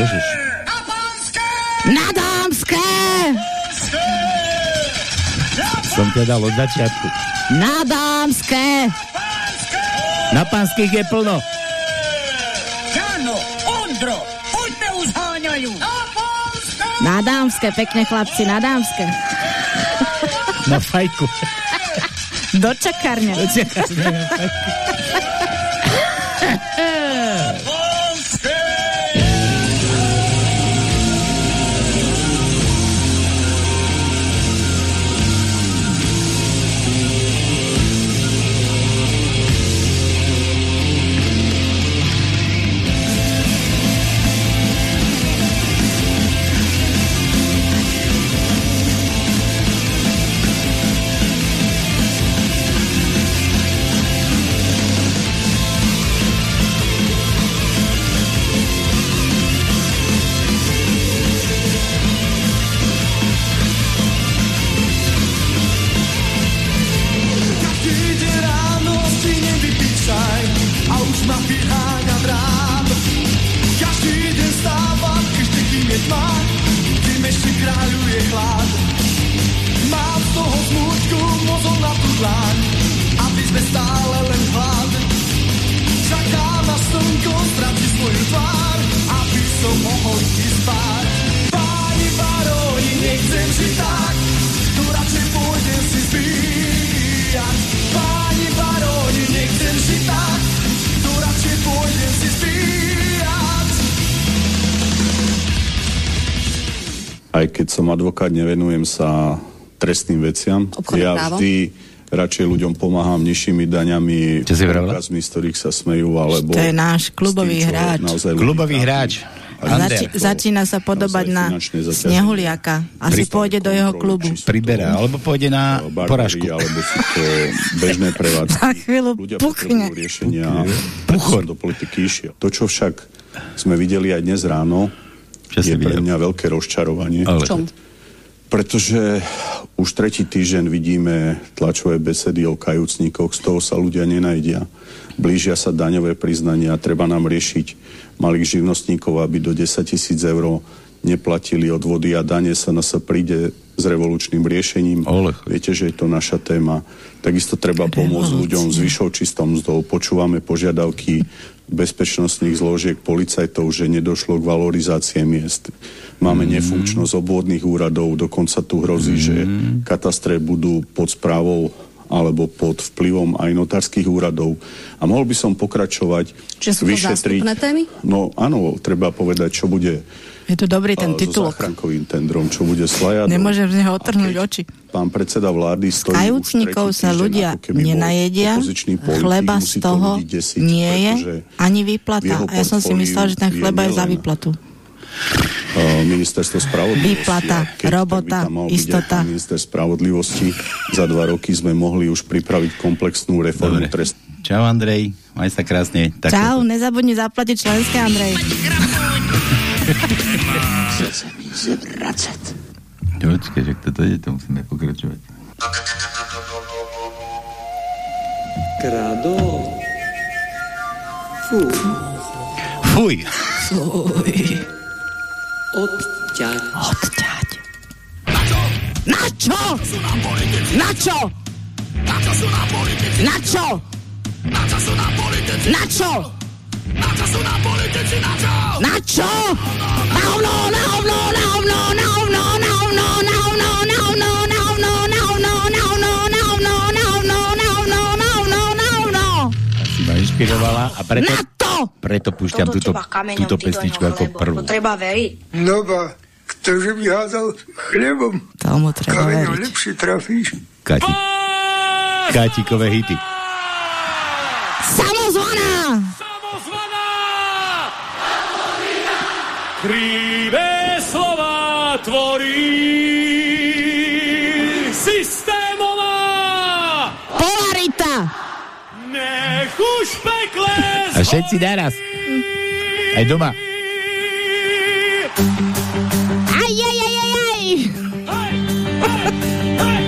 Ježiš. Na dámske! Som ťa dal od začiatku. Na dámske! Na pánskych je plno. Jano, Ondro, poďme už háňajú. Na dámske, pekne chlapci, na dámske. Na fajku. Do čakárne. Do čakárne som advokát, nevenujem sa trestným veciam. Obchodné ja právo? vždy radšej ľuďom pomáham nižšími daňami, z ktorých sa smejú, alebo... To je náš klubový tým, hráč. Klubový hráč. A Zači- začína sa podobať na. Snehuliaka. Asi Pri- pôjde do jeho klubu. Priberá, alebo pôjde na barbary, porážku. Alebo sú to bežné prevádzky. Za chvíľu Ľudia riešenia. Som do politiky išiel. To, čo však sme videli aj dnes ráno, Čo je pre mňa veľké rozčarovanie. Ale... Čom? Pretože už tretí týždeň vidíme tlačové besedy o kajúcníkoch, z toho sa ľudia nenajdia. Blížia sa daňové priznania, treba nám riešiť malých živnostníkov, aby do 10 tisíc eur neplatili odvody a dane sa nás príde s revolučným riešením. Ole. Viete, že je to naša téma. Takisto treba pomôcť Revolúcia. ľuďom s vyššou čistou mzdou. Počúvame požiadavky bezpečnostných zložiek policajtov, že nedošlo k valorizácie miest. Máme Mm. nefunkčnosť obvodných úradov, dokonca tu hrozí, že katastre budú pod správou alebo pod vplyvom aj notárskych úradov. A mohol by som pokračovať. Čiže sú to vyšetriť- témy? No áno, treba povedať, čo bude Je to dobrý ten so titulok. záchrankovým tendrom, čo bude s Flajadom. Nemôžem z neho otrhnúť oči. Pán predseda vlády stojí Kajúcnikov sa ľudia nenajedia, chleba z to toho desiť, nie je ani výplata. A ja som si myslel, že ten je chleba je za výplatu. uh, ministerstvo spravodlivosti. Výplata, robota, tak istota. Minister spravodlivosti. Za dva roky sme mohli už pripraviť komplexnú reformu trestu. Čau Andrej, maj sa krásne. Tak Čau, nezabudni zaplatiť členské, Andrej. Počkaj, že toto je, to musíme pokračovať. Krado. Fú, Fuj! odťať. Odťať. Na čo? Na čo? Na čo? Na čo? Na čo? Na čo? Na hovno, na hovno, na hovno, na hovno, na hovno, na hovno, na hovno, na hovno, na hovno, na hovno, na hovno, na hovno, na hovno, na hovno, na hovno. Si ma inšpirovala a preto, Na to! preto púšťam túto, túto pesničku ako prvú. treba veriť. No ba, ktože by hádal chlebom, Tomu treba kameňom veriť. lepšie trafíš. Kati. Katikové hity. Samozvaná! Krivé slova tvorí systémová. Polarita! Nech už pekle A všetci naraz. Aj doma. Aj, aj, aj, aj, aj! Hej, hej, hej,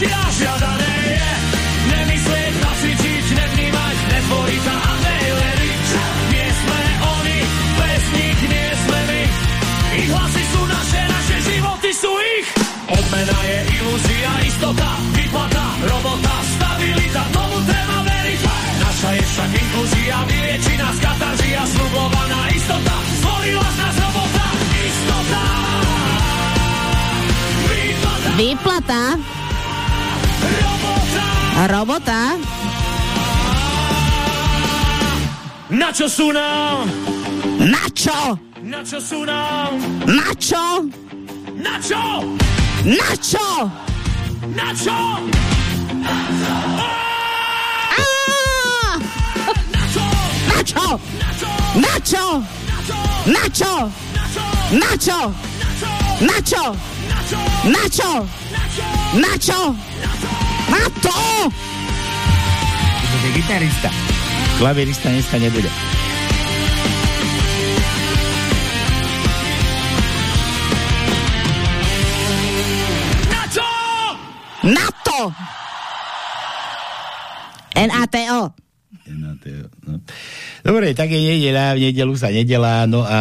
Žiadané je nemyslieť, nacvičiť, nevnímať, netvoriť a neveriť. Nie sme oni, bez nich nie sme my. Ich hlasy sú naše, naše životy sú ich. Odmena je ilúzia, istota, výplata, robota, stabilita, tomu treba veriť. Naša je však inklúzia, vylieči nás katarzia, slubovaná istota, stvorila z nás robota, istota. Výplata, Výplata. Robota. Robota. Na čo sú nám? Na čo? Na čo sú nám? Na čo? Na čo? Na čo? Mato! To bude gitarista. Klavirista dneska nebude. NATO! NATO! NATO! No, to no. Dobre, tak je nedela, v nedelu sa nedela, no a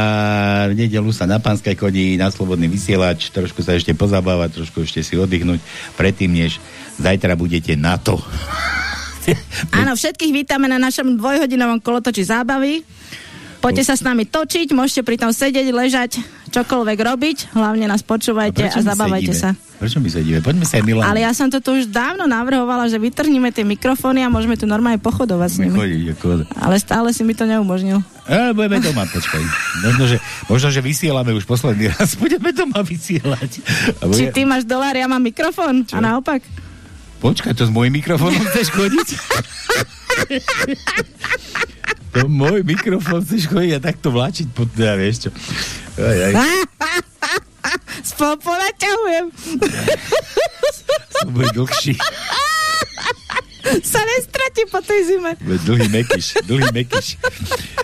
v nedelu sa na pánskej chodí na slobodný vysielač, trošku sa ešte pozabávať, trošku ešte si oddychnúť, predtým, než zajtra budete na to. Áno, všetkých vítame na našom dvojhodinovom kolotoči zábavy. Poďte sa s nami točiť, môžete pri tom sedieť, ležať, čokoľvek robiť, hlavne nás počúvajte a, my zabávajte sedíme? sa. Prečo my sedíme? Poďme sa aj Milan. Ale ja som to tu už dávno navrhovala, že vytrhníme tie mikrofóny a môžeme tu normálne pochodovať s nimi. chodiť, ako... Ale stále si mi to neumožnil. E, budeme doma, počkaj. Možno že, možno, že vysielame už posledný raz. Budeme doma vysielať. A bude... Či ty máš dolár, ja mám mikrofón? A naopak? Počkaj, to s môjim mikrofónom chceš chodiť? to môj mikrofón chceš chodiť a takto vláčiť pod... Ja vieš čo. Aj, aj, Spolu naťahujem. to bude dlhší. Sa nestratí po tej zime. Bude dlhý mekyš, dlhý mekyš.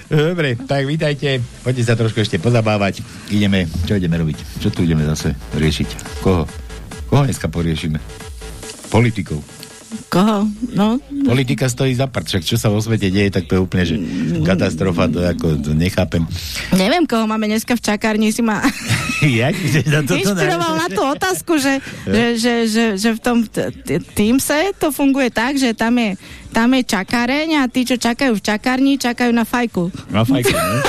Dobre, tak vítajte. Poďte sa trošku ešte pozabávať. Ideme, čo ideme robiť? Čo tu ideme zase riešiť? Koho? Koho dneska poriešime? Politikov. Koho? No, Politika stojí za prd, však čo sa vo svete deje, tak to je úplne, že katastrofa, to ako to nechápem. neviem, koho máme dneska v čakárni, si ma Že za toto inšpiroval na tú otázku, že, že, že, že, že v tom t- t- Teamse to funguje tak, že tam je, tam je čakáreň a tí, čo čakajú v čakárni, čakajú na fajku. Na fajku, ne?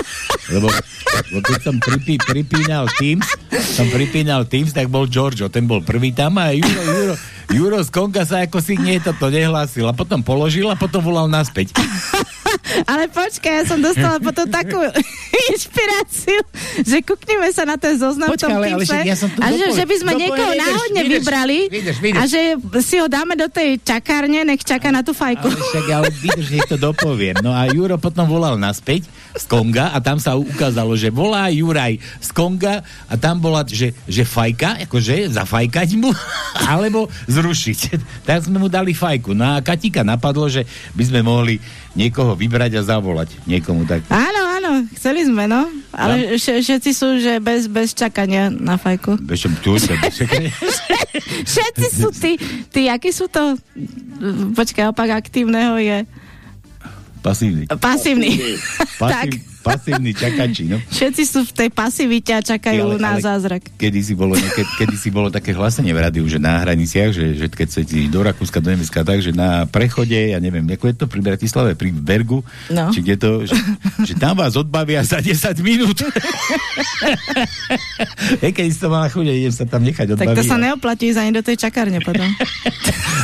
Lebo, lebo keď som pripí, pripínal Teams, som pripínal Teams, tak bol Giorgio, ten bol prvý tam a Juro, Juro, Juro z Konga sa ako si nie toto nehlásil a potom položil a potom volal naspäť. Ale počkaj, ja som dostala potom takú inšpiráciu, že kuknime sa na ten zoznam Počkaj, tom ale- ale však ja som tu a že, že by sme dopovedal, niekoho vydrž, náhodne vydrž, vybrali vydrž, vydrž. a že si ho dáme do tej čakárne, nech čaká na tú fajku. Však ale vydrž, nech to dopoviem. No a Juro potom volal naspäť z Konga a tam sa ukázalo, že volá Juraj z Konga a tam bola, že, že fajka, akože zafajkať mu, alebo zrušiť. Tak sme mu dali fajku. No a Katika napadlo, že by sme mohli niekoho vybrať a zavolať niekomu tak. Áno, chceli sme, no. Ale vš- všetci sú, že bez, bez čakania na fajku. Bešom tu, to, čakaj. Všetci sú tí, tí, akí sú to, počkaj, opak aktívneho je pasívny. pasívny. tak, Pasív, pasívny čakači, no. všetci sú v tej pasivite a čakajú Ale- na ale- zázrak. Kedy si bolo, niekedy, kedy si bolo také hlasenie v rádiu, že na hraniciach, že, že keď sa ísť do Rakúska, do Nemecka, tak, že na prechode, ja neviem, ako je to pri Bratislave, pri Bergu, No. či kde to, že, že tam vás odbavia za 10 minút. ja, keď si to mala chuť, idem sa tam nechať Tak odbaviť. to sa neoplatí ísť ani do tej čakárne potom.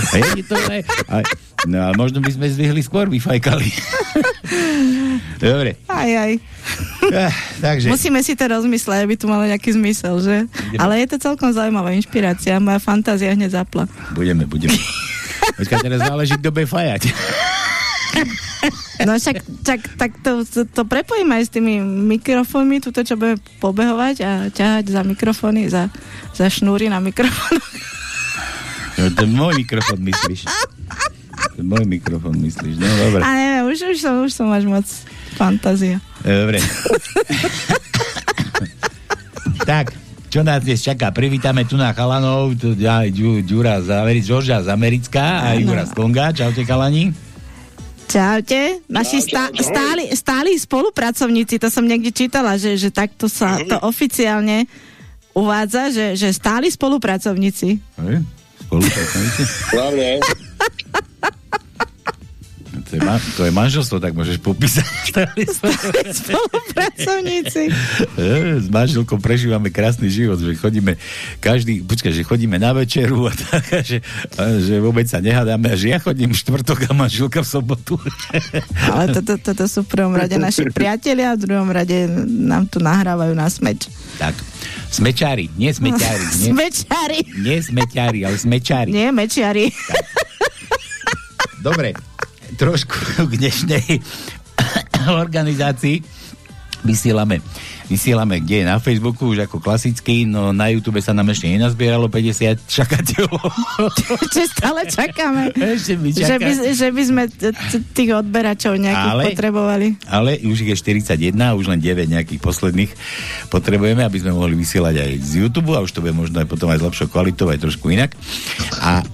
A ti to aj, aj, no a možno by sme zvihli skôr, vyfajkali. Dobre. Aj, aj. Ah, takže, Musíme si to rozmysleť, aby tu malo nejaký zmysel, že? Ale je to celkom zaujímavá inšpirácia, moja fantázia hneď zapla. budeme, budeme. Počkaj, teraz záleží, kto bude fajať. No však, čak, tak to, to, to prepojíme aj s tými mikrofónmi, tuto čo budeme pobehovať a ťahať za mikrofóny, za, za šnúry na mikrofónu. No, to môj mikrofón myslíš. To môj mikrofón myslíš, no dobre. A neviem, už, už, som, už som máš moc fantázia. Dobre. tak, čo nás dnes čaká? Privítame tu na chalanov, tu ja, Ďu- Ďura z Americ, Žorža z Americká a. Jura z Konga. Čaute chalani. Čaute, naši stá, stáli, stáli spolupracovníci, to som niekde čítala, že, že takto sa to oficiálne uvádza, že, že stáli spolupracovníci. Hej, Spolupracujete? Hlavne, To je, ma, to je manželstvo, tak môžeš popísať. Spolupracovníci. E, S manželkou prežívame krásny život, že chodíme každý, počkaj, že chodíme na večeru a tak, a že, a že vôbec sa nehádame a že ja chodím štvrtok a manželka v sobotu. Ale toto, toto sú v prvom rade naši priatelia, v druhom rade nám tu nahrávajú na smeč. tak, smečári, nie smeťári, nie, Smečári. nie smeťári, ale smečári. Nie, mečiari. Dobre, trošku k dnešnej organizácii vysielame, vysielame kde na Facebooku už ako klasicky, no na YouTube sa nám ešte nenazbieralo 50 čakateľov. Čiže stále čakáme. Ešte Že by, čaká. že by sme t- t- tých odberačov nejakých Ale- potrebovali. Ale už ich je 41, už len 9 nejakých posledných potrebujeme, aby sme mohli vysielať aj z YouTube a už to bude možno aj potom aj s lepšou kvalitou, aj trošku inak. A,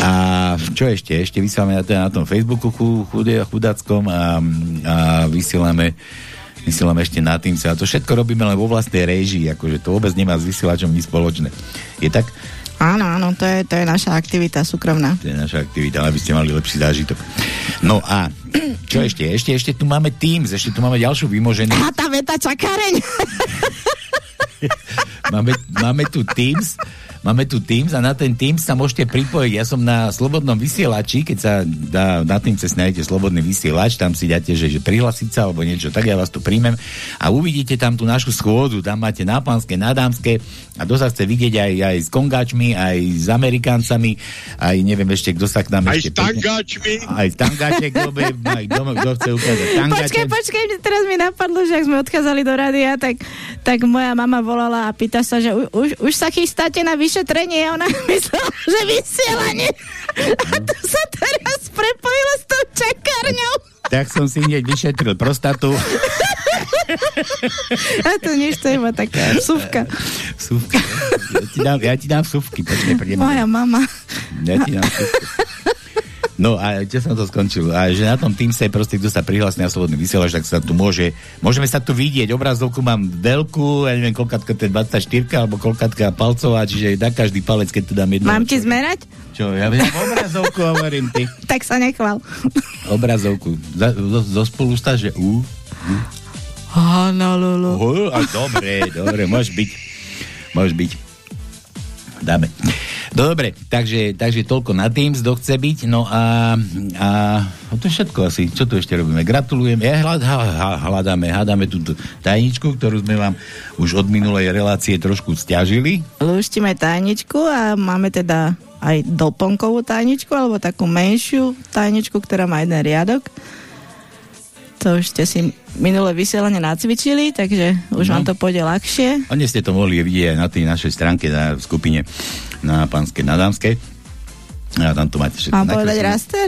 a čo ešte? Ešte vysielame na, na tom Facebooku chudáckom a, a vysielame vysielame ešte na tým a to všetko robíme len vo vlastnej réžii, akože to vôbec nemá s vysielačom nič spoločné. Je tak? Áno, áno, to je, to je naša aktivita súkromná. To je naša aktivita, aby ste mali lepší zážitok. No a čo ešte? Ešte, ešte tu máme Teams, ešte tu máme ďalšiu vymoženú. A tá veta čakáreň. Máme, máme tu Teams, máme tu Teams a na ten Teams sa môžete pripojiť. Ja som na slobodnom vysielači, keď sa dá, na tým cez nájdete slobodný vysielač, tam si dáte, že, že prihlasiť sa alebo niečo, tak ja vás tu príjmem a uvidíte tam tú našu schôdu, tam máte na pánske, na dámske a kto sa chce vidieť aj, aj s kongáčmi, aj s Amerikáncami, aj neviem ešte, kto sa k nám aj ešte... s tangáčmi. Aj s tangáček, kto, aj kto, kto chce ukázať tangáček. Počkaj, teraz mi napadlo, že ak sme odchádzali do rádia, tak, tak moja mama volala a pýta sa, že u, už, už sa chystáte na vyšetrenie ona myslela, že vysielanie. A to sa teraz prepojilo s tou čakárňou. Tak som si hneď vyšetril prostatu. A to nič, to je iba taká vsuvka. Súvky. Ja ti dám, ja ti dám súvky, počkaj. Moja mama. Ja ti dám súvky. No a kde som to skončil? A že na tom tým sa proste, kto sa prihlási na slobodný vysielač, tak sa tu môže, môžeme sa tu vidieť. Obrazovku mám veľkú, ja neviem, koľkatka to je 24 alebo koľkatka palcová, čiže na každý palec, keď tu dám jedno. Mám ti zmerať? Čo, ja viem, obrazovku hovorím ty. Tak sa nechval. Obrazovku. Zo, zo spolu že U. Áno, Lulu. Uh, a dobre, dobre, môžeš byť. Môžeš byť. Dáme. Dobre, takže, takže toľko na Teams, kto chce byť. No a, a no to je všetko asi. Čo tu ešte robíme? Gratulujeme. Ja hľad, hľadáme, hľadáme túto tajničku, ktorú sme vám už od minulej relácie trošku stiažili. Lúštime tajničku a máme teda aj doplnkovú tajničku, alebo takú menšiu tajničku, ktorá má jeden riadok. To už ste si minulé vysielanie nacvičili, takže už No. vám to pôjde ľahšie. A dnes ste to mohli vidieť aj na tej našej stránke na skupine na Pánskej, na Dámskej. A tam to máte všetko. Mám povedať raster?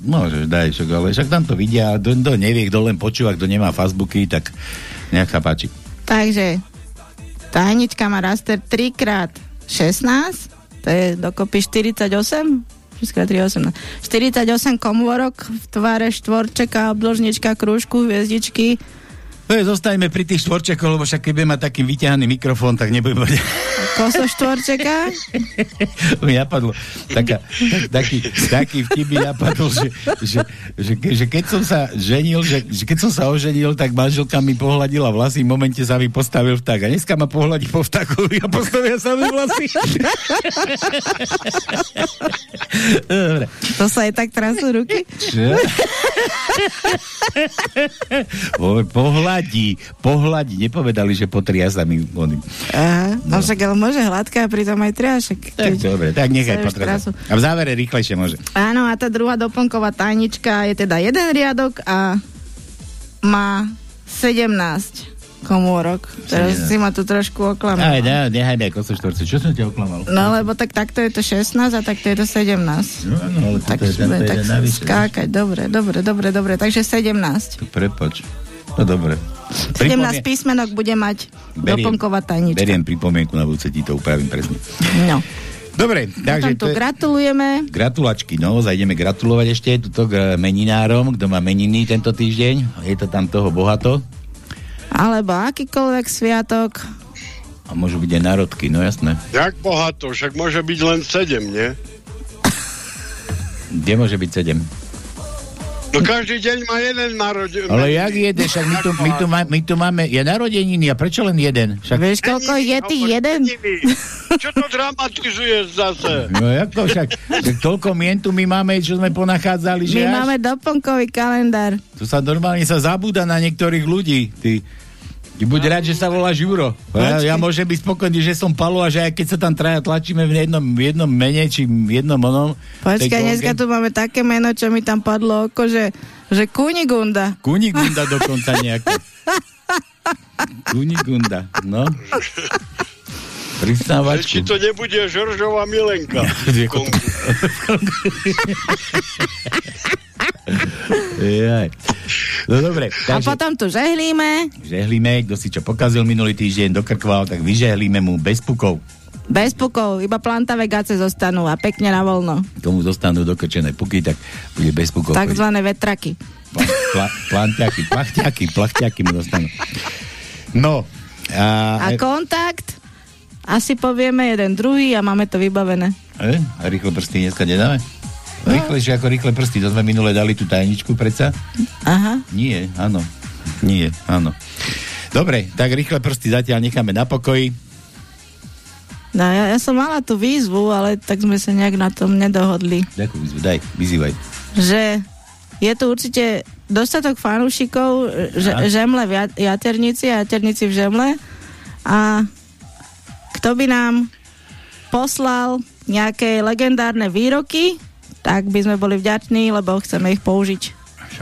Môžeš, daj, však, ale však tam to vidia, kto, kto nevie, kto len počúva, kto nemá Facebooky, tak nech sa páči. Takže tajnička má raster 3x16, to je dokopy 48, 6x3, 18. 48 komôrok v tvare štvorčeka, obdĺžnička, krúžku, hviezdičky, Je, zostaňme pri tých štvorčekov, lebo však keď budem mať taký vyťahaný mikrofón, tak nebudem mať... koso štvorčeka, mi napadlo, taká, tak, taký, taký vtip mi napadol, že, že, že, ke, že, keď som sa ženil, že, že keď som sa oženil, tak manželka mi pohľadila vlasy, v momente sa mi postavil vták. A dneska ma pohľadí po vtákovi a postavia sa mi vlasy. Dobre. to sa aj tak trasú ruky. Čo? Po- pohľadí, pohľadí. Nepovedali, že potria sa mi oným. Aha, no však ale môže hladká, pritom aj triašek. Tak dobre, tak nechaj Sa už potrebať. trasú. A v závere rýchlejšie môže. Áno, a tá druhá doplnková tajnička je teda jeden riadok a má 17 komórok. Teraz 17. si ma tu trošku oklamal. Aj, dá, nechajme ako so štvorce. Čo som ťa oklamal? No lebo tak takto je to 16 a takto je to 17. No, no, ale Tak, toto je, tak navyše. skákať, dobre, dobre, dobre, dobre, takže 17. Tak prepoč. No dobre. 17 písmenok bude mať doplnková tajnička. Beriem pripomienku, na budúce ti to upravím presne. No. Dobre, takže Takže tu to je... gratulujeme. Gratulačky, no, zajdeme gratulovať ešte tuto k meninárom, kto má meniny tento týždeň. Je to tam toho bohato. Alebo akýkoľvek sviatok. A môžu byť aj národky, no jasné. Jak bohato, však môže byť len 7, nie? Kde môže byť 7? No každý deň má jeden narodil. Ale jak jeden, však my tu, my tu, má, my tu máme, je narodeniny a prečo len jeden? Však, Vieš, koľko je tých jeden? Čo to dramatizuješ zase? no ako však, však toľko mien tu my máme, čo sme ponachádzali, že My až, máme doplnkový kalendár. tu sa normálne sa zabúda na niektorých ľudí. Ty, ty buď rád, že sa voláš Juro. Ja, ja môžem byť spokojný, že som Palo a že aj keď sa tam traja tlačíme v jednom, v jednom mene, či v jednom onom. Počkaj, dneska tu máme také meno, čo mi tam padlo oko, že, že Kunigunda. Kunigunda dokonca nejaký. Kunigunda, no. Či Pristávačku. to nebude Žoržová Milenka. No dobre, A potom tu žehlíme, žehlíme, kto si čo pokazil minulý týždeň, dokrkval, tak vyžehlíme mu bez pukov. bez pukov, iba plantavé gace zostanú a pekne na voľno. Komu zostanú dokrčené puky, tak bude bez pukov. Takzvané vetraky. Pla, pla, plantiaky, plachtiaky, plachtiaky mu dostanú. No, a, A kontakt, asi povieme jeden druhý a máme to vybavené. e, a rýchle prsty dneska nedáme? No. Rýchlejšie ako rýchle prsty, to sme minule dali tú tajničku predsa. Aha. Nie, áno. Nie, áno. Dobre, tak rýchle prsty zatiaľ necháme na pokoji. No, ja, ja som mala tú výzvu, ale tak sme sa nejak na tom nedohodli. Ďakujem, daj, vyzývaj. Že je tu určite dostatok fanúšikov že, žemle v ja- jaternici a jaternici v žemle a kto by nám poslal nejaké legendárne výroky, tak by sme boli vďační, lebo chceme ich použiť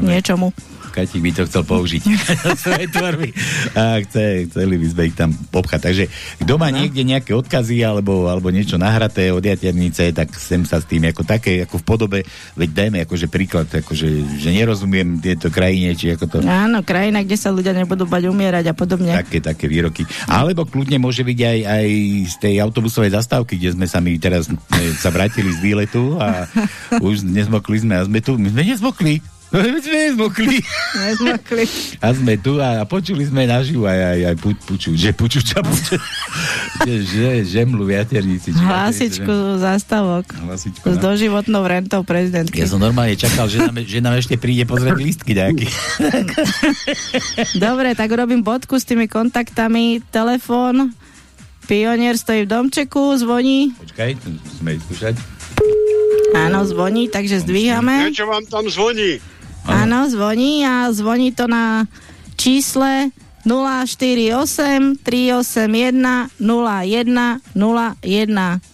niečomu. Katík by to chcel použiť. Svoje tvorby. A chce, chceli by sme ich tam popchať. Takže kto má niekde nejaké odkazy alebo, alebo niečo nahraté od jaternice, tak sem sa s tým ako také, ako v podobe, veď dajme akože príklad, akože, že nerozumiem tieto krajine, či ako to... Áno, krajina, kde sa ľudia nebudú bať umierať a podobne. Také, také výroky. Alebo kľudne môže byť aj, aj z tej autobusovej zastávky, kde sme sa my teraz e, sa vrátili z výletu a už nezmokli sme a sme tu. My sme nezmokli. My sme nezmokli. Nezmokli. A sme tu a, a počuli sme naživo aj, aj, aj pu, puču, že puču čapuču. že, že žemlu v jaternici. či Hlásičku zástavok Hlasičku, s no. doživotnou rentou prezidentky. Ja som normálne čakal, že nám, že nám ešte príde pozrieť listky nejaký. Dobre, tak urobím bodku s tými kontaktami. Telefón, pionier stojí v domčeku, zvoní. Počkaj, ísť skúšať. Áno, zvoní, takže zdvíhame. Niečo vám tam zvoní. Áno, zvoní a zvoní to na čísle 048 381 0101.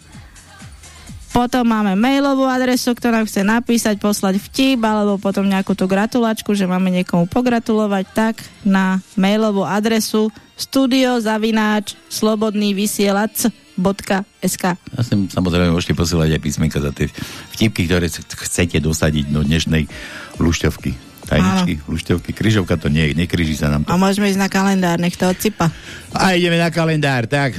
Potom máme mailovú adresu, ktorá chce napísať, poslať vtip, alebo potom nejakú tú gratulačku, že máme niekomu pogratulovať, tak na mailovú adresu studiozavináč slobodný vysielač.sk Ja sem samozrejme môžete posielať aj písmenka za tie vtipky, ktoré ch- chcete dosadiť do dnešnej lušťovky. Tajničky, lušťovky. Kryžovka to nie je, nekryží sa nám to. A môžeme ísť na kalendár, nech to odsypa. A ideme na kalendár, tak.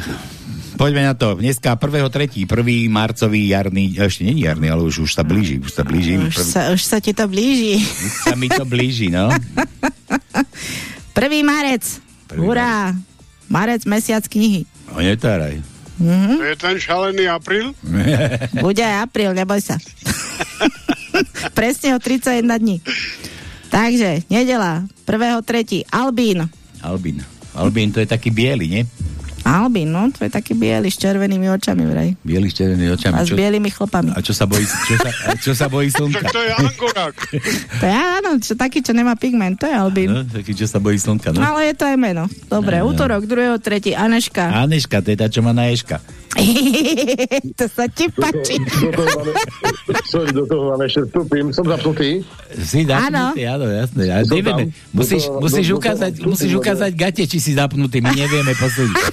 Poďme na to. Dneska 1.3. 1. marcový jarný, ešte nie jarný, ale už, už sa blíži, už sa blíži. Už Prvý, sa, už sa ti to blíži. už sa mi to blíži, no. 1. marec. Prvý Hurá. Marec, mesiac knihy. O, netáraj. To je ten šalený apríl? Bude aj apríl, neboj sa. Presne o 31 dní. Takže, nedela, 1.3. Albín. Albín. Albín to je taký biely, nie? Albín, no, to je taký biely s červenými očami vraj. Biely s červenými očami. A s Čo, bielými chlopami. a čo sa bojí, čo sa, čo sa bojí slnka? to je angorák. To je áno, čo, taký, čo nemá pigment, to je Albín. No, taký, čo sa bojí slnka, no. Ale je to aj meno. Dobre, No, no. útorok, 2.3. Aneška. Aneška, to je tá, čo má na Eška. to sa ti páči. Sorry, do toho vám ešte vstúpim. Som zapnutý. Si zapnutý, áno, jasné. A Som nevieme, musíš, Do musíš, do- ukázať, musíš ukázať gate, či si zapnutý. My nevieme posúdiť.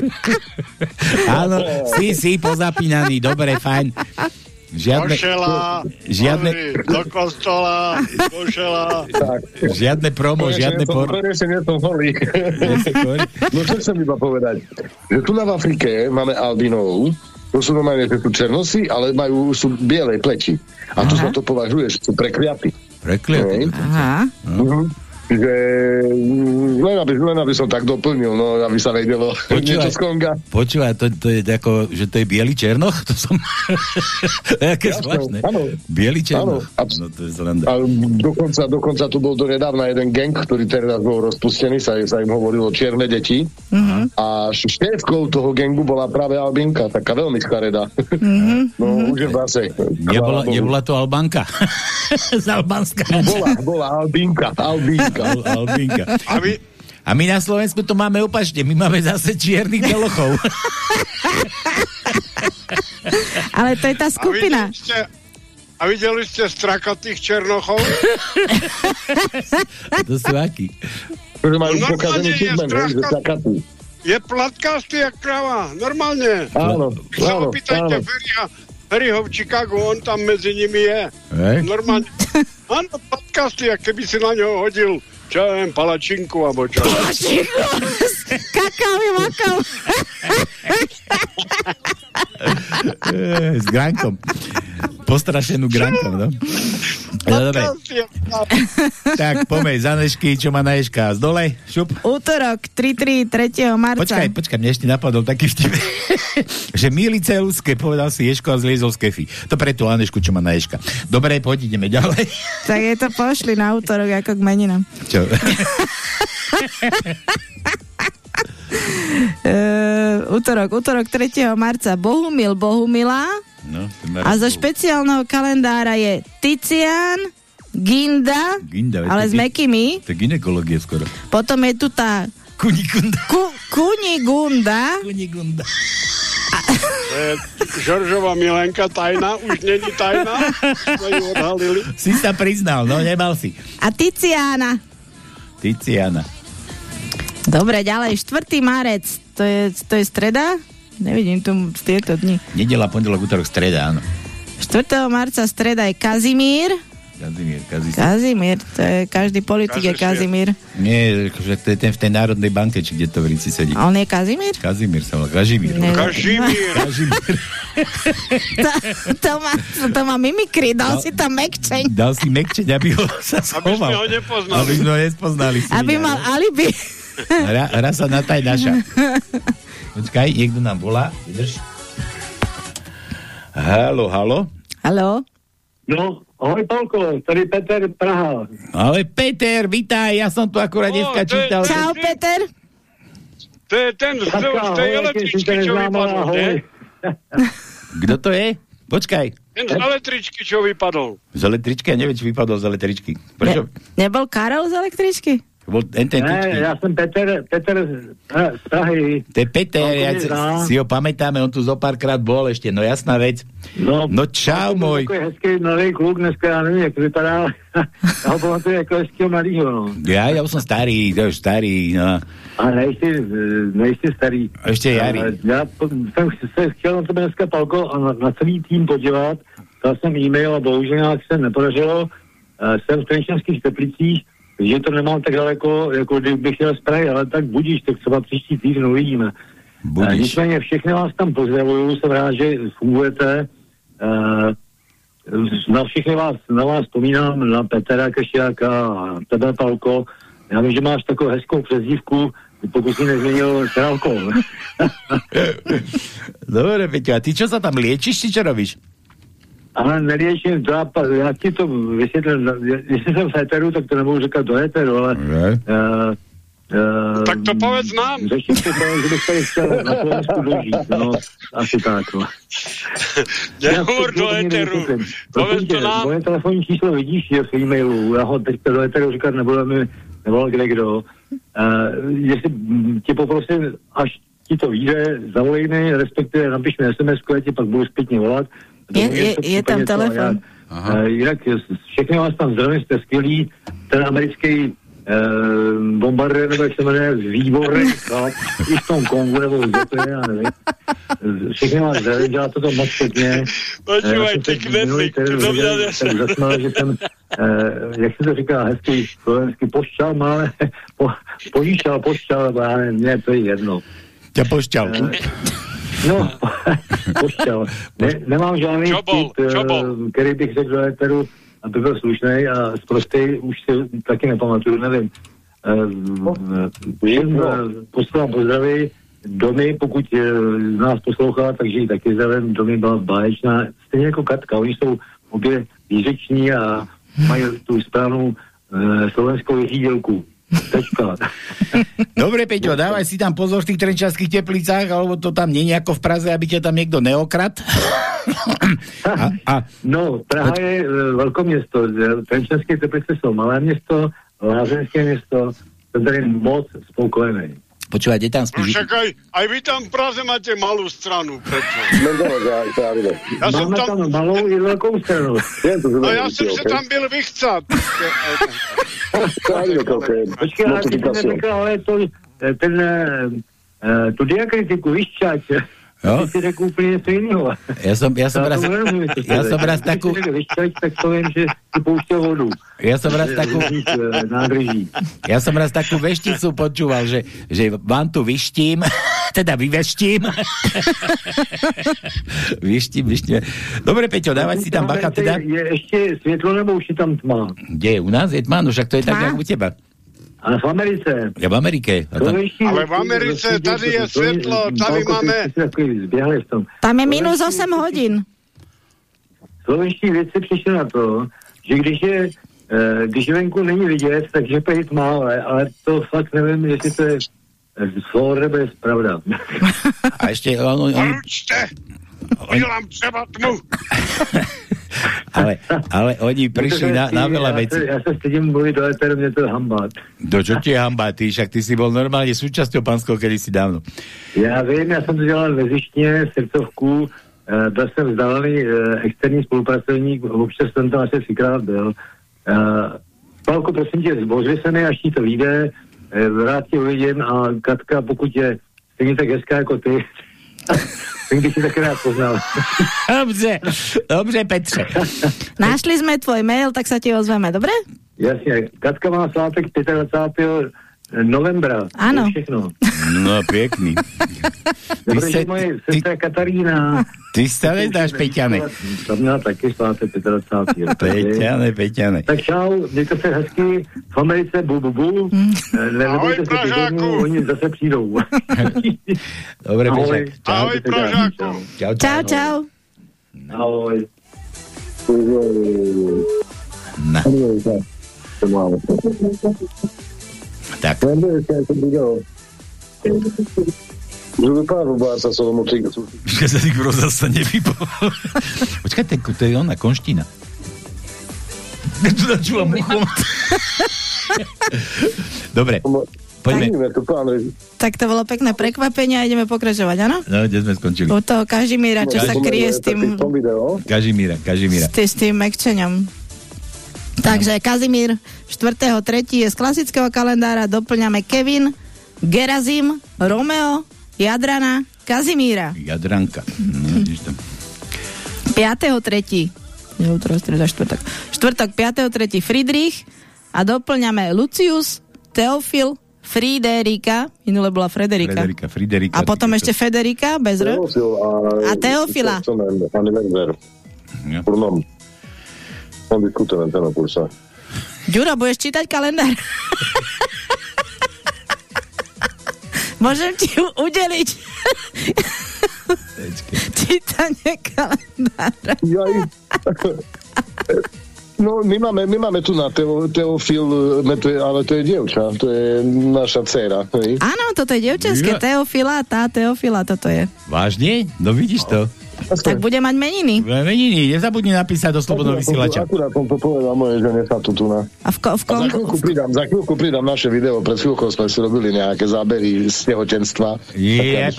áno, si, si pozapínaný, dobre, fajn. Žiadne, Košela, žiadne- do kostola, košela. Tak. žiadne promo, žiadne por... Konečne nie som holý. No čo chcem iba povedať? Že tu na v Afrike máme albinovú, to sú normálne že sú černosy, ale majú, sú bielej pleti. A tu sa to považuje, že sú prekliaty. Prekliatý. Hej. Aha. Mhm. Že len aby, len aby som tak doplnil, no aby sa vedelo niečo z Konga. Počúvaj, to, to je ako, že to je biely černoch? To som... to je aké zvláštne. áno. Biely černoch. Áno, abs- no to je. A dokonca, dokonca tu bol donedávna jeden gang, ktorý teraz bol rozpustený, sa, sa im hovorilo čierne deti. Mhm. A šéfkou toho gangu bola práve Albinka, taká veľmi škaredá. Mhm. no, už je v base. Nebola, nebola to Albánka. Z Albánska. Bola, bola Albinka, Albinka. Al, Albínka. A vy, A my na Slovensku to máme opačne. My máme zase čiernych belochov. Ale to je tá a skupina. videli ste, a videli ste strakatých černochov? to sú akí. Že majú No, normálne je že platkastý jak krava, normálne. Áno, Sa áno, opýtajte áno. Ferryho, Ferryho v Chicagu, on tam medzi nimi je. Hej? Normálne. Áno, platkastý, jak keby si na ňo hodil, čo ja viem, palačinku, alebo čo. Kakao je makao. Eh, S gránkom. Postrašenú gránkom, no. No, dobre, krava. tak poďme, Zanešky, čo má na Eška. Z dole, šup. Útorok 3. 3. marca. Počkaj, počkaj, mne ešte napadol taký vtip, že milice ľudské, povedal si Ješko a zliezol z kefy. To pre tú Anešku, čo má na Ješka. Dobre, poď, ideme ďalej. Tak je to pošli na útorok ako k meninám. Čo? Uh, útorok, útorok 3. marca Bohumil Bohumila No, a zo špeciálneho kalendára je Tician, Ginda, Ginda, ale s mekými. To je ginekologie skoro. Potom je tu tá Kunikunda. ku, Kunigunda, Kunigunda. To je Žoržová Milenka tajná, už není tajná, sme ju odhalili. Si sa priznal, no nemal si. a Ticiana. Tiziana. Dobre, ďalej, 4. marec, to je, to je streda? Nevidím tu tieto dni. Nedela, pondelok, útorok, streda, áno. 4. marca streda je Kazimír. Kazimír, Kazimír. Kazimír, to je každý politik je Kazimír. Nie, že to je ten v tej Národnej banke, či kde to v Ríci sedí. A on je Kazimír? Kazimír sa volá, Kažimír. Ne- Kažimír. Kažimír. To, to, má, to má mimikry, dal si tam mekčeň, Dal si mekčeť, aby ho sa Aby sme schoval. ho nepoznali. Aby sme ho nespoznali. aby mal ne? alibi. Ra, raz sa nataj naša. Počkaj, niekto nám volá. Vydrž. Halo, halo. Haló? No, ahoj Palko, tady Peter Praha. Ale Peter, vitaj, ja som tu akurát dneska čítal. Čau, Peter. To je ten z, tej električky, čo vypadol? Kto to je? Počkaj. Ten z električky, čo vypadol. Z električky? Ja neviem, či vypadol z električky. Prečo? Ne, nebol Karol z električky? Bol Ne, já jsem Peter, Peter z Pra- z Prahy. To je Peter, On to ja si ho pamätáme, on tu zo párkrát bol ešte, no jasná vec. No, No čau, môj. Takový hezký nový kluk dneska, já nevím, jak to vypadá. já ho pamatuju jako hezkýho mladýho, no. Ja, ja už som starý, to už starý, no. A nejsi, nejsi starý. Ešte jarý. Po- jsem se chtěl na tebe dneska, Palko, a na, na celý tým podívat. Dal jsem e-mail a bohužel se nepodařilo. Eh, Jsem v Trenčanských teplicích, že to nemám tak daleko, jako kdybych jel z Prahy, ale tak budíš, tak třeba příští týden uvidíme. Eh, Budíš. Nicméně všechny vás tam pozdravuju, jsem rád, že fungujete. Eh, Na všechny vás, na vás vzpomínám, na Petra Kršiáka a tebe, Palko. Já vím, že máš takovou hezkou přezdívku, pokud jsi nezměnil králkou. Dobre, Peťo, a ty čo sa tam liečiš, či čo robíš? Ale já, pa- já ti to vysvětlím, jestli jsem v heteru, tak to nebudu říkat do heteru, ale Ne. uh, uh, Tak to povedz nám. Řeším si to, že bych tady chtěl na Slovensku dožít, no, asi tak, no. Nehovor do éteru. Povedz to nám. Moje telefonní číslo vidíš, je v e-mailu, já ho teď do éteru říkat nebudu, mi nevolal kde kdo. Uh, jestli tě poprosím, až ti to vyjde, zavolej mi, respektive napiš mi SMS, já ti pak budu zpětně volat. Je- tam telefon. Uh, jinak všechny vás tam zdravím, jste skvělí. Ten americký bombardér, nebo jak se jmenuje, výborný chlap, i v tom Kongu, nebo kde to je, já nevím. Všechny vás zdraví, dělá to to moc pěkně. Počúvaj, Eh, ty se minulý knedlík, to mě tak zasmál, že jsem, eh, jak se to říká, hezký slovenský pošťal, ale po, požíšal, pošťal, nevím, ne, to je jedno. Ťa pošťal. No, pošťal. Ne, nemám žádný Čo bol? vtip, eh, Čo bol? který bych řekl do éteru, aby byl slušný a zprostý, už si taky nepamatuju, nevím. Eh, Všem eh, posílám pozdraví. Domy, pokud eh, nás poslouchá, takže ji taky zdravím. Domy byla báječná. Stejně jako Katka, oni jsou obě výřeční a mají tu správnou eh, slovenskou řídělku. Dobre, Peťo, dávaj si tam pozor v tých trenčanských teplicách, alebo to tam nie je ako v Praze, aby ťa tam niekto neokrat. a, a, No, Praha je e, velkoměsto, e, Trenčanské teplice jsou malé město, Lázeňské město, jsem tady moc spokojený. Počúvaj, kde tam No spíš? však aj, aj vy tam v Praze máte malú stranu, prečo? No dobre. Ja som Máme tam, tam malou i velkou stranu. No ja som sa tam byl vychcať. Počkej, ale ty ale to, e, ten, e, e, tu diakritiku, vyšťať, Jo. ty si řekl úplně něco jiného. Ja som, ja som Já raz, som řekl. raz Když si řekl Vyšťať, tak to vím, že si pouštěl vodu. ja som raz takú, ja som raz takú vešticu počúval, že, že vám tu vyštím, teda vyveštím. vyštím, vyštím. Dobre, Peťo, dávaj si tam bacha teda. Je ještě světlo nebo už je tam tma? Kde je? U nás je tma? No však to je tak, Tma? jak u teba. A v Americe. Ja v Amerike. A tam, Ale v Americe tady je světlo, tady máme-. Tam je minus 8 hodín. Slovenští vědci přišli na to, že když je eh, když venku není vidět, takže to je tma, ale, ale to fakt nevím, jestli to je slovo nebo je pravda. a ešte, on, on, Ručte! Udělám třeba tmu. ale, ale oni prišli na, na veľa já vecí. Se, já se stydím mluvit do éteru, mě to je hamba. Do čo ti je hamba, ty, však ty si bol normálne súčasťou panského kedysi dávno. Já vím, já jsem to dělal ve Zištně, srdcovku, eh, byl jsem vzdálený eh, externí spolupracovník, občas jsem tam asi třikrát byl. Eh, Pálko, prosím tě, zboři se mi, až ti to vyjde, eh, rád tě uvidím a Katka, pokud je stejně tak hezká jako ty, tak bych si taky rád poznal. Dobře, dobře, Petře. Našli sme tvoj mail, tak sa ti ozveme, dobre? Jasně, Katka má svátek 25. novembra. Všechno. No, pěkný. Ty Dobre, že moje ty, sestra Katarína. ty sa nezdáš, Peťane. To měla taky svátek 25. Peťane, Peťane. Tak čau, mějte se hezky, v Americe bu, bu, bu. Eh, Ne, Ahoj, nebojte se ty oni zase přijdou. Dobre, Ahoj. Čau. Ahoj, Pražáku. čau. Čau, Čau, čau. Ahoj. Na, tak. Že vypadá Barca sa. Počkaj tých rozhlas sa nevypo. Počkaj, to je ona, konština. Tu načúvam uchom. Dobre, poďme. Tak to bolo pekné prekvapenie a ideme pokračovať, áno? No, kde sme skončili? U toho Kažimíra, čo sa kryje s tým, video. Kažimíra, Kažimíra. s tým Mekčeňom. Takže Kazimír 4.3. je z klasického kalendára, doplňame Kevin, Gerazim, Romeo, Jadrana, Kazimíra. Jadranka. No, vidíš to. 5.3. Neutro, streda, štvrtok. Štvrtok 5.3. Friedrich a doplňame Lucius, Teofil, Friderika, minule bola Frederika. Frederika, Friderika. A potom ešte Federika, bez R. Teofil a... A Teofila. Jo. Purnom. On diskutujeme ten kursa. Ďuro, budeš čítať kalendár? Môžem ti udeliť čítanie kalendára. Jaj. No, my máme, my máme tu na Teo, Teofil, ne, to je, ale to je dievča, to je naša dcera. Hej? Áno, toto je dievčenské. Teofila, tá Teofila, toto je. Vážne? No vidíš to. Tak bude mať meniny. Meniny, nezabudni napísať do Slobodného vysielača. Akurát som to povedal mojej žene sa tu tu na. A v, ko, v, A za chvíľku pridám, za chvíľku pridám naše video, pred chvíľkou sme si robili nejaké zábery z tehotenstva. Je,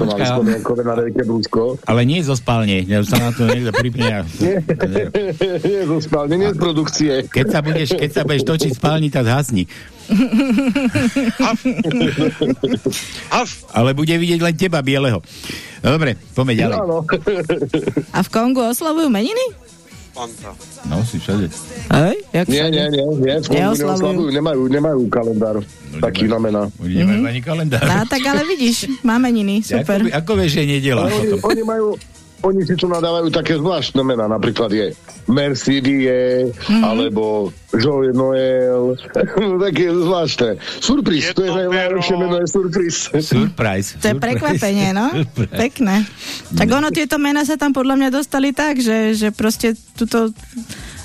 na rejke blúzko. Ale nie zo spálne, ne, sa na to niekto pripne. a- Nie zo spálne, nie z produkcie. Keď sa budeš, keď sa budeš točiť spálni, tak zhasni. Ale bude vidieť len teba, bieleho. No dobre, poďme ďalej. Áno. A v Kongu oslavujú meniny? Fanta. No, si všade. Hej? Jak Nie, nie, nie, nie, v Kongu Neoslavujú. neoslavujú, nemajú, nemajú kalendár. Taký znamená. Oni nemajú ani kalendár. No tak ale vidíš, má meniny, super. Ako, ako vieš, že je nedela oni, oni majú, oni si tu nadávajú také zvláštne mená, napríklad je Mercedes, Mhm. alebo Joe Noel, také zvláštne. Surprise, to je najlepšie meno, je Surprise. Surprise. To je prekvapenie, no? Pekné. Tak ono, tieto mená sa tam podľa mňa dostali tak, že, že proste tuto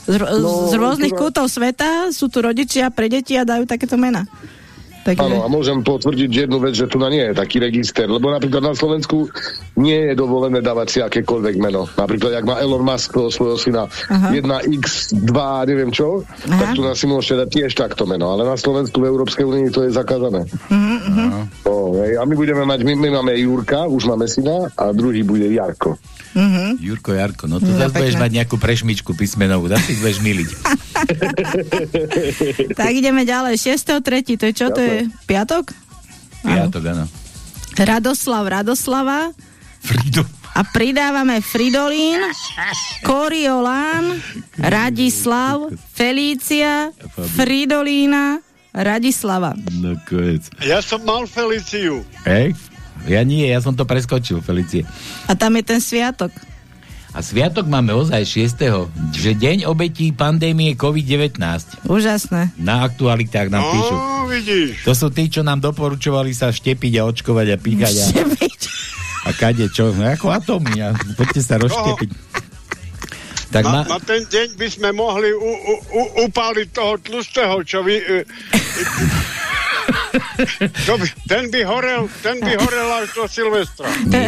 z, No, z rôznych kútov sveta sú tu rodičia pre deti a dajú takéto mená. Takže... Áno, a môžem potvrdiť jednu vec, že tu na nie je taký register, lebo napríklad na Slovensku nie je dovolené dávať si akékoľvek meno. Napríklad, jak má Elon Musk toho svojho syna Aha. 1x2, neviem čo, Aha. tak tu nás si môžete dať tiež takto meno, ale na Slovensku v Európskej únii to je zakázané. No, hej, a my budeme mať, my, my máme Jurka, už máme syna, a druhý bude Jarko. Mhm. Jurko, Jarko, no tu No, zase budeš mať nejakú prešmičku písmenovú, zase ich budeš miliť. Tak ideme ďalej. 6.3. To je čo? To je piatok? Piatok, áno. Radoslav, Radoslava. Frido. A pridávame Fridolín, Koriolán, Radislav, Felícia, Fridolína, Radislava. No konec. Ja som mal Feliciu. Hej? Ja nie, ja som to preskočil, Felicie. A tam je ten sviatok. A sviatok máme ozaj 6. že deň obetí pandémie COVID-19. Úžasné. Na aktualitách nám píšu. No, vidíš. To sú tí, čo nám doporučovali sa štepiť a očkovať a píchať a, a kade čo. No ako atómy. A poďte sa rozštepiť. Tak Na, ma, na ten deň by sme mohli u, u, u, upáliť toho tlustého, čo vy... čo by, ten by horel, ten by horel až do Silvestra.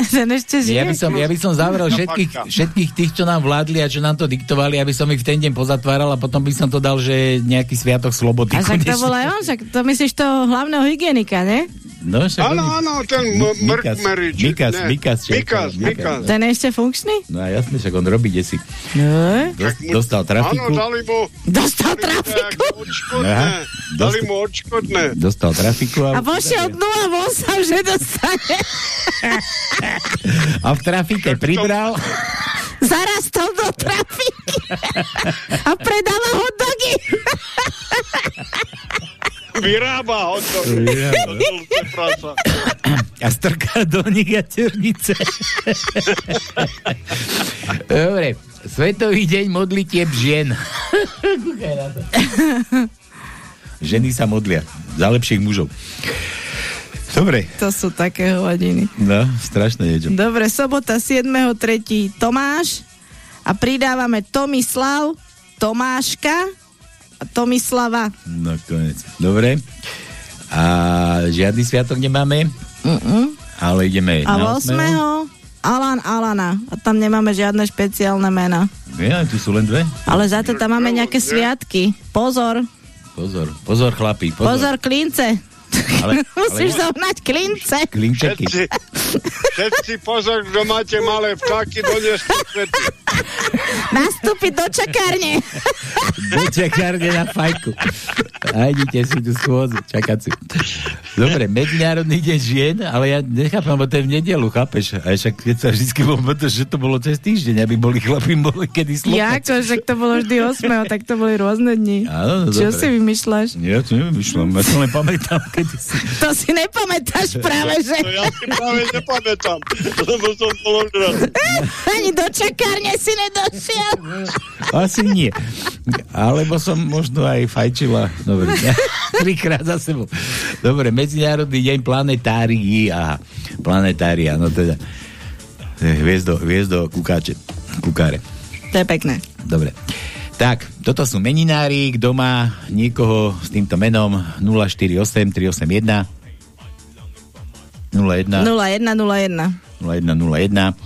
Ten ešte žije? ja by som, ja by som zavrel všetkých, všetkých tých, čo nám vládli a čo nám to diktovali, aby som ich v ten deň pozatváral a potom by som to dal, že nejaký sviatok slobody. A však to konečne. bol aj on, však to myslíš toho hlavného hygienika, ne? No, však Áno, áno, ten Mi- m- Mrk Mikas. Mikas, ne. Mikas, Mikas, to? Mikas. Ten je ešte funkčný? No a jasne, však on robí desi. No. Dos- dostal trafiku. Áno, dali mu... Dostal trafiku. Dali mu odškodné. Dostal trafiku A a, vošiel dnu a von sa už nedostane. a v trafike pribral. Zarastol do trafiky. A predáva hot dogy. Vyrába ho to. Vyrába. A strká do nich jaternice. Dobre, Svetový deň modlitieb žien. Kúkaj na to. Ženy sa modlia za lepších mužov. Dobre, To sú také hodiny. no, strašné niečo. Dobre, sobota 7.3. Tomáš a pridávame Tomislav, Tomáška a Tomislava. No, konec. Dobre. A žiadny sviatok nemáme, Mm-mm. ale ideme A na 8. Alan Alana. A tam nemáme žiadne špeciálne mena. Ja, tu sú len dve. Ale za to tam máme nejaké sviatky. Pozor, Pozor, pozor chlapí, pozor. pozor klince. Ale, Musíš ale zohnať klince. klinčeky. Všetci, všetci pozor, kto máte malé vtáky, donieste svety. Nastúpiť do čakárne. Do čakárne na fajku. A si tu schôdzu, čakaciu. Dobre, Medzinárodný deň žien, ale ja nechápam, lebo to je v nedelu, chápeš? A však keď sa vždy bolo, že to bolo cez týždeň, aby boli chlapi, boli kedy slopať. Jako, že to bolo vždy 8. tak to boli rôzne dni. Áno, no Čo dobre. si vymýšľaš? Ja to nevymýšľam, ja to len pamätám, si... To si nepamätáš práve, že? To ja si práve nepamätám, lebo som bol. Ani do čakárne si nedošiel. Asi nie. Alebo som možno aj fajčila. Dobre, trikrát za sebou. Dobre, Medzinárodný deň planetárií. Aha, planetária, no teda. Eh, Hviezdo, hviezdo kukáče. Kukáre. To je pekné. Dobre. Tak, toto sú meninári, kto má niekoho s týmto menom 048 381 01 0101. 0101.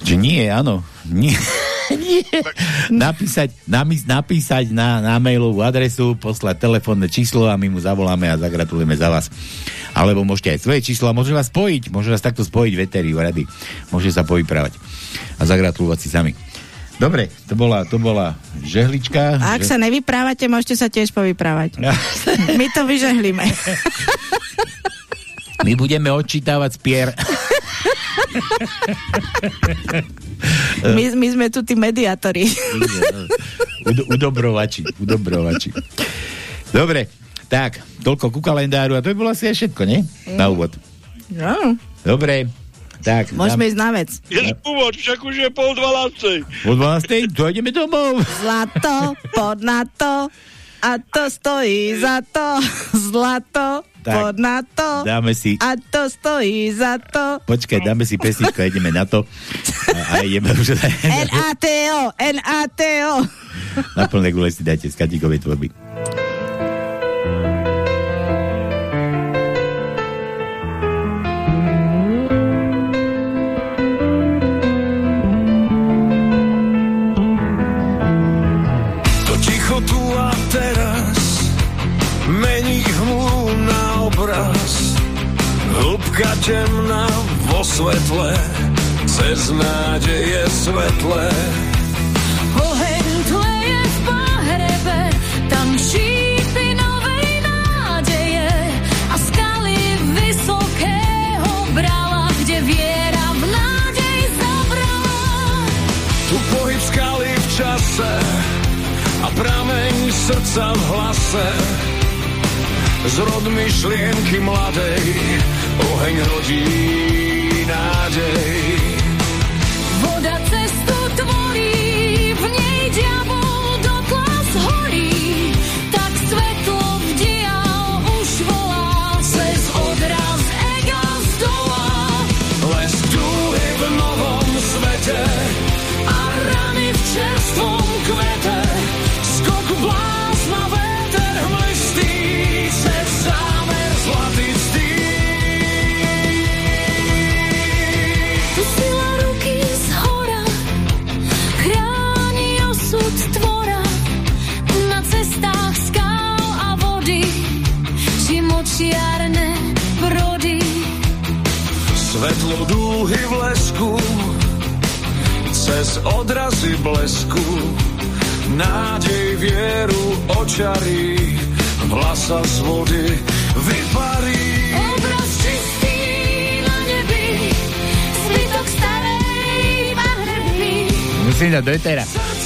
Že nie, áno. Nie. nie. Napísať, namys, napísať na, na mailovú adresu, poslať telefónne číslo a my mu zavoláme a zagratulujeme za vás. Alebo môžete aj svoje číslo a môže vás spojiť. Môže vás takto spojiť veteri rady. Môže sa povyprávať a zagratulovať si sami. Dobre, to bola, to bola žehlička. A ak že- sa nevyprávate, môžete sa tiež povyprávať. My to vyžehlíme. My budeme odčítavať spier. My, my sme tu tí mediátori. Udo, udobrovači, udobrovači. Dobre, tak, toľko ku kalendáru a to by bolo asi aj všetko, nie? Na úvod. No, Dobre, tak. môžeme ísť na vec. Je úvod, však už je pol dvanástej. O 12. to ideme domov. Zlato, pod na to, a to stojí za to. Zlato, Tak, pod na to, Dáme si, a to stojí za to. počkaj, dáme si pesničku a ideme na to. A, a ideme už N-A-T-O, N-A-T-O. na plné gule si dajte z Katíkovej tvorby. Hĺbka temná vo svetle, cez nádeje svetlé. Oheň tleje v pohrebe, tam šípy novej nádeje a skaly vysokého brala, kde viera v nádej zabrala. Tu pohyb skaly v čase a prameň srdca v hlase. Zrod myšlienky mladej, oheň rodí nádej. Svetlo dúhy v lesku Cez odrazy blesku Nádej vieru očarí Vlasa z vody vyparí Obraz čistý na nebi, zbytok starej mahrby. Musím dať do.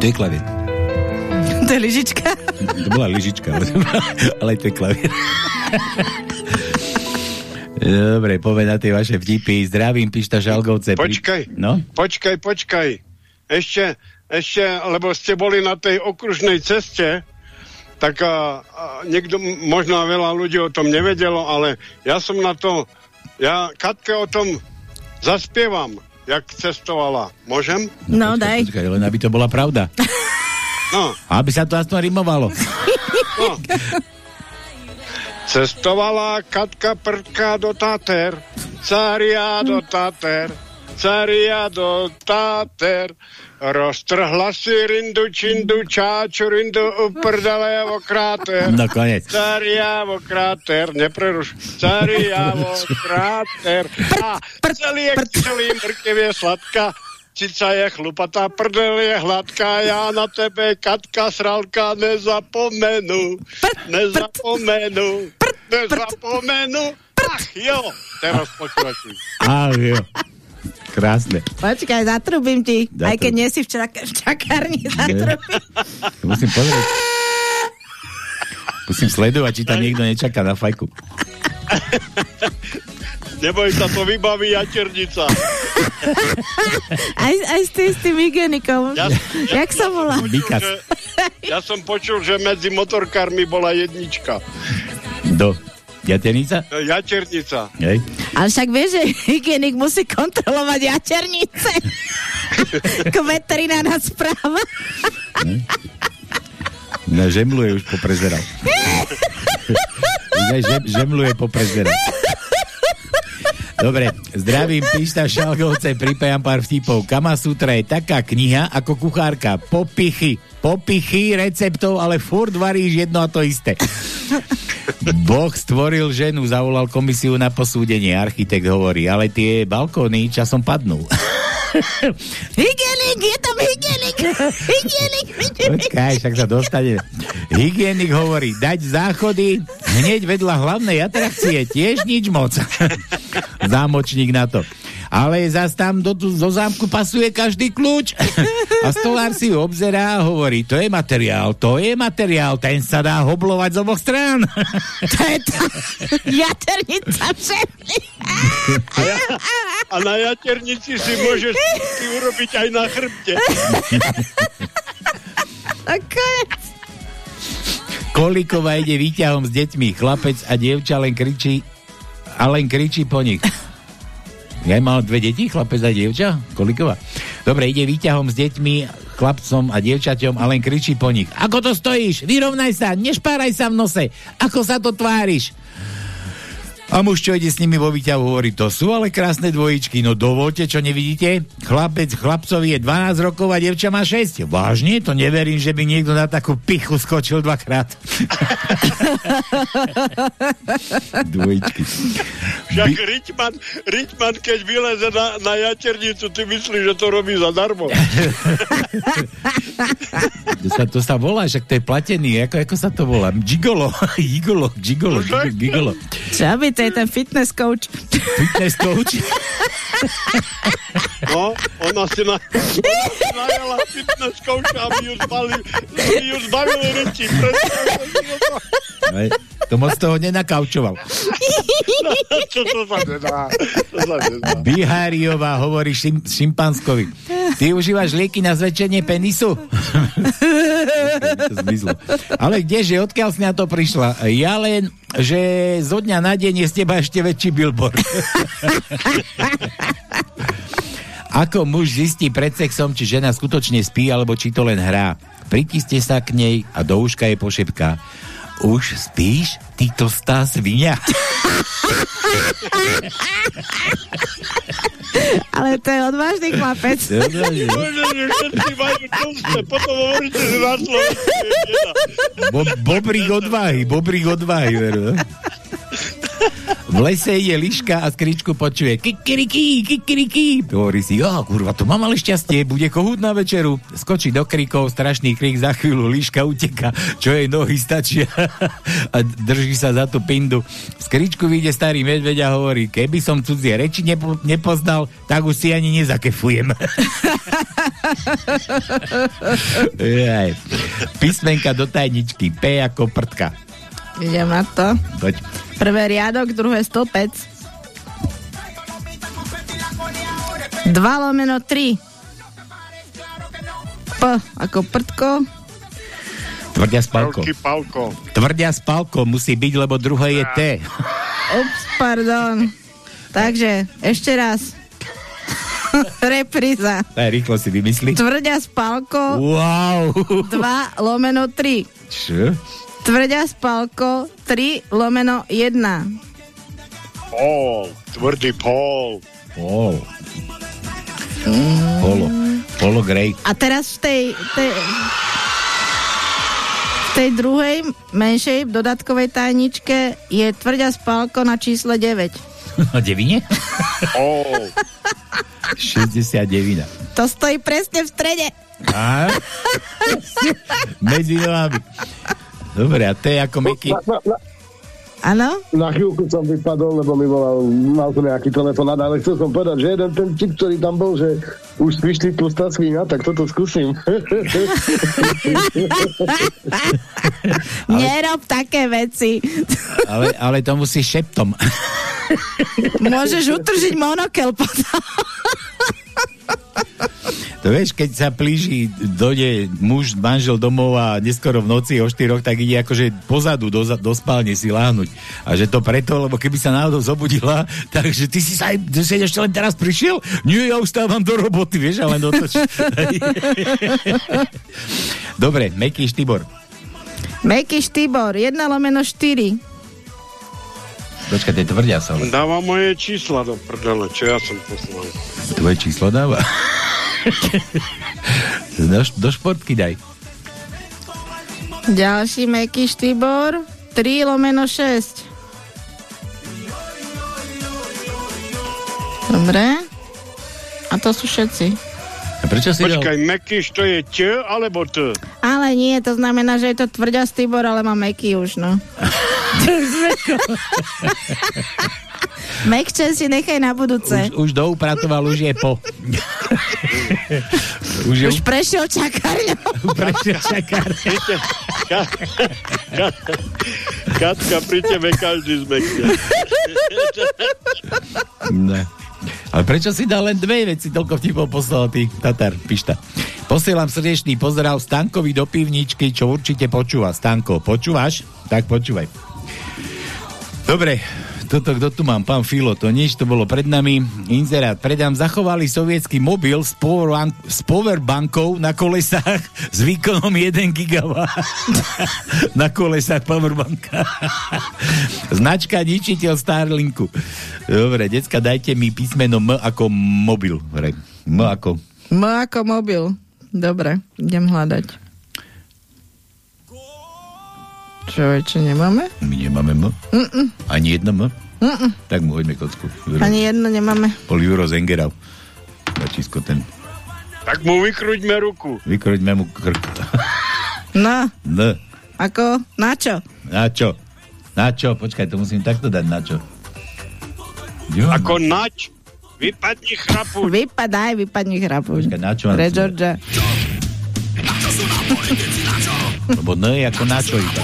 To je klavier. To je lyžička. To bola lyžička, ale, ale to je klavier. Dobre, na tie vaše vtipy. Zdravím, Pišta Žalgovce. Počkaj. No? Počkaj, počkaj. Ešte, ešte, lebo ste boli na tej okružnej ceste, tak a, a niekto, možno veľa ľudí o tom nevedelo, ale ja som na to, ja Katke o tom zaspievam, jak cestovala. Môžem? No, daj. Počkaj, len aby to bola pravda. No. Aby sa to aspoň rimovalo. No. Cestovala Katka Prtka do Tater, caria do Tater, caria do Tater. Roztrhla si rindu, čindu, čáču, rindu, uprdele vo kráter. No, konec. Caria vo kráter, nepreruš. Caria vo kráter. A celý je celý mrkev je sladká. Cica je chlupatá, prdel je hladká, já na tebe, Katka Sralka, nezapomenu, nezapomenu, nezapomenu. Ach jo, teraz pokračuj. Á, jo. Krásne. Počkaj, zatrubím ti. Zatrub. Aj keď nie si v, čak- v čakárni, zatrubím. Musím pozrieť. Musím sledovať, či tam niekto nečaká na fajku. Neboj sa, to vybaví jaternica. Aj, aj s tým, s tým hygienikom. Ja- Jak sa volá? Mikas. Že Ja som počul, že medzi motorkármi bola jednička. Do. Jaternica? Jaternica. Hej. Ale však vieš, že hygienik musí kontrolovať jačernice. Ako veterinárna správa. No, žemluje už poprezeral. Aj žem, žemluje poprezeral. Dobre, zdravím, píšta Šalgovce, pripájam pár vtipov. Kama Sutra je taká kniha ako kuchárka. Popichy, popichy receptov, ale furt varíš jedno a to isté. Boh stvoril ženu, zavolal komisiu na posúdenie. Architekt hovorí, ale tie balkóny časom padnú. Hygienik, je tam hygienik. Hygienik, hygienik. Počkaj, však sa dostane. Hygienik hovorí, dať záchody hneď vedľa hlavnej atrakcie, tiež nič moc. Zámočník na to. Ale zas tam do, do zámku pasuje každý kľúč. A stolár si ju obzerá a hovorí, to je materiál, to je materiál, ten sa dá hoblovať z oboch strán. To je tá jaternica všetky. A, ja, a na jaternici si môžeš ty urobiť aj na chrbte. A konec. Kolíková ide výťahom s deťmi, chlapec a dievča len kričí a len kričí po nich. Ja mal dve deti, chlapec a dievča? Kolíková. Dobre, ide výťahom s deťmi, chlapcom a dievčaťom a len kričí po nich. Ako to stojíš? Vyrovnaj sa, nešpáraj sa v nose. Ako sa to tváriš? A muž, čo ide s nimi vo výťahu, hovorí, to sú ale krásne dvojičky. No dovolte, čo nevidíte? Chlapec chlapcovi je 12 rokov a devča má 6. Vážne? To neverím, že by niekto na takú pichu skočil dvakrát. Dvojičky. Však Ričman, Ričman, keď vyleze na, na jaternicu, ty myslíš, že to robí zadarmo. To sa, to sa volá, však to je platený. Ako, ako sa to volá? Gigolo. Gigolo. Gigolo. Gigolo. Gigolo. Čo by, to je ten fitness coach. Fitness coach? No, ona si na, najala fitness coacha, aby ju zbavili, aby ju zbavili si to. To moc toho nenakaučoval. Čo to sa nedá? To. Biháriová hovorí šim, šimpanskovi. Ty užívaš lieky na zväčšenie penisu? to zmizlo. Ale kdeže, odkiaľ si na to prišla? Ja len, že zo dňa na deň je z teba ešte väčší billboard. Ako muž zistí pred sexom, či žena skutočne spí, alebo či to len hrá. Prikiste sa k nej a do úška jej pošepká. Už spíš, ty to stá svinia? Ale to je odvážny chlapec. Bo, bobrík odvahy, bobrík odvahy. Veru. V lese je liška a skričku počuje kikiriki, kikiriki. Hovorí si, ja, kurva, to mám ale šťastie, bude kohút na večeru. Skočí do krikov, strašný krik, za chvíľu liška uteka, čo jej nohy stačia a drží sa za tú pindu. Z kričku vyjde starý medveď a hovorí, keby som cudzie reči nepo, nepoznal, tak už si ani nezakefujem. Písmenka do tajničky, P ako prtka. Idem na to. Poď. Prvé riadok, druhé stĺpec. 2 lomeno 3. P ako prtko. Tvrdia spálko. Veľký palko. Tvrdia spálko musí byť, lebo druhé je T. Ups, pardon. Takže, ešte raz. Repríza. Je rýchlo si vymyslí. Tvrdia spálko Wow. 2 lomeno 3. Čo? Tvrdia spálko 3 lomeno 1. Pol, tvrdý pol. Pol. Polo. Polo Grey. A teraz v tej, tej, v tej druhej menšej dodatkovej tajničke je tvrdia spálko na čísle 9. Na devine? Pol. 69. To stojí presne v strede. A? Medzi nohami. Dobre, a to je ako na, Áno? na chvíľku som vypadol, lebo mi volal, mal som nejaký telefonát, ale chcel som povedať, že jeden ten tip, ktorý tam bol, že už vyšli tlustá svíňa, tak toto skúsim. Nerob také veci. Ale, ale to musí šeptom. Môžeš utržiť monokel potom. To vieš, keď sa plíži, dojde muž, manžel domov a neskoro v noci o 4, tak ide akože pozadu do, do spálne si láhnuť. A že to preto, lebo keby sa náhodou zobudila, takže ty si sa aj, si ešte len teraz prišiel? Nie, ja ustávam do roboty, vieš, ale len otoč. Dobre, Meky Štibor. Meky Štibor, 1 lomeno 4. Počkaj, to je tvrdia sa. ale Dáva moje čísla do prdele, čo ja som poslal. Tvoje číslo dáva. do, do športky daj. Ďalší Meky Štibor, 3 lomeno 6. Dobre. A to sú všetci. Prečo si Počkaj, Mekyš to je Č alebo T? Ale nie, to znamená, že je to tvrďa Stibor, ale má Meky už, no. Mekče si nechaj na budúce. Už, už doupratoval, už je po. už, je, Už prešiel čakárňou. prešiel čakár. Ka- ka- Katka, pri tebe každý zmekne. Ne. Ale prečo si dal len dve veci, toľko vtipov poslal ty, Tatar, pišta. Posielam srdečný pozdrav Stankovi do pivničky, čo určite počúva. Stanko, počúvaš? Tak počúvaj. Dobre, toto, kto tu mám? Pán Filo, to nič, to bolo pred nami. Inzerát, predám, zachovali sovietský mobil s, power, s powerbankou na kolesách s výkonom 1 gigawatt. na kolesách powerbanka. Značka ničiteľ Starlinku. Dobre, decka, dajte mi písmeno M ako mobil. M ako... M ako mobil. Dobre, idem hľadať. Čo, čo nemáme? My nemáme M? Mm-mm. Ani jedno M? Mm-mm. Tak mu hoďme kocku. Juro. Ani jedno nemáme. Bol Juro Zengerau. Začisko ten. Tak mu vykruďme ruku. Vykroďme mu krk. No, N. ako? Na čo? Na čo? Na čo? Počkaj, to musím takto dať. Na čo? Jo, Ako nač. Vypadni chrapu. Vypadaj, vypadni chrapuň. Počkaj, na čo Pre? Georgia. Lebo N je ako na čo iba.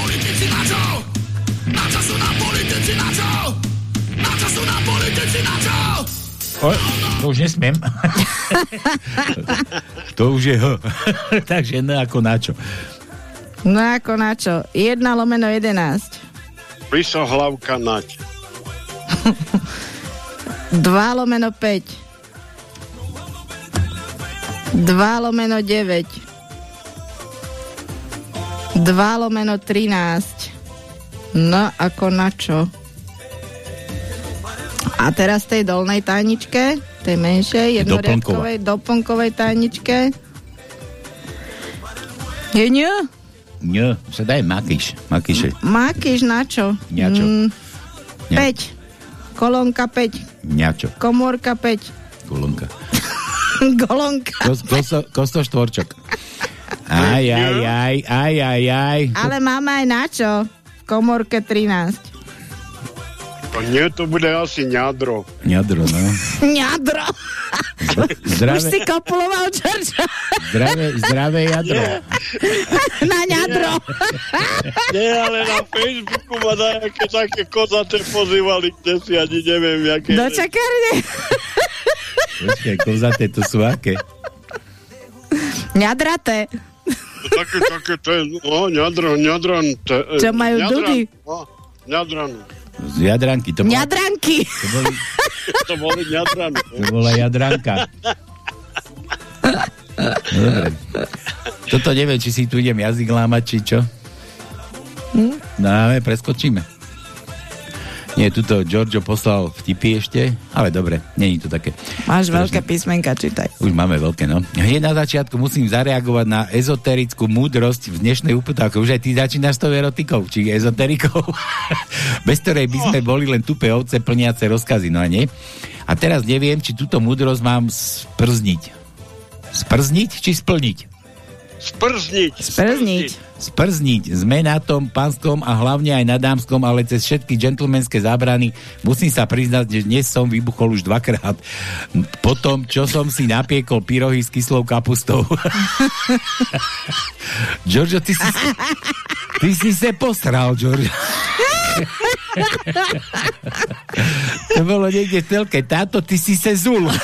O, to už nesmiem. to už je H. Takže N ako na čo. No ako na čo? 1 lomeno 11. Piso hlavka nač. 2 lomeno 5. 2 lomeno 9. 2 lomeno 13. No, ako na čo? A teraz tej dolnej tajničke, tej menšej, jednoriadkovej, doplnkovej tajničke. Je nie? Nie, sa daj Makiš. Makiše. Na čo? Na čo? Mm, Ne. 5. Kolónka 5. Ňačo. Komórka 5. Kolonka. Golonka. Kos, kosto, kosto štvorčok. Aj, aj, aj, aj, aj, aj. Ale máme aj na čo? V komórke 13. To nie, to bude asi ňadro. Ňadro, no. Ňadro. Už Zdravé, si kopuloval čerča zdravé, zdravé jadro. na ňadro. Nie, ale na Facebooku ma nejaké také kozaté pozývali, kde si ani neviem, jaké. Do čakárne. Počkaj, kozaté, to sú aké? Ňadraté. Také, také, to je, no, ňadro, ňadran. Te, Čo majú ňadran, dudy? No, ňadran. Z jadranky. To, bol, Ňadranky. to, boli, To boli ňadran. to bola jadranka. Dobre. Toto neviem, či si tu idem jazyk lámať, či čo. No, ale preskočíme. Nie, tuto Giorgio poslal vtipy ešte, ale dobre, není to také. Máš veľké písmenka, čítaj. Už máme veľké, no. Hneď na začiatku musím zareagovať na ezoterickú múdrosť v dnešnej uputávke. Už aj ty začínaš s tou erotikou, či ezoterikou, bez ktorej by sme boli len tupé ovce plniace rozkazy, no a nie? A teraz neviem, či túto múdrosť mám sprzniť. Sprzniť, či splniť? Sprzniť. Sprzniť. Sprzniť. Sme na tom pánskom a hlavne aj na dámskom, ale cez všetky džentlmenské zábrany musím sa priznať, že dnes som vybuchol už dvakrát. Po tom, čo som si napiekol pyrohy s kyslou kapustou. Giorgio, ty si, ty si se posral, Giorgio. to bolo niekde v telke. Táto, ty si se zul.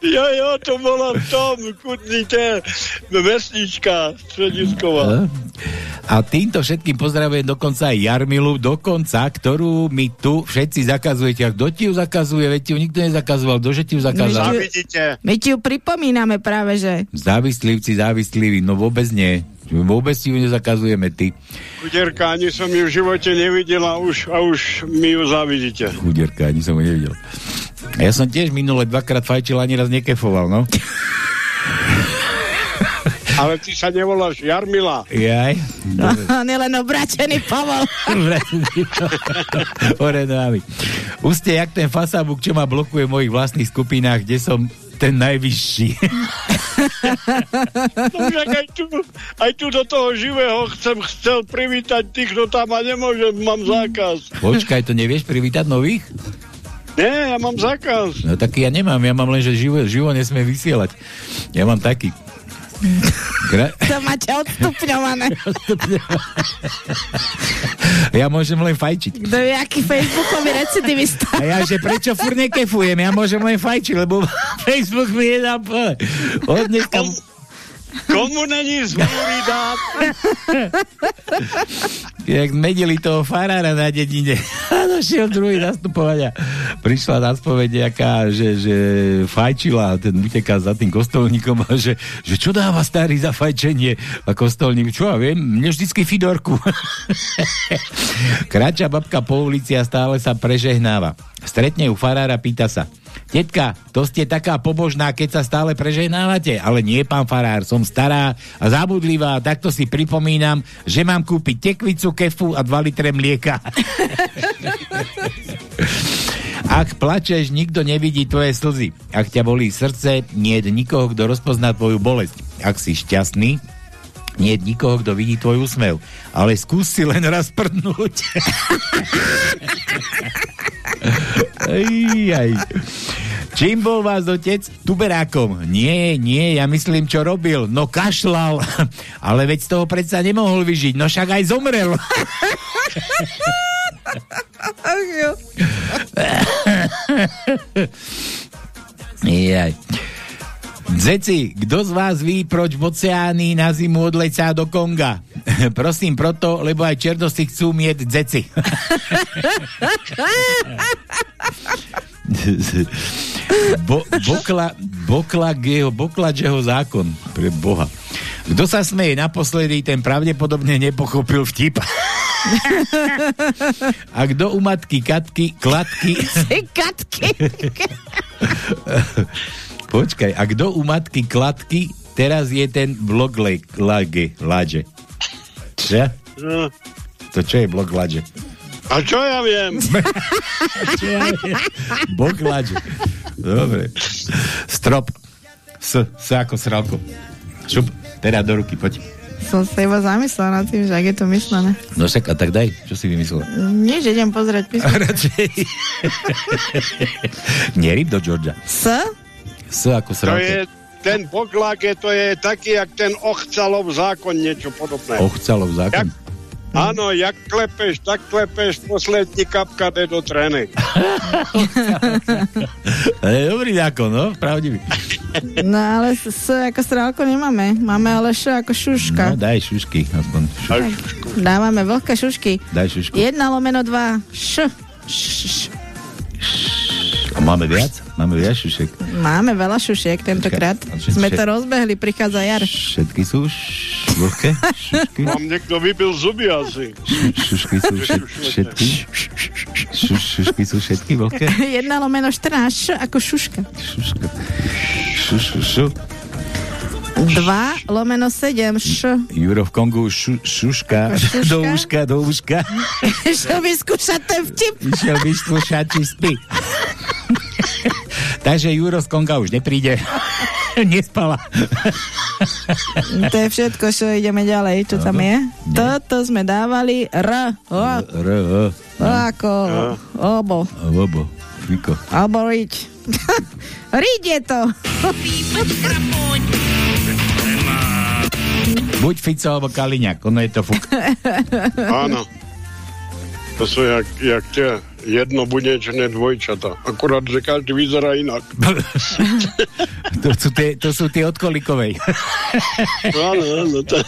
Jo, jo, to bola v tom, kudnite, vesnička Stredisková. A týmto všetkým pozdravujem dokonca aj Jarmilu, dokonca, ktorú mi tu všetci zakazujete. A kto ti ju zakazuje? Veď ti ju nikto nezakazoval. Ktože ti ju zakázal? Zavidíte. My ti ju pripomíname práve, že... Závislivci, závisliví. No vôbec nie. Vôbec ti ju nezakazujeme ty. Kuderka, ani som ju v živote nevidela už, a už mi ju zavidíte. Chudierka, ani som ho nevidel. Ja som tiež minule dvakrát fajčil, ani raz nekefoval, no. Ale ty sa nevoláš Jarmila. Jaj. On je len obračený Pavol. Hore nohami. Už ste jak ten fasabuk, čo ma blokuje v mojich vlastných skupinách, kde som ten najvyšší. Aj, tu, aj tu do toho živého chcem chcel privítať tých, kto tam a nemôžem, mám zákaz. Počkaj, to nevieš privítať nových? Nie, ja mám zákaz. No taký ja nemám, ja mám len, že živo, živo nesmie vysielať. Ja mám taký. Gra- To máte odstupňované. ja môžem len fajčiť. Kto je aký facebookový recidivista? A ja, že prečo furt nekefujem? Ja môžem len fajčiť, lebo Facebook mi nedá pole. Od dneska... Komunizmus mi dá. Jak medili toho farára na dedine. A došiel druhý nastupovať a prišla na spoveď že, že fajčila a ten uteká za tým kostolníkom a že, že čo dáva starý za fajčenie? A kostolník, čo ja viem, mne vždycky Fidorku. Kráča babka po ulici a stále sa prežehnáva. Stretne ju farára, pýta sa. Tetka, to ste taká pobožná, keď sa stále prežehnávate, ale nie, pán farár, som stará a zabudlivá, takto si pripomínam, že mám kúpiť tekvicu, kefu a 2 litre mlieka. Ak plačeš, nikto nevidí tvoje slzy. Ak ťa bolí srdce, nie je nikoho, kto rozpozná tvoju bolesť. Ak si šťastný, nie je nikoho, kto vidí tvoj úsmev. Ale skús si len raz prdnúť. aj, aj. Čím bol vás otec? Tuberákom. Nie, nie, ja myslím, čo robil. No kašlal. Ale veď z toho predsa nemohol vyžiť. No však aj zomrel. Jaj. Zeci, kto z vás ví, proč v oceáni na zimu odlecá do Konga? Prosím proto, lebo aj černosti chcú mieť zeci. Bo, bokla, bokla, bokladžeho zákon pre Boha. Kto sa smeje naposledy, ten pravdepodobne nepochopil vtip. A kto u matky Katky, kladky... Katky. Počkaj, a kto u matky Kladky, teraz je ten blog lage, laže. Čo? No. To čo je blog laže? A čo ja viem? Čo ja viem? Blog laže. Dobre. Strop. S, s ako sralko. Šup, teda do ruky, poď. Som sa iba zamyslela nad tým, že ak je to myslené. No však, a tak daj, čo si vymyslela? Nie, že idem pozrieť písmo. Radšej. Neryb do Georgia. S? S ako To sralko. je ten poklake, to je taký, jak ten Ochcalov zákon, niečo podobné. Ochcalov zákon. Áno, jak klepeš, tak klepeš, poslední kapka jde do je dobrý zákon, no, pravdivý. No ale s, ako strálko nemáme. Máme ale š ako šuška. No, daj šušky, aspoň. Šu, Dávame veľké šušky. daj šušku. Jedna lomeno dva. Š. Š. A máme viac? Máme viac šušek. Máme veľa šušiek tentokrát. Sme to rozbehli, prichádza jar. Všetky sú vlhké? Vám niekto vybil zuby asi. Šušky sú všet, všetky? Šu, šušky sú všetky vlhké? Jedna lomeno 14. Š ako šuška. Šuška. Šu, šu, šu. Dva lomeno 7. Š. Juro v Kongu šu, šuška, Šuška? do uška, do uška. Šiel vyskúšať ten vtip. Išiel vyskúšať, či spí. Takže Juro z Konga už nepríde. Nespala. To je všetko, čo ideme ďalej. Čo tam je? Toto sme dávali. R. O. R, O, O ako obo. Lobo, Fiko. Alebo riť. riť je to. Buď Fico alebo Kaliňák, ono je to fuk. Áno. To sú jak, jak tie jednobunečné dvojčata. Akurát, že každý vyzerá inak. To sú tie, to sú tie od kolikovej. Áno, áno. To...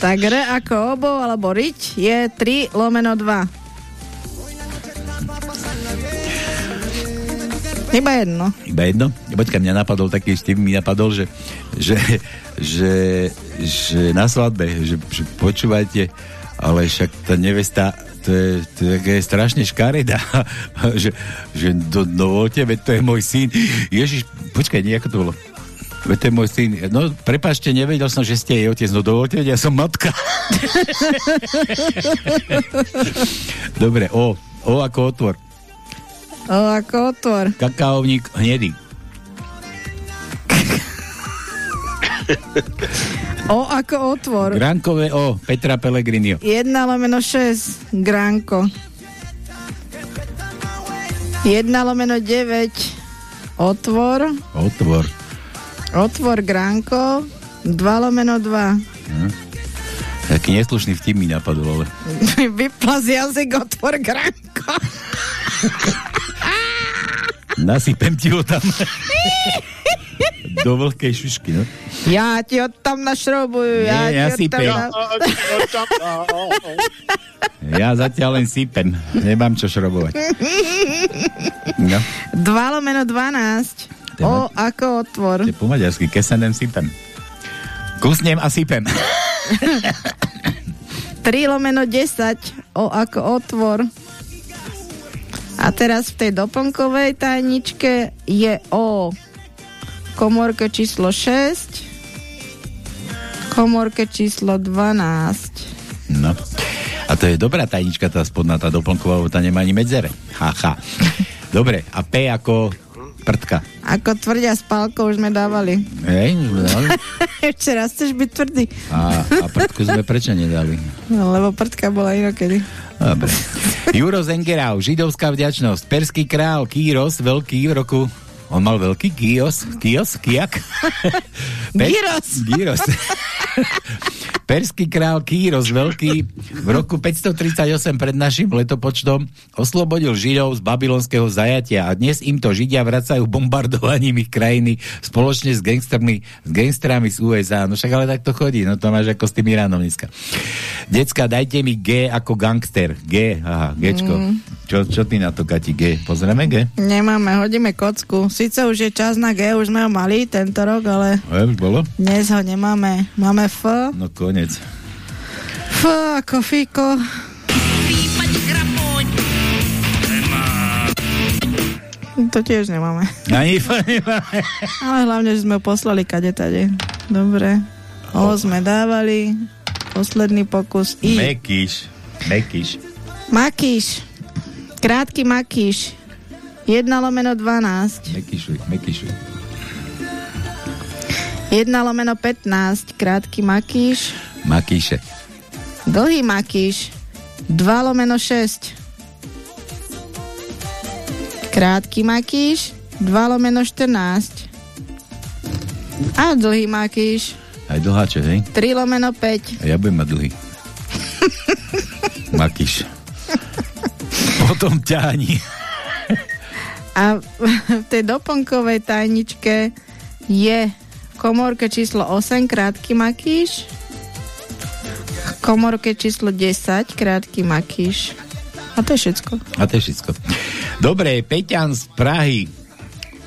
Tak R ako obo alebo riť je 3 lomeno 2. Iba jedno. Iba jedno? Počkaj, mňa napadol taký štým, mi napadol, že, že, že, že na svadbe, že, že počúvajte, ale však tá nevesta to je, to je, je strašne škaredá, že, že do, dovolte, veď to je môj syn. Ježiš, počkaj, nie, ako to bolo? Veď to je môj syn. No, prepašte, nevedel som, že ste jej otec. No dovolte, ja som matka. Dobre, O. O ako otvor. O ako otvor. Kakaovník hnedý. O ako otvor. Grankové O. Petra Pellegrinio. 1 lomeno 6. Granko. 1 lomeno 9. Otvor. Otvor. Otvor Granko. 2 lomeno 2. Hm. Taký neslušný vtip mi napadol, ale... Vypla z jazyk otvor Granko. Nasypem ti ho tam. Do vlhkej šušky, no. Ja ti ho tam našrobujú. Ja, Nie, ja ti ho tam na... Ja zatiaľ len sypem. Nemám čo šrobovať. No. 2 lomeno 12. O ako otvor. To je po maďarsky. Kesenem sypem. Kusnem a sypem. 3 lomeno 10. O ako otvor. A teraz v tej doplnkovej tajničke je O. Komorke číslo 6. Komorke číslo 12. No. A to je dobrá tajnička, tá spodná, tá doplnková, tá nemá ani medzere. Haha. Dobre, a P ako prdka. Ako tvrdia s pálkou už sme dávali. Hej, už sme dali. Ešte raz chceš byť tvrdý. A, a prdku sme prečo nedali? No, lebo prdka bola inokedy. Dobre. Juro Zengerau, židovská vďačnosť. Perský král Kýros, veľký v roku... On mal veľký Kios, Kios, Kiak? Gyros. Gyros. Perský král Kýros veľký v roku 538 pred našim letopočtom oslobodil Židov z babylonského zajatia a dnes im to Židia vracajú bombardovaním ich krajiny spoločne s gangstermi, s gangsterami z USA. No však ale tak to chodí, no to máš ako s tým Iránom dneska. Decka, dajte mi G ako gangster. G, aha, Gčko. Mm. Čo, čo ty na to, Kati? G. Pozrieme G? Nemáme, hodíme kocku. Sice už je čas na G, už sme ho mali tento rok, ale už bolo? dnes ho nemáme. Máme F. No konec. F ako Fiko. To tiež nemáme. Ani nemáme. Ale hlavne, že sme ho poslali kade tade. Dobre. O sme dávali. Posledný pokus. I. Mekíš. Mekíš. Makíš. Krátky makíš. 1 lomeno 12. Mekíšuj, mekíšuj. 1 lomeno 15. Krátky makíš. Makíše. Dlhý makíš. 2 lomeno 6. Krátky makíš. 2 lomeno 14. A dlhý makíš. Aj dlháče, hej? 3 lomeno 5. A ja budem mať dlhý. Makíš. Potom ťahni. A v tej doplnkovej tajničke je v komórke číslo 8 krátky makíš. V komórke číslo 10 krátky makíš. A to je všetko. A to je všetko. Dobre, Peťan z Prahy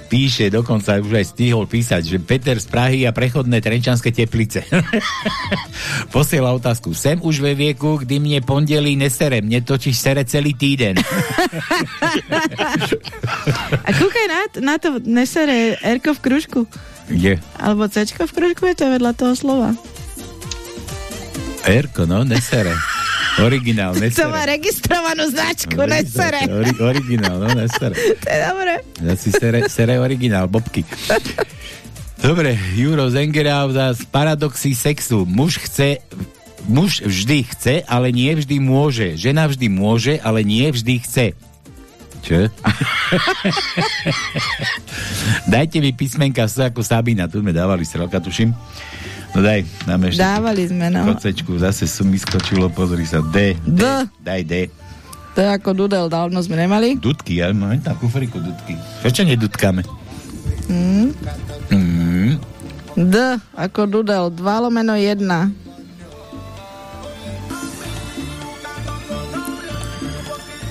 píše, dokonca už aj stihol písať, že Peter z Prahy a prechodné trenčanské teplice. Posiela otázku. Sem už ve vieku, kdy mne pondelí nesere, mne totiž sere celý týden. A kúkaj na, na to nesere Rko v kružku. Je. Alebo Cčko v kružku je to vedľa toho slova. Erko, no, nesere. Originál, To nesere. má registrovanú značku, nesere. Ori, originál, no, nesere. To je dobré. Ja si sere, sere originál, bobky. Dobre, Juro Zengerau z paradoxy sexu. Muž chce muž vždy chce, ale nie vždy môže. Žena vždy môže, ale nie vždy chce. Čo? Dajte mi písmenka S ako Sabina. Tu sme dávali strelka, tuším. No daj, dáme ešte. Dávali sme, no. Kocečku, zase som mi skočilo, pozri sa. D. D. Daj D. To je ako dudel, dávno sme nemali. Dudky, ja mám tam kufriku dudky. Prečo nedudkáme? Mm. Mm. D ako dudel, 2 lomeno 1.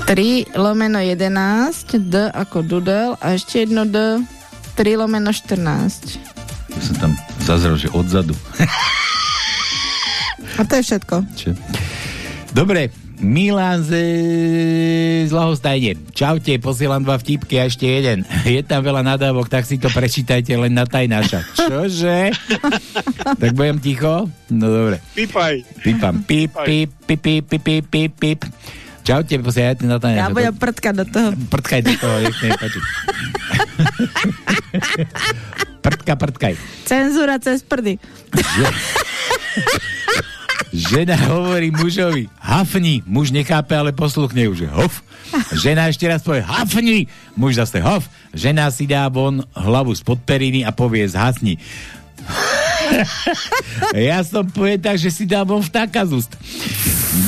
Tri lomeno 11, D ako dudel a ešte jedno D, 3 lomeno 14. Ja som tam zazrel, že odzadu. A to je všetko. Čo? Dobre, Milan z, z Lahostajne. Čaute, posielam dva vtipky a ešte jeden. Je tam veľa nadávok, tak si to prečítajte len na tajnáša. Čože? tak budem ticho? No dobre. Pípaj. Pípam. Píp, píp, píp, píp, píp, píp, píp, píp. Čaute, posielajte na tajnáša. Ja budem prtkať do toho. Prtkaj do toho, nech sa nepáči. Prtka, prtkaj. Cenzúra cez prdy. Žena hovorí mužovi, hafni. Muž nechápe, ale posluchne už, že hof. Žena ešte raz povie, hafni. Muž zase hof. Žena si dá von hlavu spod periny a povie, zhasni. ja som povie tak, že si dá von vtáka z úst.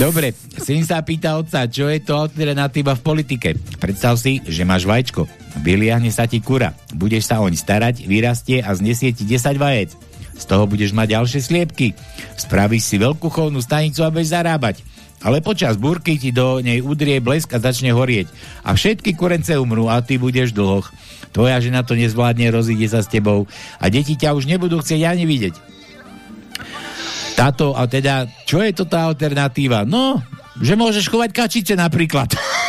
Dobre, syn sa pýta otca, čo je to alternatíva v politike. Predstav si, že máš vajíčko. Vyliahne sa ti kura. Budeš sa oň starať, vyrastie a znesie ti 10 vajec. Z toho budeš mať ďalšie sliepky. Spravíš si veľkú chovnú stanicu a budeš zarábať. Ale počas búrky ti do nej udrie blesk a začne horieť. A všetky kurence umrú a ty budeš dlhoch. Tvoja žena to nezvládne, rozíde sa s tebou a deti ťa už nebudú chcieť ani vidieť. Táto, a teda, čo je to tá alternatíva? No, že môžeš chovať kačice napríklad.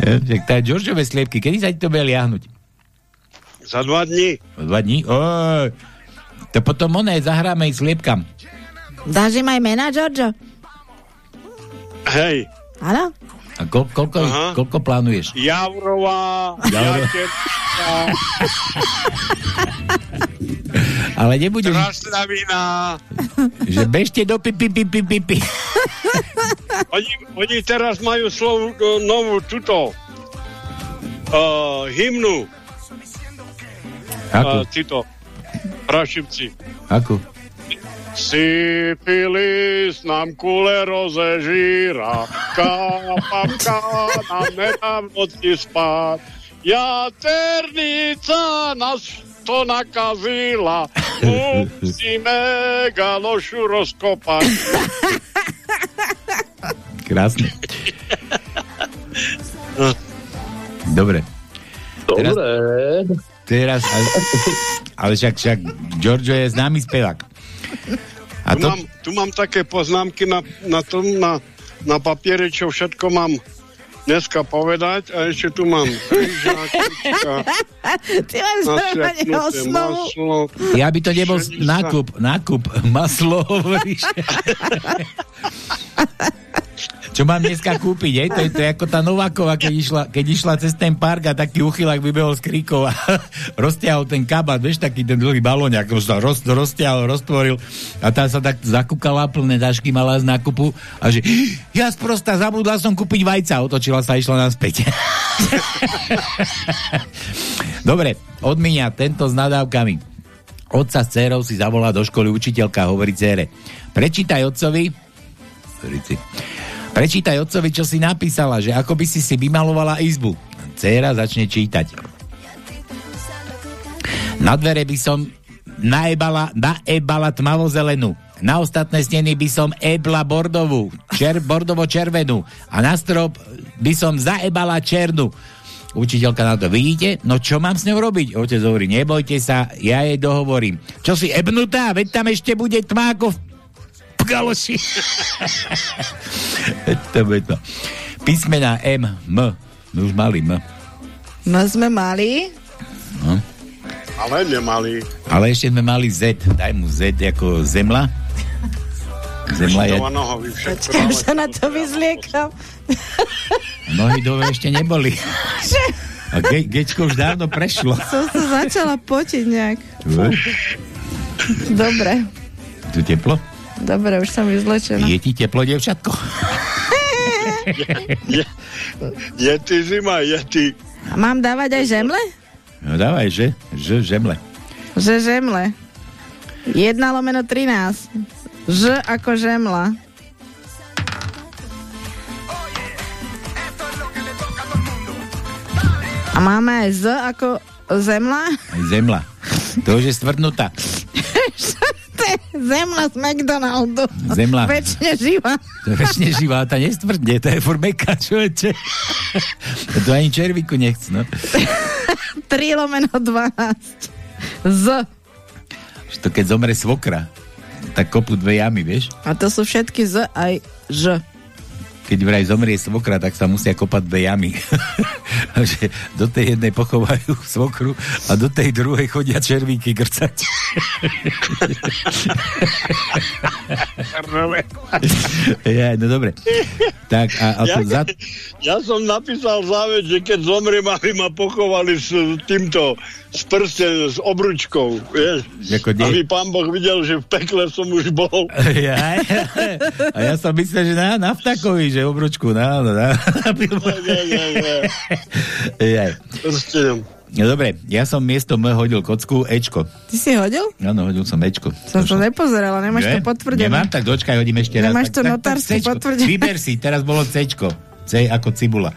tak tá Georgeové sliepky, kedy sa ti to bude liahnuť? Za dva dní. Dva dní? Oj. To potom oné, zahráme ich sliepkam. Dáš im aj mena, Giorgio? Hej. Áno? A ko, koľko, Aha. koľko plánuješ? Javrová, Javro- Ale nebudeš, Traslavina. že bežte do pipi, pipi, pipi. Oni, oni teraz majú slovu, e, novú tuto uh, hymnu. Akú? Uh, títo Rašivci. Akú? Sypili nám kule rozežíra, kapapka nám nedá v noci spát. Jaternica nás to nakazila, musíme galošu rozkopať. Krásne. Dobre. Teraz, Dobre. teraz ale, ale však, však Giorgio je známy spevák. A Tu, to, mám, tu mám také poznámky na, na tom, na, na papiere, čo všetko mám dneska povedať a ešte tu mám križáčička, Ty máš normálne osnovu. ja by to nebol nákup, nákup maslo, hovoríš. Čo mám dneska kúpiť, hej? To je, to je ako tá Nováková, keď išla, keď išla cez ten park a taký uchylák vybehol z kríkov a roztiahol ten kabát, vieš, taký ten dlhý balóňak, sa roz, roztiahol, roztvoril a tá sa tak zakúkala, plné dažky mala z nákupu a že ja sprosta zabudla som kúpiť vajca, otočila sa a išla naspäť. Dobre, odmiňa tento s nadávkami. Otca s dcerou si zavolá do školy učiteľka, hovorí dcere. Prečítaj otcovi. Prečítaj otcovi, čo si napísala, že ako by si si vymalovala izbu. Céra začne čítať. Na dvere by som naebala, naebala tmavo-zelenú. Na ostatné steny by som ebla bordovú, čer, bordovo-červenú. A na strop by som zaebala černu. Učiteľka na to, vidíte? No čo mám s ňou robiť? Otec hovorí, nebojte sa, ja jej dohovorím. Čo si ebnutá? Veď tam ešte bude v v galoši. to bude to. Písmená M, M. My už mali M. No sme mali. No. Ale nemali. Ale ešte sme mali Z. Daj mu Z ako zemla. Zemla je... Počkaj, už sa na to vyzliekam. Nohy dole ešte neboli. A ge, gečko už dávno prešlo. Som sa začala potiť nejak. Dobre, Tu teplo? Dobre, už som vyzlečená. Je ti teplo, devčatko? je, je, je ty zima, je ty. A mám dávať aj žemle? No dávaj, že, že žemle. Že žemle. 1 lomeno 13. Ž ako žemla. A máme aj Z ako zemla? Zemla. To už je stvrdnutá. to je zemla z McDonaldu. Zemla. Večne živá. To je väčšine živá, tá nestvrdne, to je furt meká, človeče. to ani červíku nechc, no. 3 lomeno 12. Z. Že to keď zomre svokra, tak kopu dve jamy, vieš? A to sú všetky Z aj Ž. Keď vraj zomrie svokra, tak sa musia kopať dve jamy. že do tej jednej pochovajú svokru a do tej druhej chodia červíky grcať. ja, no dobre. Tak a, a Ja, za... ja som napísal záveď, že keď zomriem, aby ma pochovali s týmto, s prsten, s obručkou, vieš. Ako nie- Aby pán Boh videl, že v pekle som už bol. Ja, ja. A ja som myslel, že na, na vtakovi, že obručku, na, na, na, Nie, nie, nie. No dobre, ja som miesto M hodil kocku Ečko. Ty si hodil? Áno, hodil som Ečko. Som to nepozerala, nemáš Nie? to potvrdené. Nemám, tak dočkaj, hodím ešte raz. Nemáš to tak, notársky potvrdené. Vyber si, teraz bolo Cčko. C ako cibula.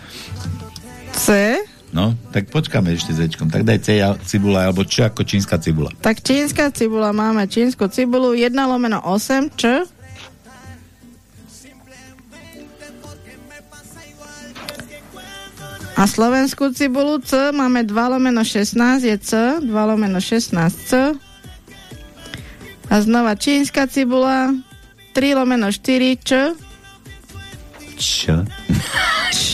C? No, tak počkáme ešte s Ečkom. Tak daj C cibula, alebo Č ako čínska cibula. Tak čínska cibula, máme čínsku cibulu 1 lomeno 8, Č. A slovenskú cibulu C máme 2 lomeno 16, je C, 2 lomeno 16 C. A znova čínska cibula 3 lomeno 4 Č. Č. Č.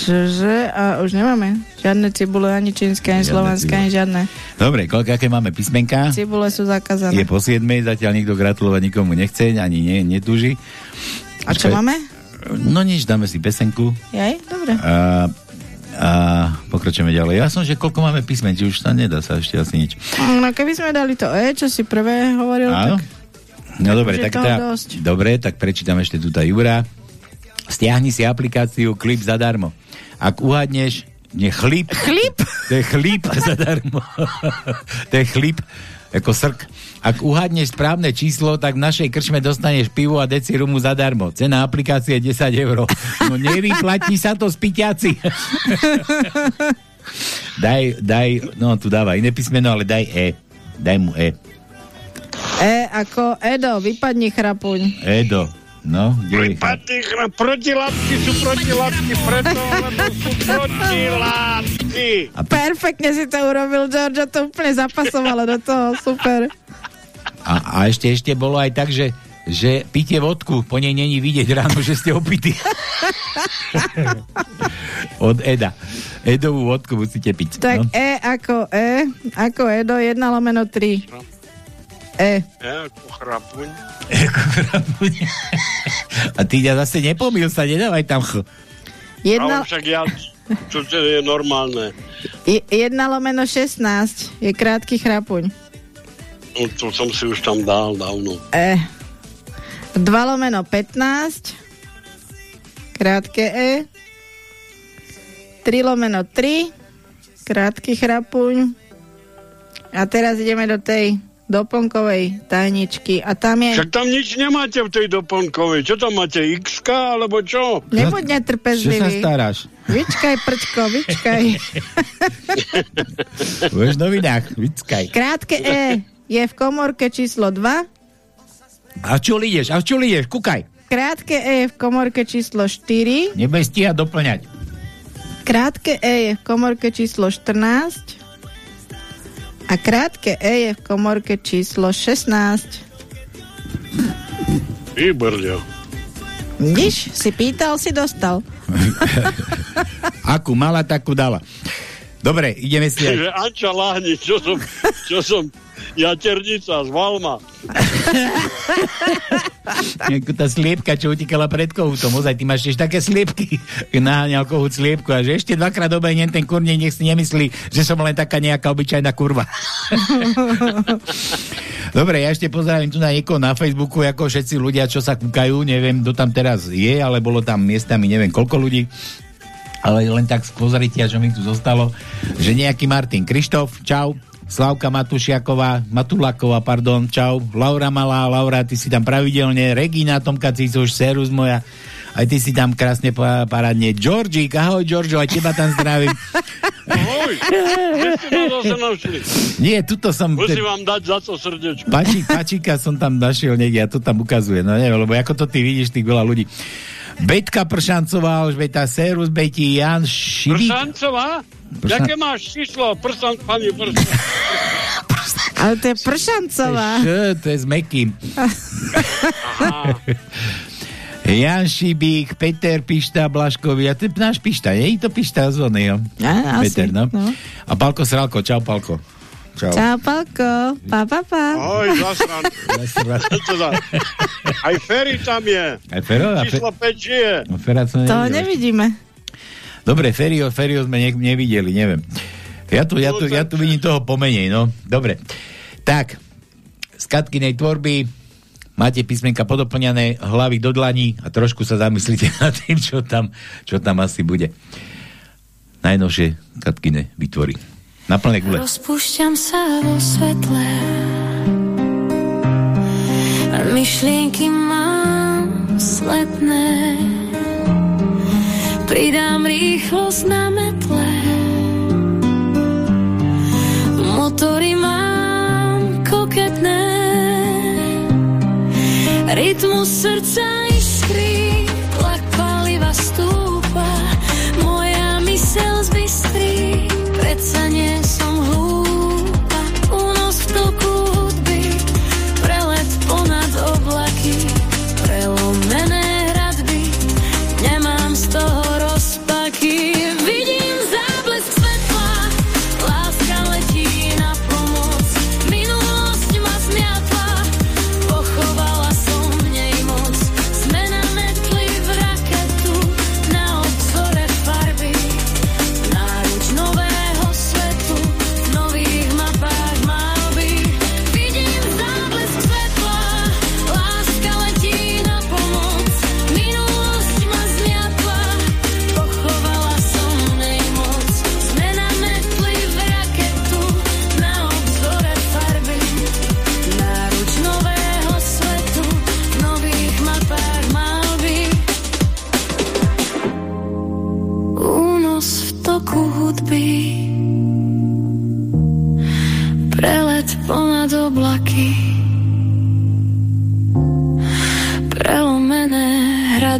Č. A už nemáme žiadne cibule, ani čínske, ani slovenské, ani žiadne. Dobre, koľko aké máme písmenka? Cibule sú zakázané. Je po 7, zatiaľ nikto gratulovať nikomu nechce, ani ne, netúži. A čo máme? No nič, dáme si pesenku Jaj, dobre. a, a pokračujeme ďalej. Ja som, že koľko máme písmen, či už sa nedá sa ešte asi nič. No keby sme dali to E, čo si prvé hovoril, Áno? tak No dobre, tak tá, dosť. dobre, tak prečítam ešte túto Jura. Stiahni si aplikáciu Klip zadarmo. Ak uhadneš, nie chlíp. Chlíp? To je chlíp zadarmo. to je chlíp, ako srk. Ak uhadneš správne číslo, tak v našej krčme dostaneš pivo a deci rumu zadarmo. Cena aplikácie je 10 eur. No nevyplatí sa to spitiaci. daj, daj, no tu dáva iné písmeno, ale daj E. Daj mu E. E ako Edo, vypadni chrapuň. Edo. No, kde chra- protilátky sú protilátky preto, lebo sú protilátky. Perfektne si to urobil, George, to úplne zapasovalo do toho, super. A, a ešte, ešte bolo aj tak, že, že píte vodku, po nej není vidieť ráno, že ste opití. Od Eda. Edovú vodku musíte piť. Tak no. E ako E, ako Edo, 1 lomeno 3. E. Ja, ako chrapuň. A ty ťa zase nepomýl sa, nedávaj tam ch. Jedna, Ale však ja, čo je normálne. 1 lomeno 16 je krátky chrapuň. No, to som si už tam dal dávno. E. 2 lomeno 15. Krátke E. 3 lomeno 3. Krátky chrapuň. A teraz ideme do tej doplnkovej tajničky. A tam je... Však tam nič nemáte v tej doplnkovej. Čo tam máte, x alebo čo? Nebuď Čo sa netrpezlivý. staráš? Vyčkaj, prčko, vyčkaj. Budeš novinách, vyckaj. Krátke E je v komorke číslo 2. A čo ideš? A čo ideš? Kúkaj. Krátke E je v komorke číslo 4. Nebej stíhať doplňať. Krátke E je v komorke číslo 14. A krátke E je v komorke číslo 16. Výborne. Vidíš, si pýtal, si dostal. Akú mala, takú dala. Dobre, ideme si... Že Anča Láhni, čo som, čo som jaternica z Valma. Ako tá sliepka, čo utekala pred kohútom. Ozaj, ty máš tiež také sliepky. Naháňal kohút sliepku a že ešte dvakrát obejnem ten kurník, nech si nemyslí, že som len taká nejaká obyčajná kurva. Dobre, ja ešte pozdravím tu na niekoho na Facebooku, ako všetci ľudia, čo sa kúkajú, neviem, kto tam teraz je, ale bolo tam miestami neviem koľko ľudí. Ale len tak z pozritia, čo mi tu zostalo, že nejaký Martin Krištof, čau, Slavka Matušiaková, Matulaková, pardon, čau. Laura Malá, Laura, ty si tam pravidelne. Regina Tomka Cicoš, Serus moja. Aj ty si tam krásne pa- parádne. Georgík, ahoj Giorgio, aj teba tam zdravím. Ahoj? Nie, tuto som... Musím vám dať za to srdiečko. Pači, pačíka som tam našiel niekde a to tam ukazuje. No neviem, lebo ako to ty vidíš, tých veľa ľudí. Betka Pršancová, Alžbeta Serus, Beti, Jan Šibík. Pršancová? Pršan- Jaké máš číslo? Prsan, pani Prsan. Ale to je pršancová. Š, to je s Mekým. Jan Šibík, Peter Pišta, Blaškovi, a to je náš Pišta, nie je to Pišta z oného? Peter, no. no. A Palko Sralko, čau Palko. Čau. Čau, Palko. Pa, pa, pa. Ahoj, zasran. Aj Ferry tam je. Aj Fero? Číslo 5 žije. No, Fera To nevidel. nevidíme. Dobre, Ferio, Ferio sme ne, nevideli, neviem. Ja tu, ja, tu, ja tu vidím toho pomenej, no. Dobre. Tak, z Katkinej tvorby máte písmenka podoplňané, hlavy do dlaní a trošku sa zamyslíte nad tým, čo tam, čo tam asi bude. Najnovšie Katkine vytvorí. Na plné gule. Rozpúšťam sa vo svetle myšlienky mám sletné. Pridám rýchlosť na metle. Motory mám koketné. Rytmus srdca iskry, tlak paliva stúpa. Moja mysel zbystrí, predsa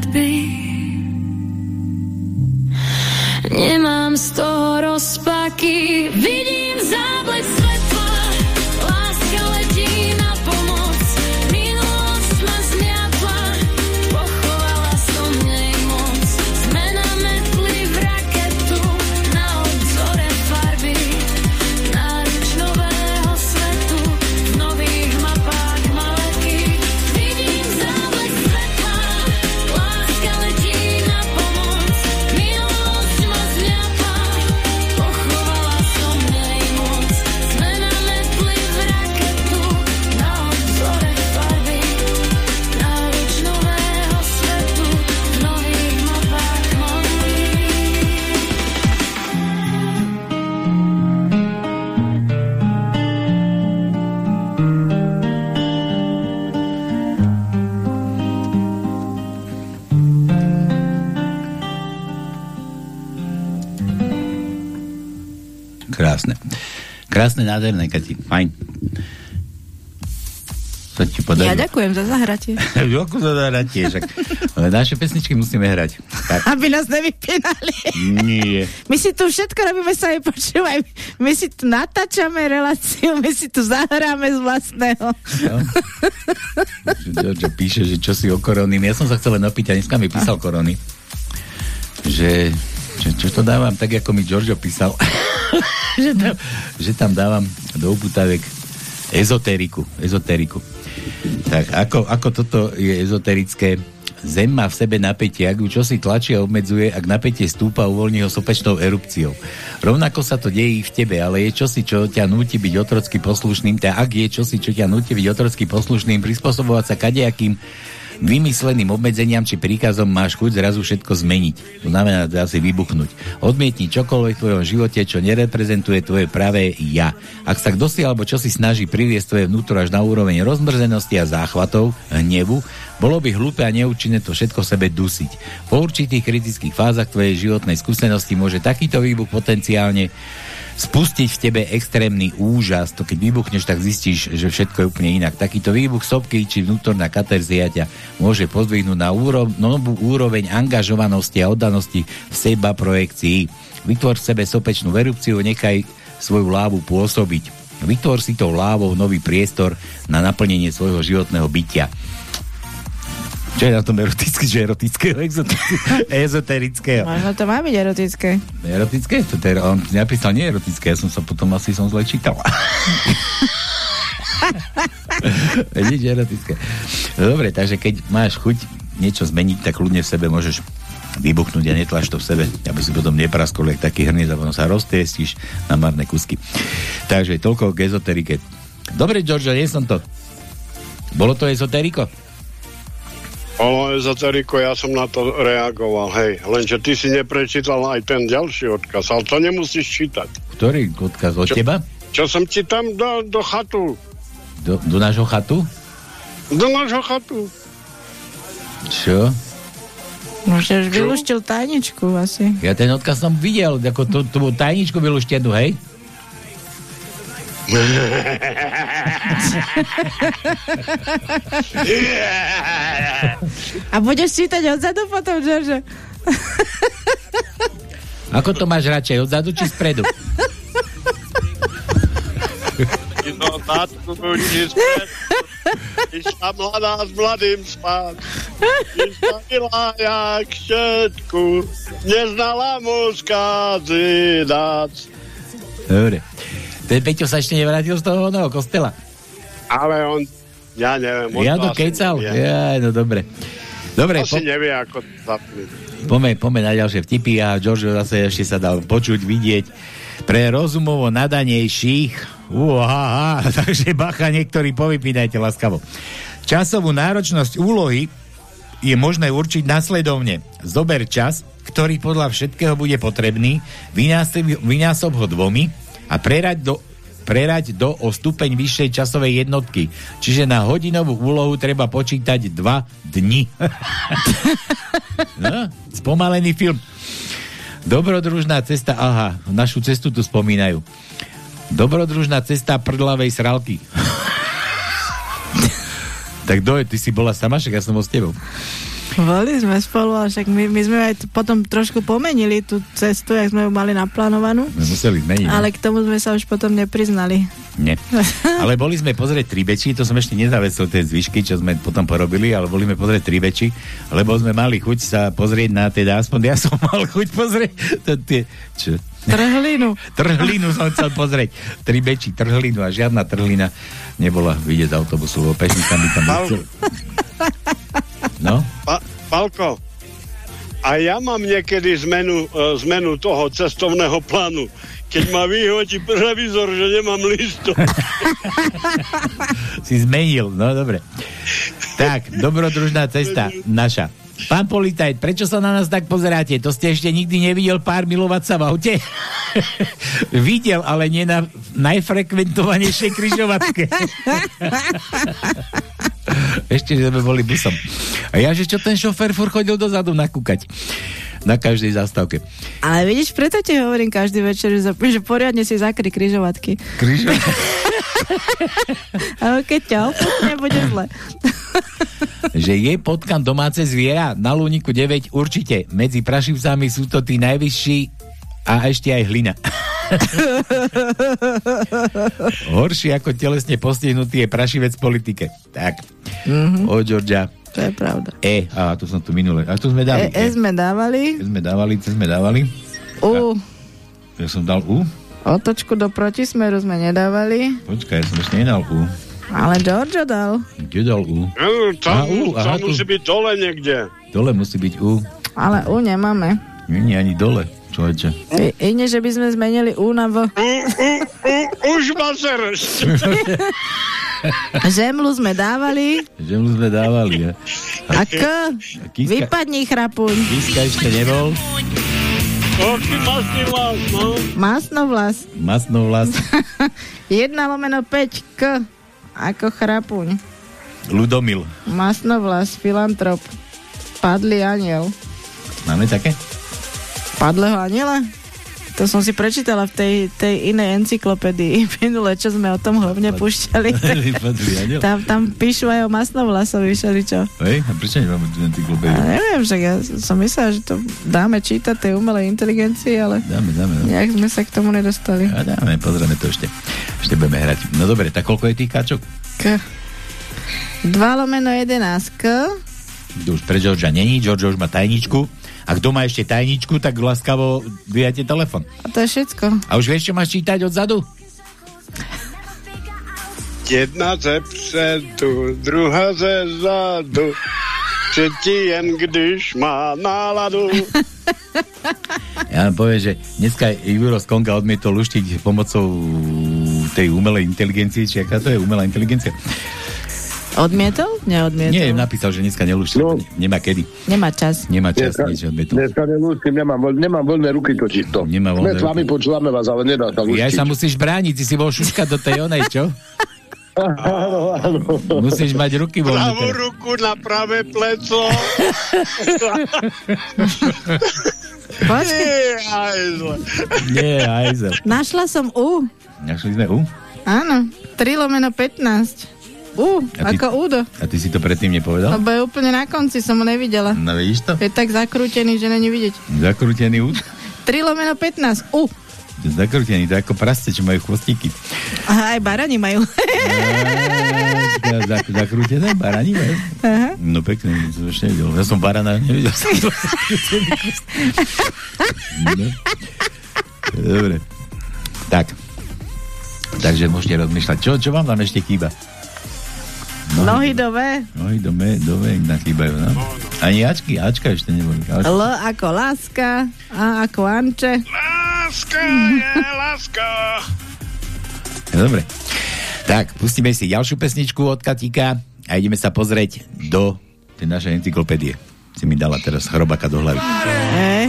hradby Nemám z toho rozpaky Krásne, nádherné, Kati. Fajn. To ti Ja podarilo. ďakujem za zahratie. Joku to zahratie, však. Naše pesničky musíme hrať. Tak, Aby nás nevypínali. nie. My si tu všetko robíme sa počúvaj. My si tu natáčame reláciu, my si tu zahráme z vlastného. Giorgio píše, že čo si o korony. Ja som sa chcel len opýtať, dneska mi písal korony, že čo, čo to dávam, tak ako mi Giorgio písal, že, tam, že tam dávam do uputavek ezoteriku, ezoteriku. Tak ako, ako toto je ezoterické? Zem má v sebe napätie, ak ju čosi tlačí a obmedzuje, ak napätie stúpa, uvoľní ho sopečnou erupciou. Rovnako sa to deje v tebe, ale je čosi, čo ťa núti byť otrocky poslušným, teda ak je čosi, čo ťa núti byť otrocky poslušným, prispôsobovať sa kadejakým vymysleným obmedzeniam či príkazom máš chuť zrazu všetko zmeniť. To znamená asi vybuchnúť. Odmietni čokoľvek v tvojom živote, čo nereprezentuje tvoje pravé ja. Ak sa kto si alebo čo si snaží priviesť tvoje vnútro až na úroveň rozmrzenosti a záchvatov, hnevu, bolo by hlúpe a neúčinné to všetko sebe dusiť. Po určitých kritických fázach tvojej životnej skúsenosti môže takýto výbuch potenciálne spustiť v tebe extrémny úžas. To keď vybuchneš, tak zistíš, že všetko je úplne inak. Takýto výbuch sopky či vnútorná katerzia ťa môže pozdvihnúť na úro, novú úroveň angažovanosti a oddanosti v seba projekcii. Vytvor v sebe sopečnú erupciu, nechaj svoju lávu pôsobiť. Vytvor si tou lávou nový priestor na naplnenie svojho životného bytia. Čo je na tom erotické, že erotického, ezoterického? Možno to má byť erotické. Erotické? To je, on napísal nie erotické, ja som sa potom asi som zle čítal. Nič erotické. Dobre, takže keď máš chuť niečo zmeniť, tak ľudne v sebe môžeš vybuchnúť a netlač to v sebe, aby si potom nepraskol, jak taký hrniec a potom sa roztiestíš na marné kusky. Takže toľko k ezoterike. Dobre, Giorgio, nie som to. Bolo to ezoteriko? Bolo ezoteriko, ja som na to reagoval, hej. Lenže ty si neprečítal aj ten ďalší odkaz, ale to nemusíš čítať. Ktorý odkaz od Čo- teba? Čo som ti tam do, do chatu? Do, do nášho chatu? Do nášho chatu. Čo? Možno už vylúštil tajničku asi. Ja ten odkaz som videl, ako tú, tú tajničku vylúštenú, hej? A budeš čítať odzadu potom, George? Ako to máš radšej, odzadu či spredu? No, či späť. Išla mladá s mladým spát. Išla milá jak všetku. Neznala mu skázy dať. Dobre. Ten Peťo sa ešte nevrátil z toho oného kostela. Ale on, ja neviem. Ja to kecal? Ja, no dobre. Dobre, Asi po, nevie, ako zapnúť. poďme, poďme na ďalšie vtipy a Giorgio zase ešte sa dal počuť, vidieť. Pre rozumovo nadanejších, uhaha, takže bacha, niektorí povypínajte laskavo. Časovú náročnosť úlohy je možné určiť nasledovne. Zober čas, ktorý podľa všetkého bude potrebný, vynásob, vynásob ho dvomi a prerať do prerať do o stupeň vyššej časovej jednotky. Čiže na hodinovú úlohu treba počítať dva dni. no, spomalený film. Dobrodružná cesta, aha, našu cestu tu spomínajú. Dobrodružná cesta prdlavej sralky. tak do, ty si bola sama, však ja som bol s tebou. Boli sme spolu, ale však my, my sme aj potom trošku pomenili tú cestu, jak sme ju mali naplánovanú. My museli zmeniť. no. Ale k tomu sme sa už potom nepriznali. Nie. Ale boli sme pozrieť tri beči, to som ešte nezavesil tie zvyšky, čo sme potom porobili, ale boli sme pozrieť tri beči, lebo sme mali chuť sa pozrieť na teda, aspoň ja som mal chuť pozrieť to, tie, čo? Trhlinu. Trhlinu som chcel pozrieť. Tri beči, trhlinu a žiadna trhlina nebola vidieť z autobusu, lebo pešníka mi tam nechcel. No? Pa, Palko, a ja mám niekedy zmenu, uh, zmenu toho cestovného plánu. Keď ma vyhodí revizor, že nemám listo. si zmenil, no dobre. Tak, dobrodružná cesta naša. Pán policajt, prečo sa na nás tak pozeráte? To ste ešte nikdy nevidel pár milovať sa v aute? Videl, ale nie na najfrekventovanejšej križovatke. ešte, že sme boli busom. A ja, že čo ten šofér fur chodil dozadu nakúkať. Na každej zastávke. Ale vidíš, preto ti hovorím každý večer, že, poriadne si zakry križovatky. Križovatky? Ale keď ťa oputne, bude zle. že je potkan domáce zviera na Lúniku 9 určite. Medzi prašivcami sú to tí najvyšší a ešte aj hlina. Horší ako telesne postihnutý je prašivec v politike. Tak, Mhm. o Georgia. To je pravda. E, a tu som tu minule. A tu sme dali. E, e sme dávali. E sme dávali, ce sme dávali. U, Ja som dal U. otočku do protismeru sme nedávali. Počkaj, ja som ešte nedal U. Ale Giorgio dal. Kde dal U? A, tam, u, aha, tam tu. musí byť dole niekde. Dole musí byť U. Ale U nemáme. Nie, ani dole, človeče. I, ine, že by sme zmenili U na V. U, u, u, už ma sereš. Žemlu sme dávali. Žemlu sme dávali. Ja. A K? Kiska- Vypadni chrapuň. Kiska ešte nebol. Oky masný vlas, no. Masno vlas. Masno vlas. 1 lomeno 5 K. Ako chrapuň. Ludomil. Masno vlas, filantrop. Padlý aniel. Máme také? Padlého aniela? To som si prečítala v tej, tej inej encyklopédii minule, čo sme o tom hlavne púšťali. Tam, tam píšu aj o masnovlasovi všeličo. Hej, a prečo nemáme tú A encyklopédiu? neviem, však ja som myslela, že to dáme čítať tej umelej inteligencii, ale Dáme, dáme. dáme. nejak sme sa k tomu nedostali. A dáme, pozrieme to ešte. Ešte budeme hrať. No dobre, tak koľko je tých káčok? K. 2 lomeno 11 K. To už pre Georgia není, Georgia už má tajničku. A kto má ešte tajničku, tak láskavo dvíjate telefon. A to je všetko. A už vieš, čo máš čítať odzadu? Jedna ze předu, druhá ze zadu, třetí jen když má náladu. Ja vám poviem, že dneska Juro z Konga odmietol luštiť pomocou tej umelej inteligencie, či aká to je umelá inteligencia. Odmietol? Neodmietol. Nie, napísal, že dneska nelúšti, no. nemá kedy. Nemá čas. Nemá čas, Dneska- nič odmietol. Dneska nelúčim, nemám, voľ- nemám voľné ruky totiž to. Nemá voľné s vami počúvame vás, ale nedá sa Ja lúštiť. sa musíš brániť, ty si bol šuška do tej onej, čo? Áno, áno. Musíš mať ruky voľné. Pravú ruku na pravé pleco. Nie, aj zle. Nie, ajzel. našla som U. Našli sme U? Áno, 3 lomeno 15. U, A ty- ako údo. A ty si to predtým nepovedal? Lebo je úplne na konci, som ho nevidela. No vidíš to? Je tak zakrútený, že není vidieť. Zakrútený út? 3 lomeno 15. U. Zakrútený, to ako prasce, čo majú chvostíky. Aha, aj barani majú. Zak- Zakrútené barani majú? Aha. No pekne, to ešte nevidel. Ja som barana nevidel. Som to no. Dobre. Tak. Takže môžete rozmýšľať. Čo, čo vám tam ešte chýba? Nohy do V. Nohy do, me, do V chýbajú, no? Ani Ačky, Ačka ešte neboli. Ačka. L ako láska. A ako Anče. Láska je láska. Dobre. Tak, pustíme si ďalšiu pesničku od Katika a ideme sa pozrieť do tej našej encyklopédie. Si mi dala teraz chrobaka do hlavy. E,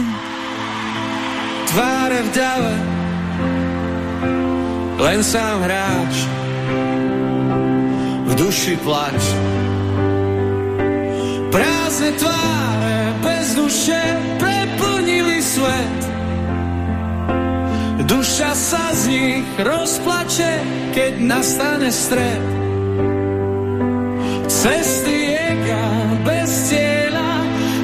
Tváre v dave Len sám hráč V duši plač Prázdne tváre bez duše Preplnili svet. Duša sa z nich rozplače Keď nastane stred Cesty ega bez cieľa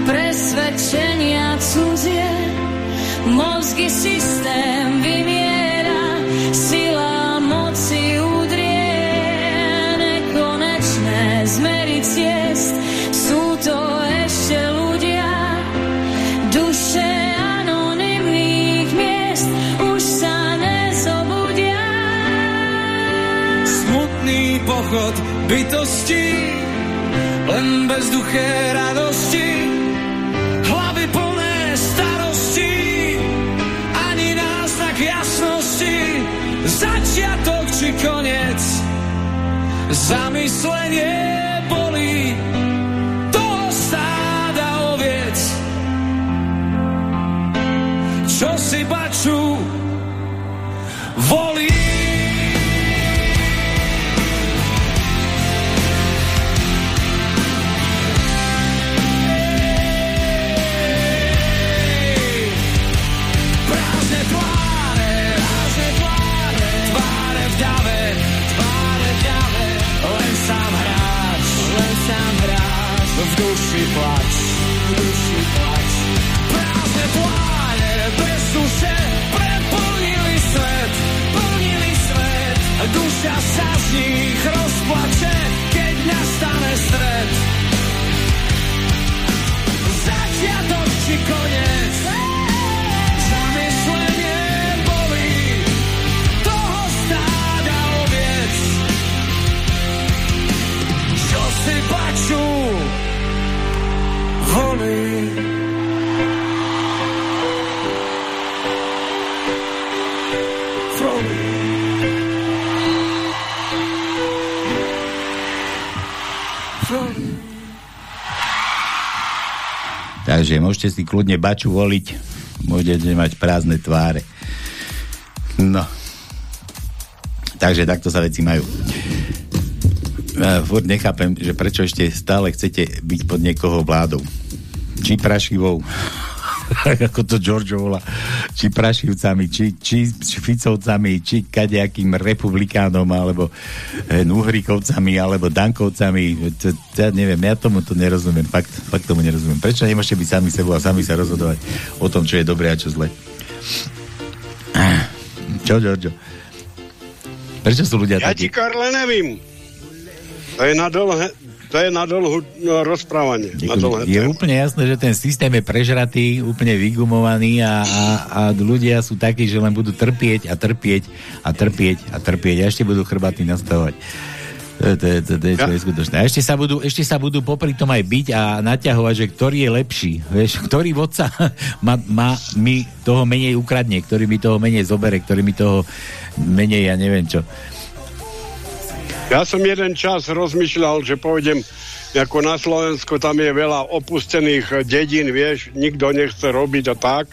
presvedčenia cudzie, mozgy systém vymiera, pochod bytosti Len bezduché radosti Hlavy plné starosti Ani náznak jasnosti Začiatok či koniec Zamyslenie bolí Toho stáda oviec Čo si bačú volí duše preplnili svet, plnili svet. Duša sa z nich rozplače, keď nastane stred. Začiatok či konec, zamyslenie boli toho stáda oviec. Čo si pačú vlny? Takže môžete si kľudne baču voliť, môžete mať prázdne tváre. No. Takže takto sa veci majú. Ja furt nechápem, že prečo ešte stále chcete byť pod niekoho vládou. Či prašivou, ako to George volá, či prašivcami, či, či, či Ficovcami, či kadejakým republikánom, alebo e, Nuhrikovcami, alebo Dankovcami. To, ja neviem, ja tomu to nerozumiem, fakt, fakt tomu nerozumiem. Prečo nemôžete byť sami sebou a sami sa rozhodovať o tom, čo je dobré a čo zle? Čo, Giorgio? Prečo sú ľudia Ja takí? ti, Karle, nevím. To je na dlhé, to je na dlhú no, rozprávanie. Na dlhé Je úplne jasné, že ten systém je prežratý, úplne vygumovaný a, a, a ľudia sú takí, že len budú trpieť a trpieť a trpieť a trpieť a ešte budú chrbaty nastavovať. To, je- to, je- to, to je čo je skutočné. A ešte sa, budú, ešte sa budú popri tom aj byť a naťahovať, že ktorý je lepší. Vieš, ktorý vodca má, má, mi toho menej ukradne, ktorý mi toho menej zobere, ktorý mi toho menej, ja neviem čo. Ja som jeden čas rozmýšľal, že pôjdem ako na Slovensku, tam je veľa opustených eh, dedín, vieš, nikto nechce robiť a tak.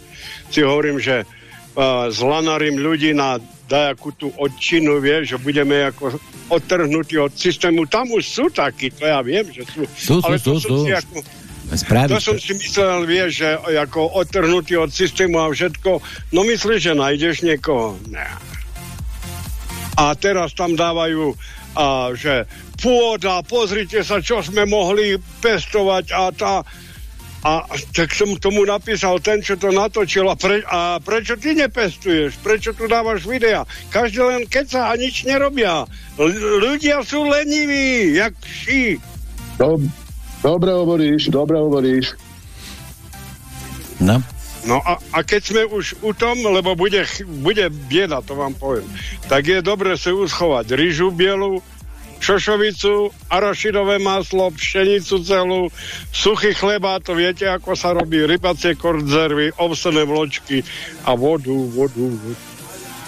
Si hovorím, že uh, zlanarím ľudí na dajakú tú odčinu, vieš, že budeme ako odtrhnutí od systému. Tam už sú takí, to ja viem, že sú. Sú, sú, ale sú, sú. si ako, Spraviť to som si myslel, vieš, že ako odtrhnutý od systému a všetko. No myslíš, že nájdeš niekoho? Ne. A teraz tam dávajú, a, že pôda, pozrite sa, čo sme mohli pestovať a tá... A tak som tomu napísal ten, čo to natočil a, pre, a prečo ty nepestuješ? Prečo tu dávaš videa? Každý len keca a nič nerobia. L- ľudia sú leniví, jak ší. Dob- dobre hovoríš, dobre hovoríš. No. No a, a keď sme už u tom, lebo bude, bude bieda, to vám poviem, tak je dobre si uschovať ryžu bielu, šošovicu, arašidové maslo, pšenicu celú, suchý chleba, to viete, ako sa robí, rybacie konzervy, ovsené vločky a vodu, vodu, vodu.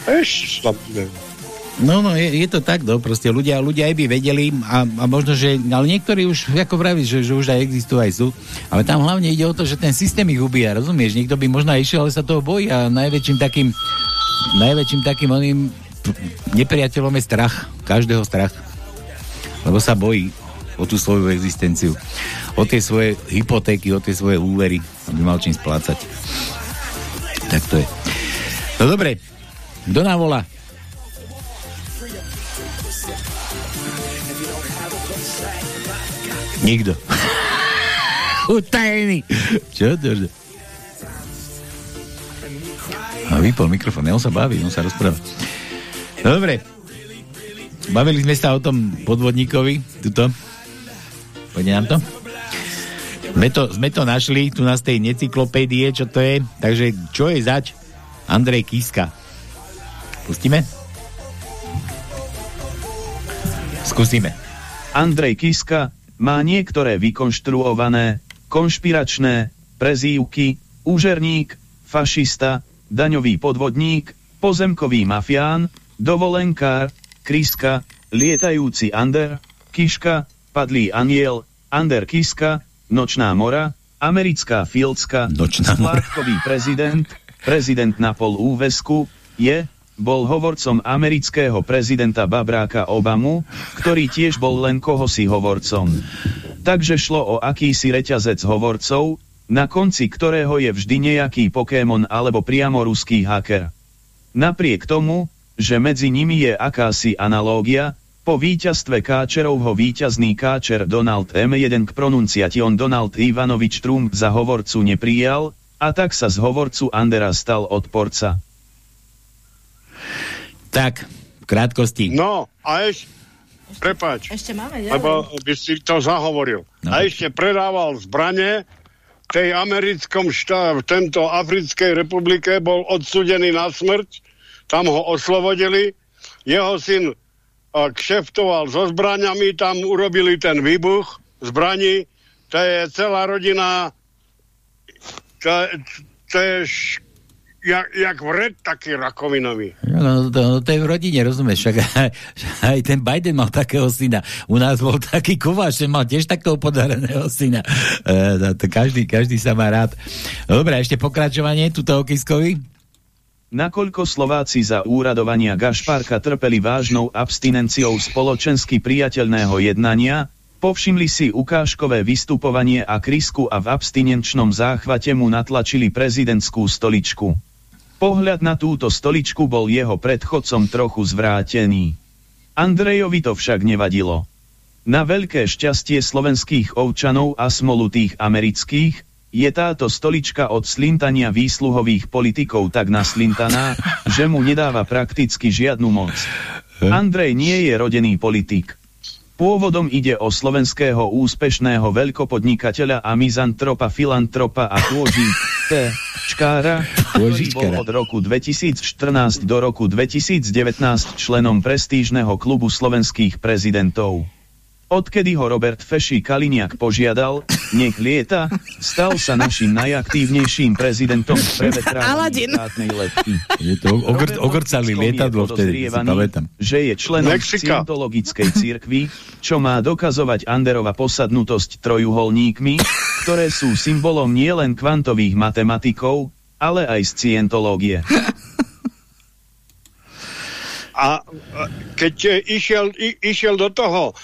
Ešte tam neviem. No, no, je, je to tak, no, proste ľudia, ľudia aj by vedeli a, a možno, že, ale niektorí už, ako vravíš, že, že už aj existujú, aj sú, ale tam hlavne ide o to, že ten systém ich ubíja, rozumieš? Niekto by možno aj išiel, ale sa toho bojí a najväčším takým, najväčším takým oným nepriateľom je strach, každého strach, lebo sa bojí o tú svoju existenciu, o tie svoje hypotéky, o tie svoje úvery, aby mal čím splácať. Tak to je. No dobre, kto nám volá? Nikto. Utajený. Čo to? A vypol mikrofón, on sa baví, on sa rozpráva. Dobre. Bavili sme sa o tom podvodníkovi, tuto. Pôjde nám to? Sme to, sme to našli tu na tej necyklopédie, čo to je. Takže čo je zač? Andrej Kiska. Pustíme? Skúsime. Andrej Kiska má niektoré vykonštruované, konšpiračné, prezývky, úžerník, fašista, daňový podvodník, pozemkový mafián, dovolenkár, Kriska, lietajúci Ander, Kiška, padlý aniel, Ander Kiska, nočná mora, americká Fieldska, Nočná mora. prezident, prezident na pol úvesku, je, bol hovorcom amerického prezidenta Babráka Obamu, ktorý tiež bol len kohosi hovorcom. Takže šlo o akýsi reťazec hovorcov, na konci ktorého je vždy nejaký Pokémon alebo priamo ruský hacker. Napriek tomu, že medzi nimi je akási analógia, po víťazstve Káčerovho víťazný Káčer Donald M1 k pronunciation Donald Ivanovič Trump za hovorcu neprijal, a tak sa z hovorcu Andera stal odporca. Tak, v krátkosti. No, a ešte, prepáč, Ešte máme ďalej. lebo by si to zahovoril. No. A ešte predával zbranie tej americkom štá, v tento Africkej republike bol odsudený na smrť, tam ho oslobodili, jeho syn a, kšeftoval so zbraniami, tam urobili ten výbuch zbraní, to je celá rodina, to, to je jak, jak vred taký rakovinový. No, to, to je v rodine, rozumieš, však aj, aj ten Biden mal takého syna. U nás bol taký Kováč, ten mal tiež takého podareného syna. E, to každý, každý sa má rád. Dobre, ešte pokračovanie tuto Kiskovi. Nakoľko Slováci za úradovania Gašpárka trpeli vážnou abstinenciou spoločensky priateľného jednania, povšimli si ukážkové vystupovanie a krisku a v abstinenčnom záchvate mu natlačili prezidentskú stoličku. Pohľad na túto stoličku bol jeho predchodcom trochu zvrátený. Andrejovi to však nevadilo. Na veľké šťastie slovenských ovčanov a smolu tých amerických, je táto stolička od slintania výsluhových politikov tak naslintaná, že mu nedáva prakticky žiadnu moc. Andrej nie je rodený politik. Pôvodom ide o slovenského úspešného veľkopodnikateľa a mizantropa, filantropa a kôži T. Čkára, ktorý bol od roku 2014 do roku 2019 členom prestížneho klubu slovenských prezidentov. Odkedy ho Robert Feši Kaliniak požiadal, nech lieta, stal sa našim najaktívnejším prezidentom v prevetrávaní štátnej letky. Je to ogr- ogrcali lietadlo vtedy, si pamätám. že je členom Mexika. Scientologickej cirkvi, čo má dokazovať Anderova posadnutosť trojuholníkmi, ktoré sú symbolom nielen kvantových matematikov, ale aj Scientológie. A keď e, išiel, i, išiel do toho,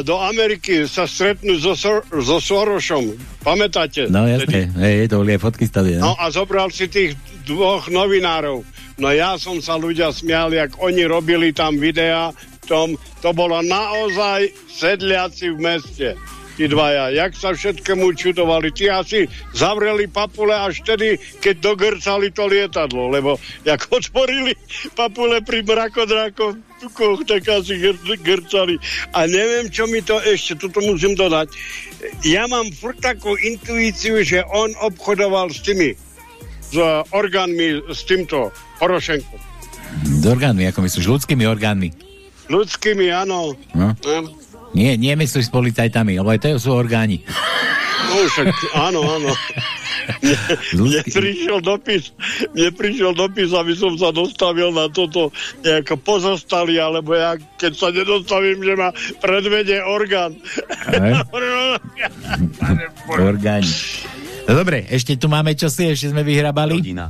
do Ameriky sa stretnúť so, Sor- so Sorošom, pamätáte? No jasne, hej, to boli aj fotky stali. No No? a zobral si tých dvoch novinárov. No ja som sa ľudia smiali, jak oni robili tam videá, tom, to bolo naozaj sedliaci v meste. Tí dvaja, jak sa všetkému čudovali. Tí asi zavreli papule až vtedy, keď dogrcali to lietadlo, lebo jak otvorili papule pri mrakodrákoch, tukoch, tak asi gr- grcali. A neviem, čo mi to ešte, toto musím dodať. Ja mám furt takú intuíciu, že on obchodoval s tými s uh, orgánmi, s týmto Porošenkom. S orgánmi, ako myslíš, ľudskými orgánmi. Ľudskými, áno. No. No, Nie, nie myslíš s policajtami, lebo aj to sú orgány. no však, áno, áno. Mne, mne prišiel dopis, mne prišiel dopis, aby som sa dostavil na toto nejako pozostali, alebo ja, keď sa nedostavím, že ma predvede orgán. Orgány. No dobre, ešte tu máme čosi, ešte sme vyhrabali. Rodina.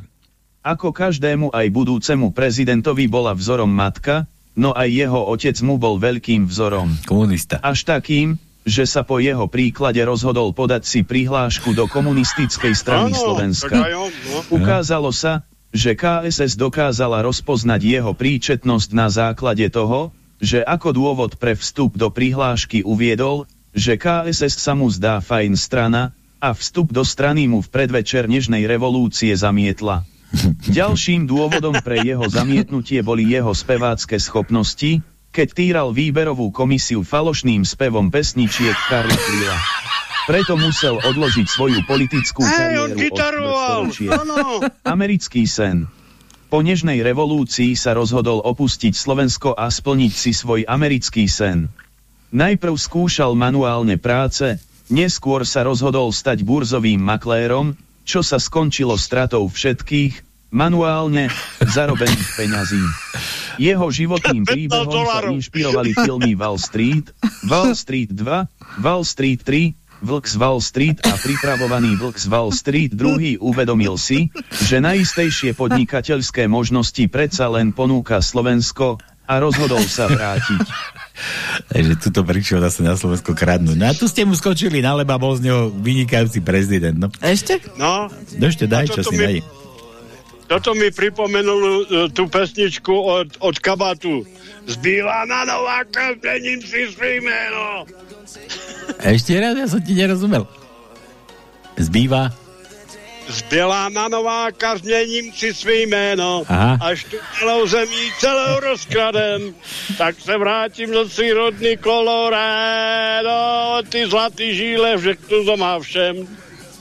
Ako každému aj budúcemu prezidentovi bola vzorom matka, no aj jeho otec mu bol veľkým vzorom. Komunista. Až takým, že sa po jeho príklade rozhodol podať si prihlášku do komunistickej strany Áno, Slovenska. tak aj on, no. Ukázalo sa, že KSS dokázala rozpoznať jeho príčetnosť na základe toho, že ako dôvod pre vstup do prihlášky uviedol, že KSS sa mu zdá fajn strana a vstup do strany mu v predvečer nežnej revolúcie zamietla. Ďalším dôvodom pre jeho zamietnutie boli jeho spevácké schopnosti, keď týral výberovú komisiu falošným spevom pesničiek Karla Kryla. Preto musel odložiť svoju politickú kariéru áno. Americký sen. Po nežnej revolúcii sa rozhodol opustiť Slovensko a splniť si svoj americký sen. Najprv skúšal manuálne práce, neskôr sa rozhodol stať burzovým maklérom, čo sa skončilo stratou všetkých, manuálne zarobených peňazí. Jeho životným 15 príbehom sa inšpirovali filmy Wall Street, Wall Street 2, Wall Street 3, Vlk z Wall Street a pripravovaný Vlk z Wall Street druhý uvedomil si, že najistejšie podnikateľské možnosti predsa len ponúka Slovensko a rozhodol sa vrátiť. Takže tuto prišiel zase na Slovensko kradnúť. No a tu ste mu skočili na leba, bol z neho vynikajúci prezident. No, Ešte? No, no ešte daj, čo toto si mi- daj. toto mi pripomenulo e, tú pesničku od, od Kabatu. Zbýva na Nováka, zmením si svý meno. Ešte raz, ja som ti nerozumel. Zbýva. Zbělá na Nováka, změním si svý jméno. Aha. Až tu celou zemí celou rozkradem, tak se vrátím do svý rodný Colorado. Ty zlatý žíle, že tu to má všem.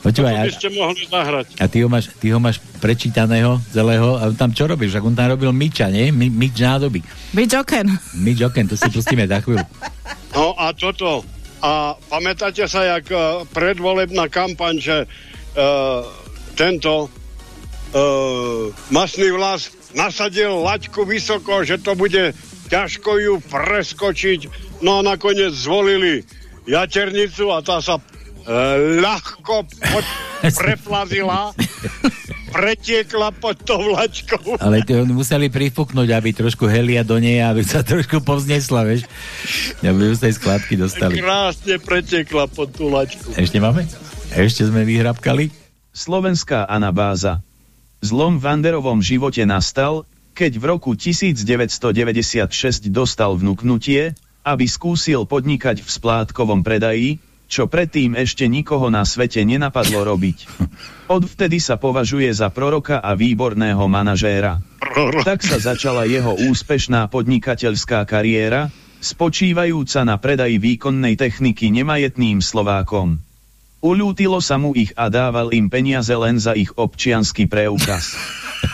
Počúvaj, a, ste mohli zahrať. a ty, ho máš, ty ho máš prečítaného celého. A tam čo robíš? Ak on tam robil Miča, nie? Mi, Mič nádoby. Byť oken. Mič oken, to si pustíme za chvíľu. No a toto. A pamätáte sa, jak uh, predvolebná kampaň, že uh, tento masný vlas nasadil laťku vysoko, že to bude ťažko ju preskočiť. No a nakoniec zvolili jaternicu a tá sa e, ľahko pod, preplazila, pretiekla pod tou laťkou. Ale to museli prifúknuť, aby trošku helia do nej, aby sa trošku povznesla, vieš. Aby ju z tej skladky dostali. Krásne pretiekla pod tú laťku. Ešte máme? Ešte sme vyhrabkali? Slovenská anabáza. Zlom v Anderovom živote nastal, keď v roku 1996 dostal vnúknutie, aby skúsil podnikať v splátkovom predaji, čo predtým ešte nikoho na svete nenapadlo robiť. Odvtedy sa považuje za proroka a výborného manažéra. Tak sa začala jeho úspešná podnikateľská kariéra, spočívajúca na predaji výkonnej techniky nemajetným Slovákom. Uľútilo sa mu ich a dával im peniaze len za ich občiansky preukaz.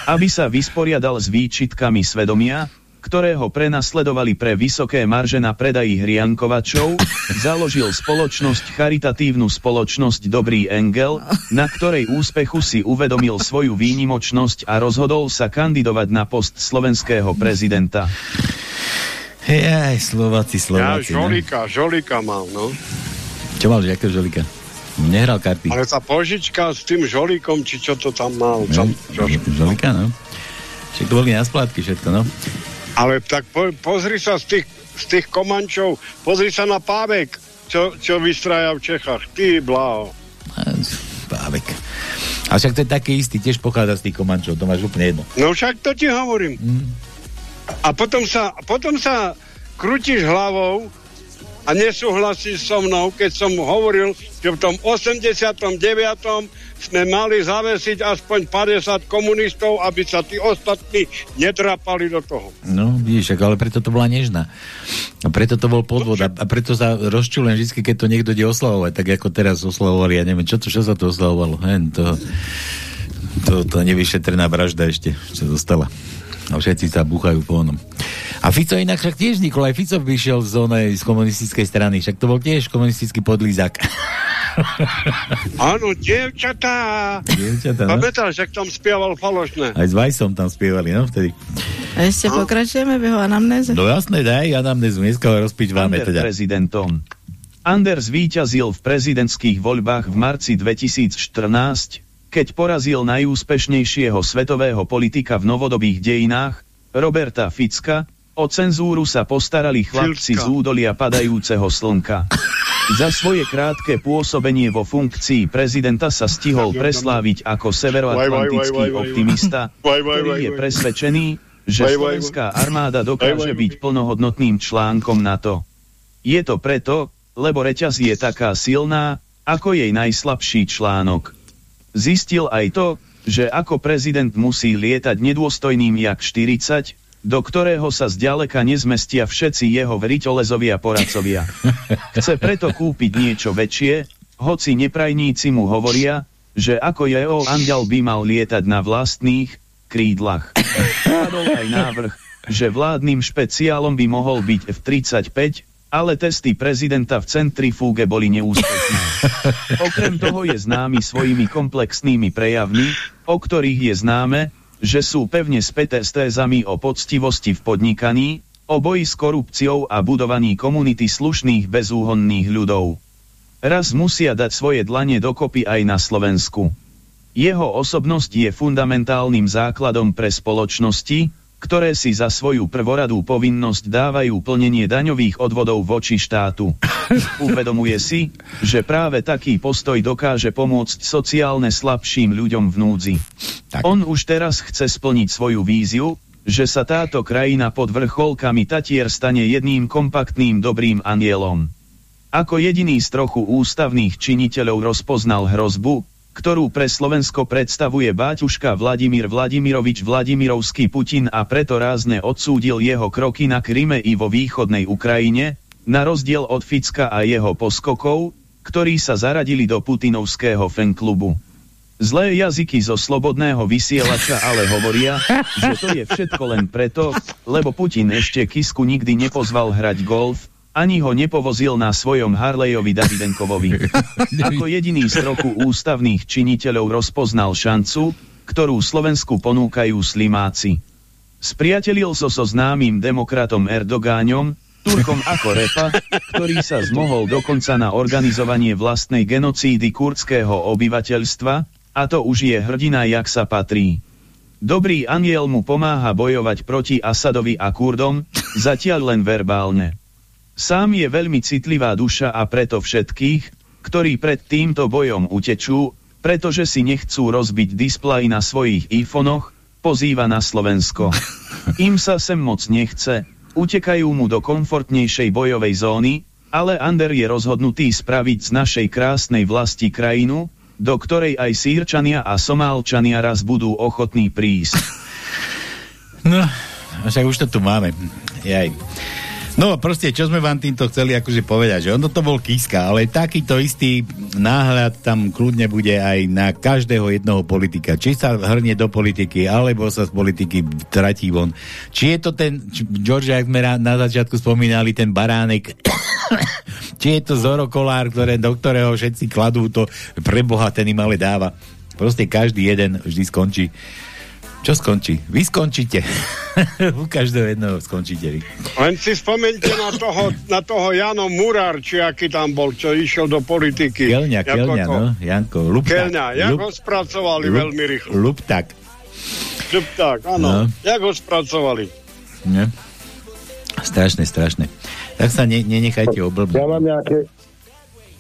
Aby sa vysporiadal s výčitkami svedomia, ktoré ho prenasledovali pre vysoké marže na predaji hriankovačov, založil spoločnosť charitatívnu spoločnosť Dobrý Engel, na ktorej úspechu si uvedomil svoju výnimočnosť a rozhodol sa kandidovať na post slovenského prezidenta. Jaj, Slováci, Ja Slováci. no. žolika, žolika mal, no. Čo mal, že akého žolika? Nehral karty. Ale tá požička s tým žolíkom, či čo to tam mal. No, Tam, čo, žolika, no. Však to boli na splátky všetko, no. ale tak po, pozri sa z tých, z tých komančov, pozri sa na Pávek, čo, čo vystraja v Čechách. Ty blaho. Pávek. A však to je taký istý, tiež pochádza z tých komančov, to máš úplne jedno. No však to ti hovorím. A potom sa, potom sa krútiš hlavou a nesúhlasíš so mnou, keď som hovoril, že v tom 89. sme mali zavesiť aspoň 50 komunistov, aby sa tí ostatní nedrapali do toho. No, vidíš, ale preto to bola nežná. A preto to bol podvod. A, preto sa rozčulen vždy, keď to niekto ide oslavovať, tak ako teraz oslavovali, ja neviem, čo, to, čo sa to oslavovalo. Hen, to, to, to nevyšetrená vražda ešte, čo zostala. A všetci sa búchajú po onom. A Fico inak však tiež vznikol, aj Fico vyšiel z, onej, z komunistickej strany, však to bol tiež komunistický podlízak. Áno, dievčatá. Dievčatá, no? Pamätáš, jak tam spieval falošné? Aj s Vajsom tam spievali, no, vtedy. A ešte pokračujeme v jeho anamnéze? No jasné, daj, anamnézu, dneska ho rozpičváme teda. prezidentom. Anders víťazil v prezidentských voľbách v marci 2014, keď porazil najúspešnejšieho svetového politika v novodobých dejinách, Roberta Ficka, o cenzúru sa postarali chlapci z údolia padajúceho slnka. Za svoje krátke pôsobenie vo funkcii prezidenta sa stihol presláviť ako severoatlantický optimista, ktorý je presvedčený, že slovenská armáda dokáže byť plnohodnotným článkom NATO. Je to preto, lebo reťaz je taká silná, ako jej najslabší článok. Zistil aj to, že ako prezident musí lietať nedôstojným jak 40, do ktorého sa zďaleka nezmestia všetci jeho veriteľezovia poradcovia. Chce preto kúpiť niečo väčšie, hoci neprajníci mu hovoria, že ako jeho andial by mal lietať na vlastných krídlach. Padol aj návrh, že vládnym špeciálom by mohol byť F-35, ale testy prezidenta v centrifúge boli neúspešné. Okrem toho je známy svojimi komplexnými prejavmi, o ktorých je známe, že sú pevne späté s tézami o poctivosti v podnikaní, o boji s korupciou a budovaní komunity slušných bezúhonných ľudov. Raz musia dať svoje dlane dokopy aj na Slovensku. Jeho osobnosť je fundamentálnym základom pre spoločnosti, ktoré si za svoju prvoradú povinnosť dávajú plnenie daňových odvodov voči štátu. Uvedomuje si, že práve taký postoj dokáže pomôcť sociálne slabším ľuďom v núdzi. Tak. On už teraz chce splniť svoju víziu, že sa táto krajina pod vrcholkami Tatier stane jedným kompaktným dobrým anielom. Ako jediný z trochu ústavných činiteľov rozpoznal hrozbu, ktorú pre Slovensko predstavuje báťuška Vladimír Vladimirovič Vladimirovský Putin a preto rázne odsúdil jeho kroky na Kryme i vo východnej Ukrajine, na rozdiel od Ficka a jeho poskokov, ktorí sa zaradili do putinovského fanklubu. Zlé jazyky zo slobodného vysielača ale hovoria, že to je všetko len preto, lebo Putin ešte Kisku nikdy nepozval hrať golf, ani ho nepovozil na svojom Harleyovi Davidenkovovi. Ako jediný z trochu ústavných činiteľov rozpoznal šancu, ktorú Slovensku ponúkajú slimáci. Spriatelil so so známym demokratom Erdogáňom, Turkom ako Repa, ktorý sa zmohol dokonca na organizovanie vlastnej genocídy kurdského obyvateľstva, a to už je hrdina, jak sa patrí. Dobrý aniel mu pomáha bojovať proti Asadovi a Kurdom, zatiaľ len verbálne. Sám je veľmi citlivá duša a preto všetkých, ktorí pred týmto bojom utečú, pretože si nechcú rozbiť display na svojich iPhonech, pozýva na Slovensko. Im sa sem moc nechce, utekajú mu do komfortnejšej bojovej zóny, ale Ander je rozhodnutý spraviť z našej krásnej vlasti krajinu, do ktorej aj Sýrčania a Somálčania raz budú ochotní prísť. No, však už to tu máme. Jaj. No proste, čo sme vám týmto chceli akože povedať, že ono to bol Kiska, ale takýto istý náhľad tam kľudne bude aj na každého jednoho politika. Či sa hrnie do politiky, alebo sa z politiky tratí von. Či je to ten, George, ak sme na, začiatku spomínali, ten baránek, či je to Zoro Kolár, ktoré, do ktorého všetci kladú to, preboha, ten im ale dáva. Proste každý jeden vždy skončí čo skončí? Vy skončíte. U každého jedného skončíte vy. Len si spomente na toho, na toho Jano Murár, či aký tam bol, čo išiel do politiky. Kelňa, Kelňa, no, Janko. Luptak. Kelňa, jak Lup, ho spracovali lup, veľmi rýchlo. Luptak. Luptak, áno. No. Jak ho spracovali. Ne? Strašné, strašné. Tak sa ne, nenechajte oblbnúť. Ja mám nejaké,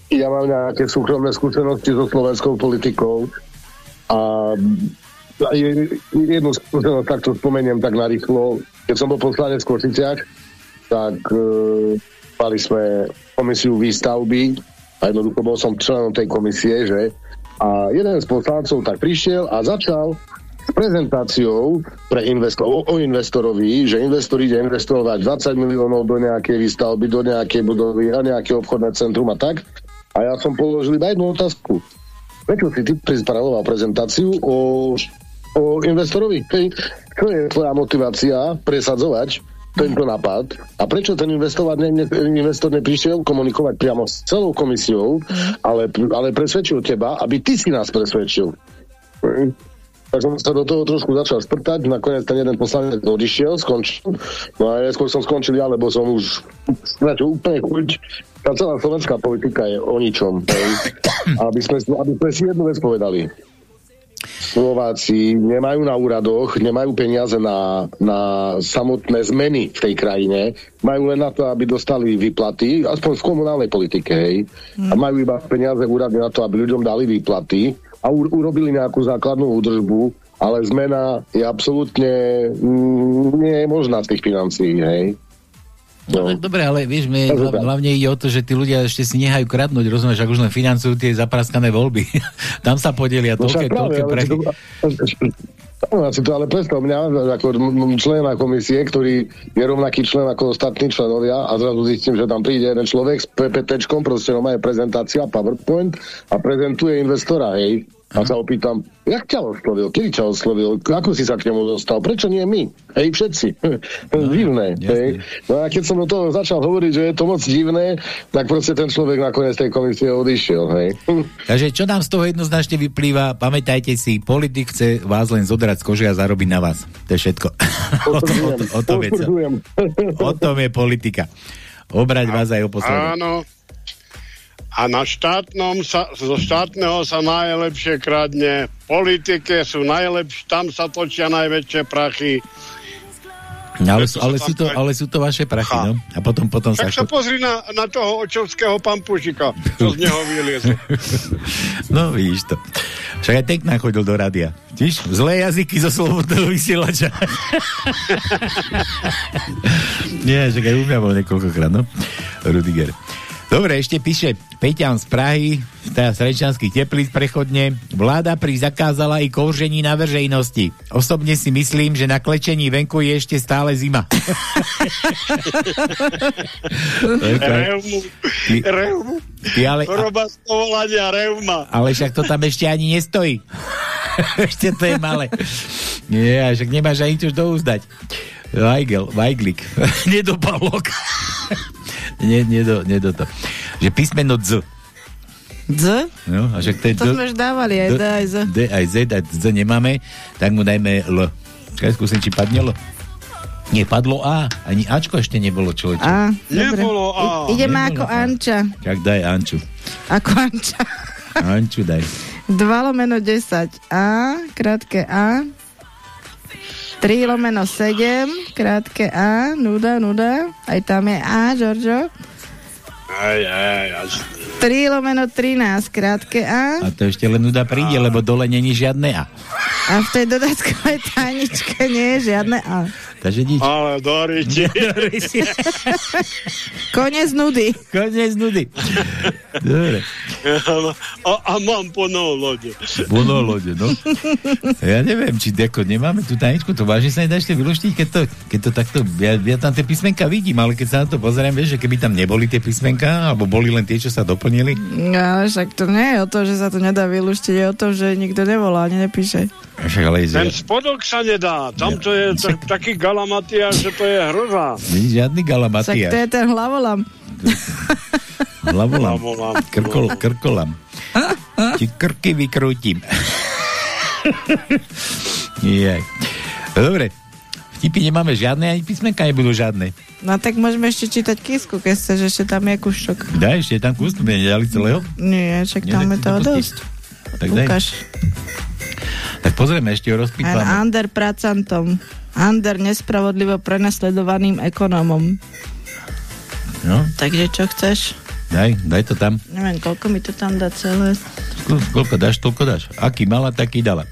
ja mám nejaké súkromné skúsenosti so slovenskou politikou a jednu takto spomeniem tak narýchlo. Keď som bol poslanec v Košiciach, tak e, mali sme komisiu výstavby a jednoducho bol som členom tej komisie, že? A jeden z poslancov tak prišiel a začal s prezentáciou pre investor, o, o investorovi, že investor ide investovať 20 miliónov do nejakej výstavby, do nejakej budovy a nejaké obchodné centrum a tak. A ja som položil iba jednu otázku. Prečo si ty pripravoval prezentáciu o, o investorovi? Hej, čo je tvoja motivácia presadzovať tento nápad a prečo ten investor, ne, ne, investor neprišiel komunikovať priamo s celou komisiou, ale, ale presvedčil teba, aby ty si nás presvedčil. Tak som sa do toho trošku začal sprtať, nakoniec ten jeden poslanec odišiel, skončil. No a neskôr som skončil ja, lebo som už začal úplne chuť. Tá celá slovenská politika je o ničom. Aby, sme, aby sme si jednu vec povedali. Slováci nemajú na úradoch, nemajú peniaze na, na samotné zmeny v tej krajine, majú len na to, aby dostali výplaty, aspoň v komunálnej politike, hej. A majú iba peniaze úrady na to, aby ľuďom dali výplaty a u, urobili nejakú základnú údržbu, ale zmena je absolútne mm, nie je možná z tých financií, hej. No, tak dobre, ale vieš, mne Takže hlav, tak. hlavne ide o to, že tí ľudia ešte si nehajú kradnúť, rozumieš, ak už len financujú tie zapraskané voľby. Tam sa podelia No toľké, práve, toľké ja si to ale predstav mňa ako člena komisie, ktorý je rovnaký člen ako ostatní členovia a zrazu zistím, že tam príde jeden človek s PPTčkom, proste no je prezentácia, PowerPoint a prezentuje investora, hej. A sa opýtam, jak ťa oslovil, kedy ťa oslovil, ako si sa k nemu dostal, prečo nie my? Hej, všetci. divné. Hej. No a keď som do toho začal hovoriť, že je to moc divné, tak proste ten človek nakoniec z tej komisie odišiel. Hej. Takže čo nám z toho jednoznačne vyplýva, pamätajte si, politik chce vás len zodrať z kože a zarobiť na vás. To je všetko. o, to, o, to, o, tom je, o tom je politika. Obrať vás aj o posledok. Áno. A na štátnom sa, zo štátneho sa najlepšie kradne. V politike sú najlepšie, tam sa točia najväčšie prachy. No, ale, sú, ale, sú to, ale sú to vaše prachy, no? A potom, potom sa... Tak sa pozri na, na toho očovského pampušika, čo z neho vylieze. No, vidíš to. Však aj Tekna chodil do rádia. Vidíš? Zlé jazyky zo slobodného vysielača. Nie, však aj u mňa bol niekoľkokrát, no. Rudiger. Dobre, ešte píše Peťan z Prahy, teda z Rečanských teplíc prechodne. Vláda pri zakázala i kouření na veřejnosti. Osobne si myslím, že na klečení venku je ešte stále zima. Reumu. Ty- ale, Choroba z povolania reuma. ale však to tam ešte ani nestojí. ešte to je malé. Nie, však nemáš ani čo douzdať. Weigel, Weiglik. Nedopalok. Nie, nie, do, nie do to. Že písmeno Z. Z? No, a však to je To sme už dávali, aj D, aj Z. D, aj Z, aj Z nemáme, tak mu dajme L. Čakaj, skúsim, či padne L. Nie, padlo A. Ani Ačko ešte nebolo, človeče. A, dobre. Nebolo A. I, ideme Nebolo ako A. Anča. Tak daj Anču. Ako Anča. Anču daj. 2 lomeno 10 A, krátke A. 3 lomeno 7, krátke A, nuda, nuda. Aj tam je A, Giorgio. Aj, aj, jasne. 3 lomeno 13, krátke A. A to ešte len nuda príde, lebo dole není žiadne A. A v tej dodatkovej tajničke nie je žiadne A. Takže nič. Ale Doriti. Konec nudy. Konec nudy. Dobre. a, a mám plnou lode. Bono lode, no. Ja neviem, či deko nemáme tú tajničku, to vážne sa nedá ešte vyluštiť, keď to, keď to takto, ja, ja tam tie písmenka vidím, ale keď sa na to pozerám, vieš, že keby tam neboli tie písmenka, alebo boli len tie, čo sa doplnili, No, však to nie je o to, že sa to nedá vylúštiť, je o to, že nikto nevolá ani nepíše. Však ale Ten že spodok sa nedá. Tam to je tak, taký galamatia, že to je hroza. není žiadny Však to galamatiaš. je ten hlavolam. Hlavolam. Hlavolam. Krkol, krkolam. Ti krky vykrútim. Jaj. Dobre. Vtipy nemáme žiadne, ani písmenka nebudú žiadne. No tak môžeme ešte čítať kisku, keď chceš, ešte tam je kušok. Daj, ešte je tam sme nedali celého. Nie, však tam tak je to toho dosť. Tak daj. Tak pozrieme, ešte ho An rozpýtame. Ander pracantom. Ander nespravodlivo prenasledovaným ekonomom. No, Takže čo chceš? daj, daj to tam. Neviem, koľko mi to tam dá celé. Skú- Koľko dáš, toľko dáš. Aký mala, taký dala.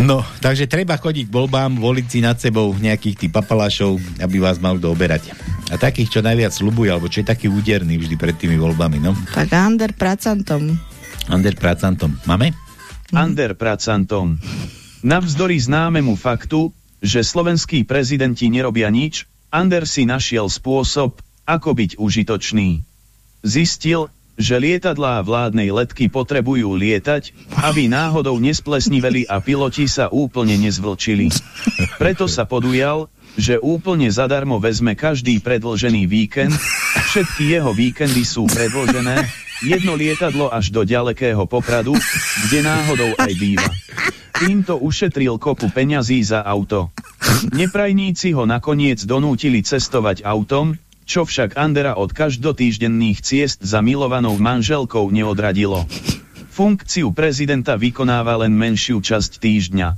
No, takže treba chodiť k voľbám, voliť si nad sebou nejakých tých papalášov, aby vás mal kto oberať. A takých, čo najviac slubujú, alebo čo je taký úderný vždy pred tými voľbami, no. Tak Ander pracantom. Ander Pracantom. Máme? Ander Pracantom. Navzdory známemu faktu, že slovenskí prezidenti nerobia nič, Ander si našiel spôsob, ako byť užitočný. Zistil, že lietadlá vládnej letky potrebujú lietať, aby náhodou nesplesniveli a piloti sa úplne nezvlčili. Preto sa podujal, že úplne zadarmo vezme každý predlžený víkend, všetky jeho víkendy sú predlžené, jedno lietadlo až do ďalekého Popradu, kde náhodou aj býva. Týmto ušetril kopu peňazí za auto. Neprajníci ho nakoniec donútili cestovať autom, čo však Andera od každotýždenných ciest za milovanou manželkou neodradilo. Funkciu prezidenta vykonáva len menšiu časť týždňa.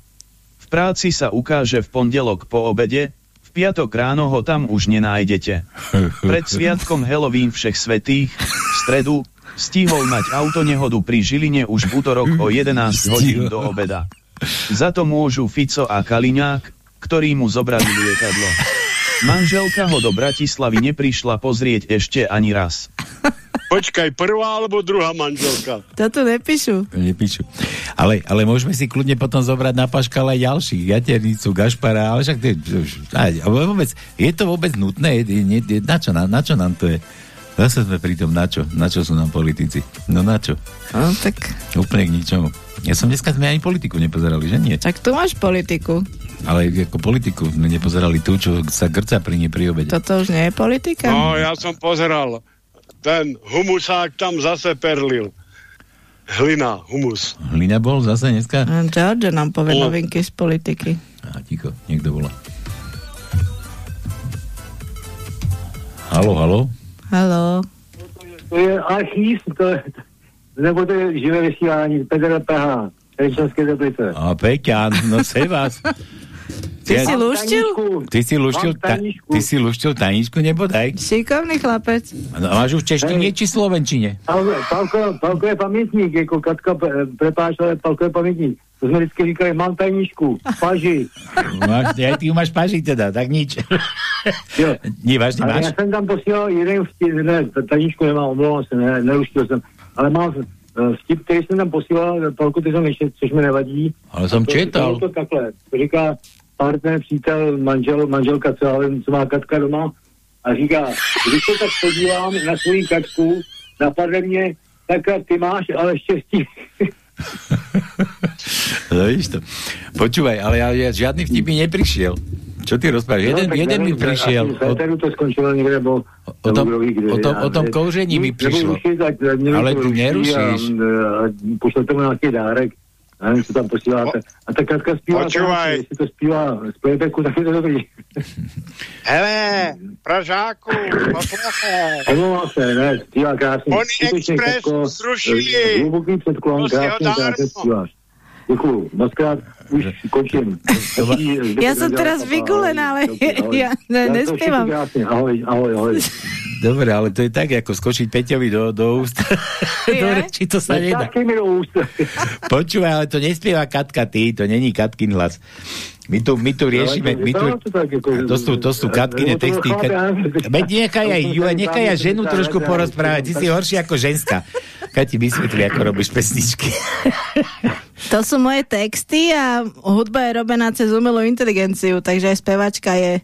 V práci sa ukáže v pondelok po obede, piatok ráno ho tam už nenájdete. Pred sviatkom Halloween všech svetých, v stredu, stihol mať autonehodu pri Žiline už v útorok o 11 hodín do obeda. Za to môžu Fico a Kaliňák, ktorí mu zobrali lietadlo. Manželka ho do Bratislavy neprišla pozrieť ešte ani raz. Počkaj, prvá alebo druhá manželka? To tu nepíšu. Nepíšu. Ale, ale môžeme si kľudne potom zobrať na paškal aj ďalších. Jaternicu, Gašpara, ale však to je, už, aj, ale vôbec, je to vôbec nutné? Je, je, je, na, čo, na, na čo nám to je? Zase sme pri tom, na čo? Na čo sú nám politici? No na čo? No tak, Úplne k ničomu. Ja som dneska sme ani politiku nepozerali, že nie? tak tu máš politiku. Ale ako politiku sme nepozerali tú, čo sa grca pri nej pri obede. Toto už nie je politika? No, ja som pozeral. Ten humusák tam zase perlil. Hlina, humus. Hlina bol zase dneska? George nám povie O. novinky z politiky. A ticho, niekto volá. Halo, halo? Haló. To je archív, to je, nebo to je živé vysílání Petr PH, Rečenské Teplice. A Peťan, no se vás. Ty si luštil? Ty si luštil, ta, ty si luštil tajničku, nebodaj. Šikovný chlapec. No, a máš už v češtine či slovenčine? Palko, Palko je pamětník, jako Katka eh, prepáč, ale Palko je pamětník. To jsme vždycky říkali, mám tajničku, paži. Máš, aj ty máš pažiť teda, tak nič. Jo. Nie, vážne máš? já jsem tam posílal jeden vtip, ne, ta- tajničku nemám, omlouvám se, ne, neuštil jsem, ale mám eh, vtip, který jsem tam posílal, Palko, ty to nečet, což mi nevadí. Ale som To- čítal. To, to takhle, to říká partner, přítel, manžel, manželka, co vím, co má Katka doma, a říká, když se tak podívám na svoji Katku, napadne mě, tak a ty máš ale štěstí. No, to. Počúvaj, ale ja, ja žiadny vtip mi neprišiel. Čo ty rozprávaš? Jeden, tak jeden mi nevím, prišiel. Féteru to skončilo někde, nebo... O tom, kde, o tom, o tom kouření mi ať mě Ale ty ruší nerušíš. A, a pošlete mu nějaký dárek. Nevím, co tam posíláte. A ta Katka zpívá, Počúvaj. jestli to zpívá z playbacku, tak je to dobrý. Hele, Pražáku. Omlouvám se, ne, zpívá krásně. Pony Express Katko, zrušili. eh, Hluboký předklon, dármo. krásně zpíváš. Děkuju, moc krát, už končím. Ja som teraz vygulená, ale ja ne, nespievam. Ahoj, ahoj, ahoj. Dobre, ale to je tak, ako skočiť Peťovi do, do úst. do reči, to sa nedá. Počúvaj, ale to nespieva Katka, ty, to není Katkin hlas. My tu, my tu riešime, my tu, to sú, to sú Katkine texty. Veď nechaj aj, ju, nechaj aj ženu trošku porozprávať, ty si horší ako ženská. Keď ti vysvetlí, ako robíš pesničky. To sú moje texty a hudba je robená cez umelú inteligenciu, takže aj spevačka je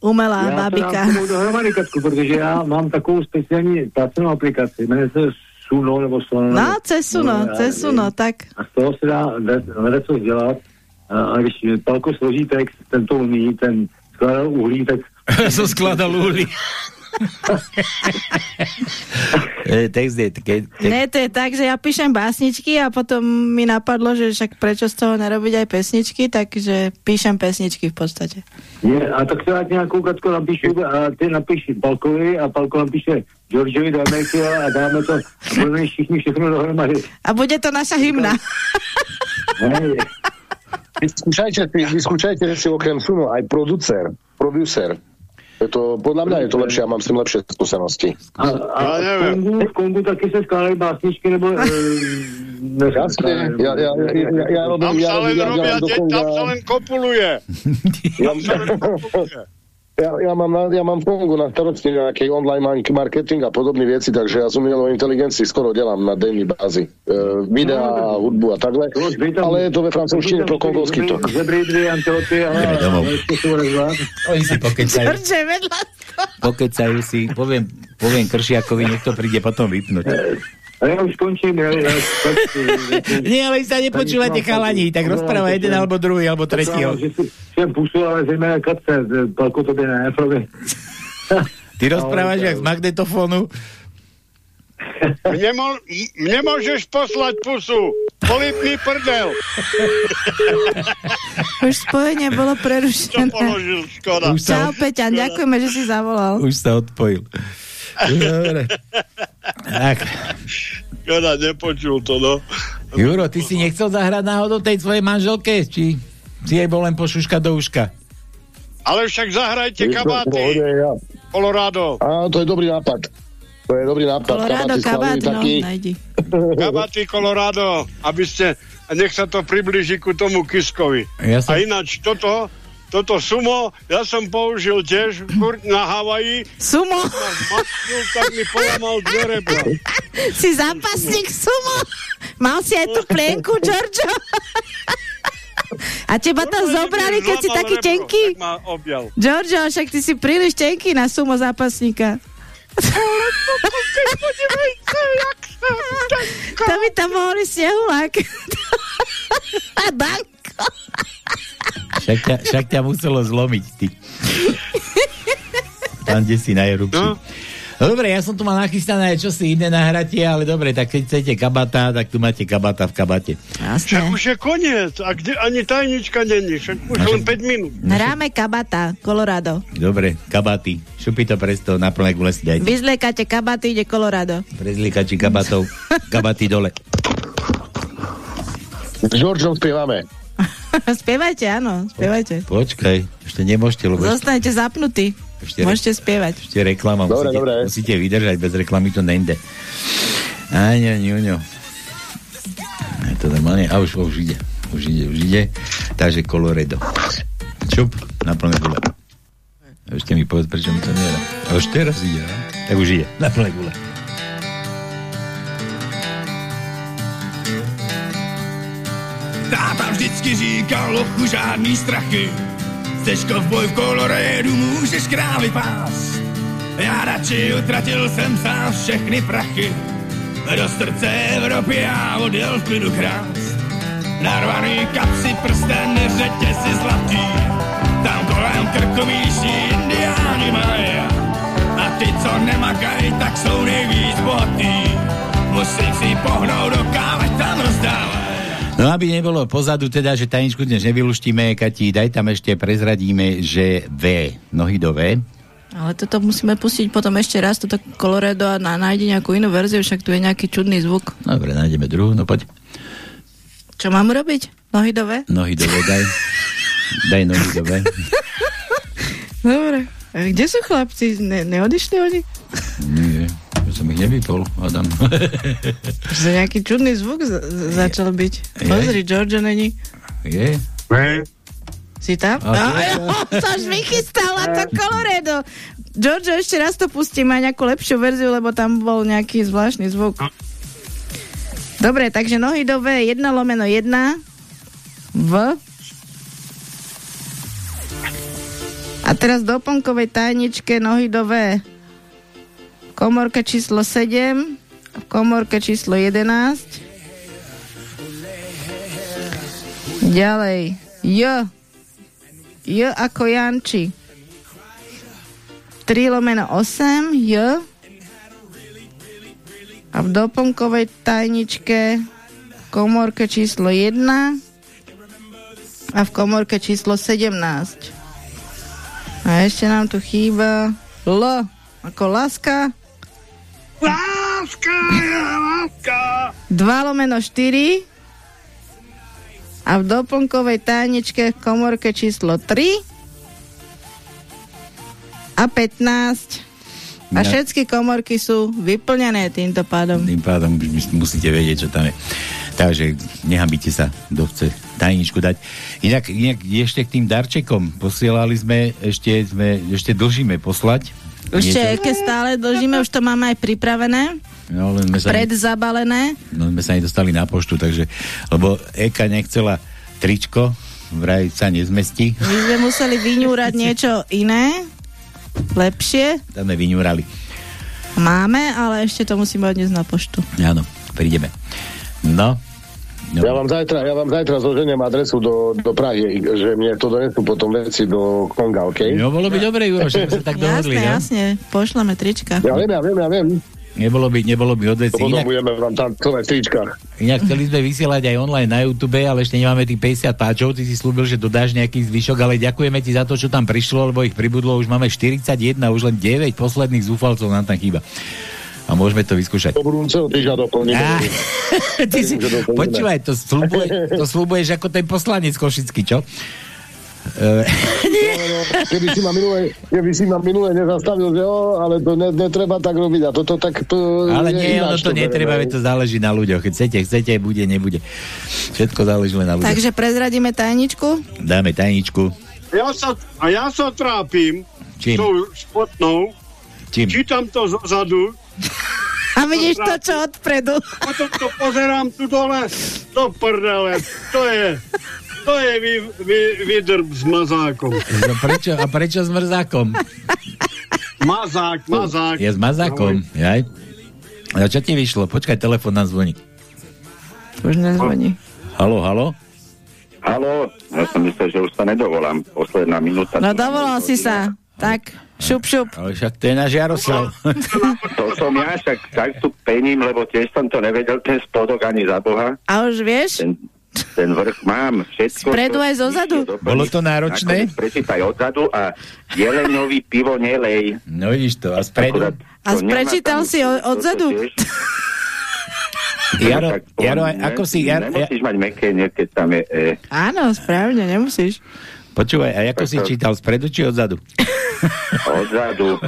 umelá já babika. Já to dohromady, Katku, protože já mám takovou speciální placenou aplikaci, jmenuje se Suno nebo Sono. No, cez Suno, cez. Suno, tak. A z toho se dá hledat co dělat. A, a když Palko složí text, ten to umí, ten skládal uhlí, tak Som skladal uhly. E, Text je, ke, ke, Ne, to je tak, že ja píšem básničky a potom mi napadlo, že však prečo z toho nerobiť aj pesničky, takže píšem pesničky v podstate. je, a tak ti nějakou Katko napíšu a ty napíš Palkovi a Palko napíše Georgeovi do Ameriky a dáme to, budeme všichni všechno dohromady. A bude to naša hymna. Vyskúšajte si, vyskúšajte si okrem Suno aj producer, producer. Je to, podľa mňa je to lepšie a mám s tým lepšie skúsenosti. A, a v, Kongu, v Kongu taky se skládají básničky, nebo... E, Jasne, ja, ja, ja, ja, ja robím, Tam ja sa len robím, ja, robia, ja, de- tam sa len kopuluje. ja, ja, mám, na- ja mám Kongu na starosti nejaký online marketing a podobné veci, takže ja som umelou inteligencii skoro delám na denní bázi. E, videa a hudbu a takhle. Ale je to ve francúzštine pro kongovský to. Oni si pokecajú, pokecajú si, poviem, poviem Kršiakovi, nech to príde potom vypnúť. A ja už končím. Ja, ja, Nie, ale vy sa nepočúvate chalani, tak rozpráva jeden alebo druhý, alebo si všem pusu, ale zejména Katce, Palko tobě ne, Efrovi. Ty rozprávaš jak z magnetofónu. Mne, mo- mne môžeš poslať pusu. Polipný prdel. Už spojenie bolo prerušené. položil, škoda. Už sa, Čau, Peťan, ďakujeme, že si zavolal. už sa odpojil. Dobre. Tak, Škoda, nepočul to, no. Juro, ty si nechcel zahrať náhodou tej svojej manželke? Či si jej bol len pošuška do uška? Ale však zahrajte kabáty. ja. Colorado. Áno, to je dobrý nápad. To je dobrý nápad. Colorado, kabát, no, taký, najdi. Kabáty Colorado, aby ste, a nech sa to približí ku tomu Kiskovi. Ja som- A ináč toto, toto sumo, ja som použil tiež na Havaji. Sumo, Ma zmačknul, tak mi polamal dve rebra. si zápasník sumo. Mal si aj tú plienku, Giorgio. A teba tam zobrali, keď si taký tenký? tak. Giorgio, však ty si príliš tenký na sumo zápasníka. To by tam mohli snehulák. A Danko. Však ťa, však ťa muselo zlomiť, ty. Tam, kde si najhrubší. No. Dobre, ja som tu mal nachystané čo si iné nahratie, ale dobre, tak keď chcete kabata, tak tu máte kabata v kabate. Však Jasné. už je koniec. A kde ani tajnička není. Však už len 5 minút. Hráme kabata, Colorado. Dobre, kabaty. Šupy to presto na plné gule si dajte. Vyzliekate kabaty, ide Colorado. Prezlíkači kabatov. Kabaty dole. S Georgeom spievame. spievajte, áno, spievajte. Počkaj, ešte nemôžete, lebo ešte, Zostanete zapnutí. Ešte- Môžete spievať. ešte reklama. Dobre, musíte, dobre. musíte vydržať, bez reklamy to nejde. Áňo, ňuňo. Je to normálne, a už, už ide. Už ide, už ide. Takže Coloredo. Čup, na plné gule. Ešte mi povedz, prečo mi to nedá. A už teraz ide, ne? Tak už ide, na plné gule. Táta vždycky říkal lochu žádný strachy. Seš kovboj v kolorédu, můžeš krávy pás, Já radši utratil jsem sám všechny prachy. Do srdce Evropy a odjel v klidu krást. Narvaný kapsy, prsten, řetě si zlatý. Tam kolem krkomíší indiáni mají. A ty, co nemakají, tak jsou nejvíc bohatý. Musím si pohnout do kávy, tam rozdává. No aby nebolo pozadu teda, že tajničku dnes nevyluštíme, Kati, daj tam ešte prezradíme, že V, nohy do V. Ale toto musíme pustiť potom ešte raz, toto Colorado a nájde nejakú inú verziu, však tu je nejaký čudný zvuk. Dobre, nájdeme druhú, no poď. Čo mám urobiť? Nohy do V? Nohy do V, daj. Daj nohy do V. Dobre. A kde sú chlapci? Ne, neodišli oni? Nie, ja som ich nevypol, Adam. Že nejaký čudný zvuk z- z- začal byť. Pozri, Giorgio není. Je? Si tam? A No, to je- jo, sa už vychystala to Colorado. Giorgio, ešte raz to pustím aj nejakú lepšiu verziu, lebo tam bol nejaký zvláštny zvuk. Dobre, takže nohy do V, 1 lomeno 1, V. A teraz do doplnkovej tajničke nohy do V. Komorka číslo 7, v komorke číslo 11. Ďalej. J. J ako Janči. 3 lomeno 8, J. A v doplnkovej tajničke komorke číslo 1 a v komorke číslo 17. A ešte nám tu chýba L ako láska. Láska, láska. 2 lomeno 4 a v doplnkovej tajničke v komorke číslo 3 a 15 a Ja. všetky komorky sú vyplnené týmto pádom. Tým pádom musíte vedieť, čo tam je. Takže nehambite sa, kto chce tajničku dať. Inak, inak ešte k tým darčekom posielali sme, ešte, sme, ešte dlžíme poslať. Ešte niečo. ešte stále držíme, už to máme aj pripravené, No, len sme predzabalené. no, sme sa nedostali na poštu, takže, lebo Eka nechcela tričko, vraj sa nezmestí. My sme museli vyňúrať niečo iné, lepšie. Tam sme vyňúrali. Máme, ale ešte to musíme odniesť na poštu. Áno, prídeme. No, no. Ja vám zajtra, ja vám zajtra zoženiem adresu do, do Prahy, že mne to donesú potom veci do Konga, OK? No, bolo by dobre, Juro, že sme sa tak dohodli, Jasne, no? jasne, pošleme trička. Ja viem, ja viem, ja viem. Nebolo by, nebolo by odveci. Potom Inak, budeme vám tam celé trička. inak chceli sme vysielať aj online na YouTube, ale ešte nemáme tých 50 páčov. Ty si slúbil, že dodáš nejaký zvyšok, ale ďakujeme ti za to, čo tam prišlo, lebo ich pribudlo. Už máme 41, už len 9 posledných zúfalcov nám tam chýba. A môžeme to vyskúšať. Do budúceho týždňa doplním. Á, Ty si, počúvaj, to, slúbuje, to slúbuješ ako ten poslanec Košický, čo? Uh, Keby si ma minule, keby si ma minule nezastavil, že jo, ale to ne, netreba tak robiť. A toto tak to... ale nie, ono ináč to netreba, veď to záleží na ľuďoch. Chcete, chcete, bude, nebude. Všetko záleží len na ľuďoch. Takže prezradíme tajničku. Dáme tajničku. Ja sa, a ja sa trápim Čím? tou špotnou, Čím? čítam to zozadu, A vidíš to, čo odpredu. potom to pozerám tu dole, do prdele, to je, to je vy, vy, vydrb s mazákom. No prečo, a prečo s mrzákom? Mazák, mazák. Je s mazákom, jaj? A čo ti vyšlo? Počkaj, telefon nám zvoní. Už nezvoní. Halo, halo? Halo, ja som myslel, že už sa nedovolám. Posledná minúta. No dovolal si sa. Tak, šup, šup. Ale však to je náš Jaroslav. To som ja, však tak tu pením, lebo tiež som to nevedel, ten spodok ani za Boha. A už vieš? Ten, ten vrch mám, všetko. Spredu aj zozadu? Bolo to náročné? Prečítaj odzadu a jeleňový pivo nelej. No vidíš to, a spredu? A tam- si odzadu? Jaro, Jaro, ne- ako si... Jar, ja, Nemusíš mať meké, keď tam je... E, Áno, správne, nemusíš. Počúvaj, a ako si čítal, spredu či odzadu? odzadu.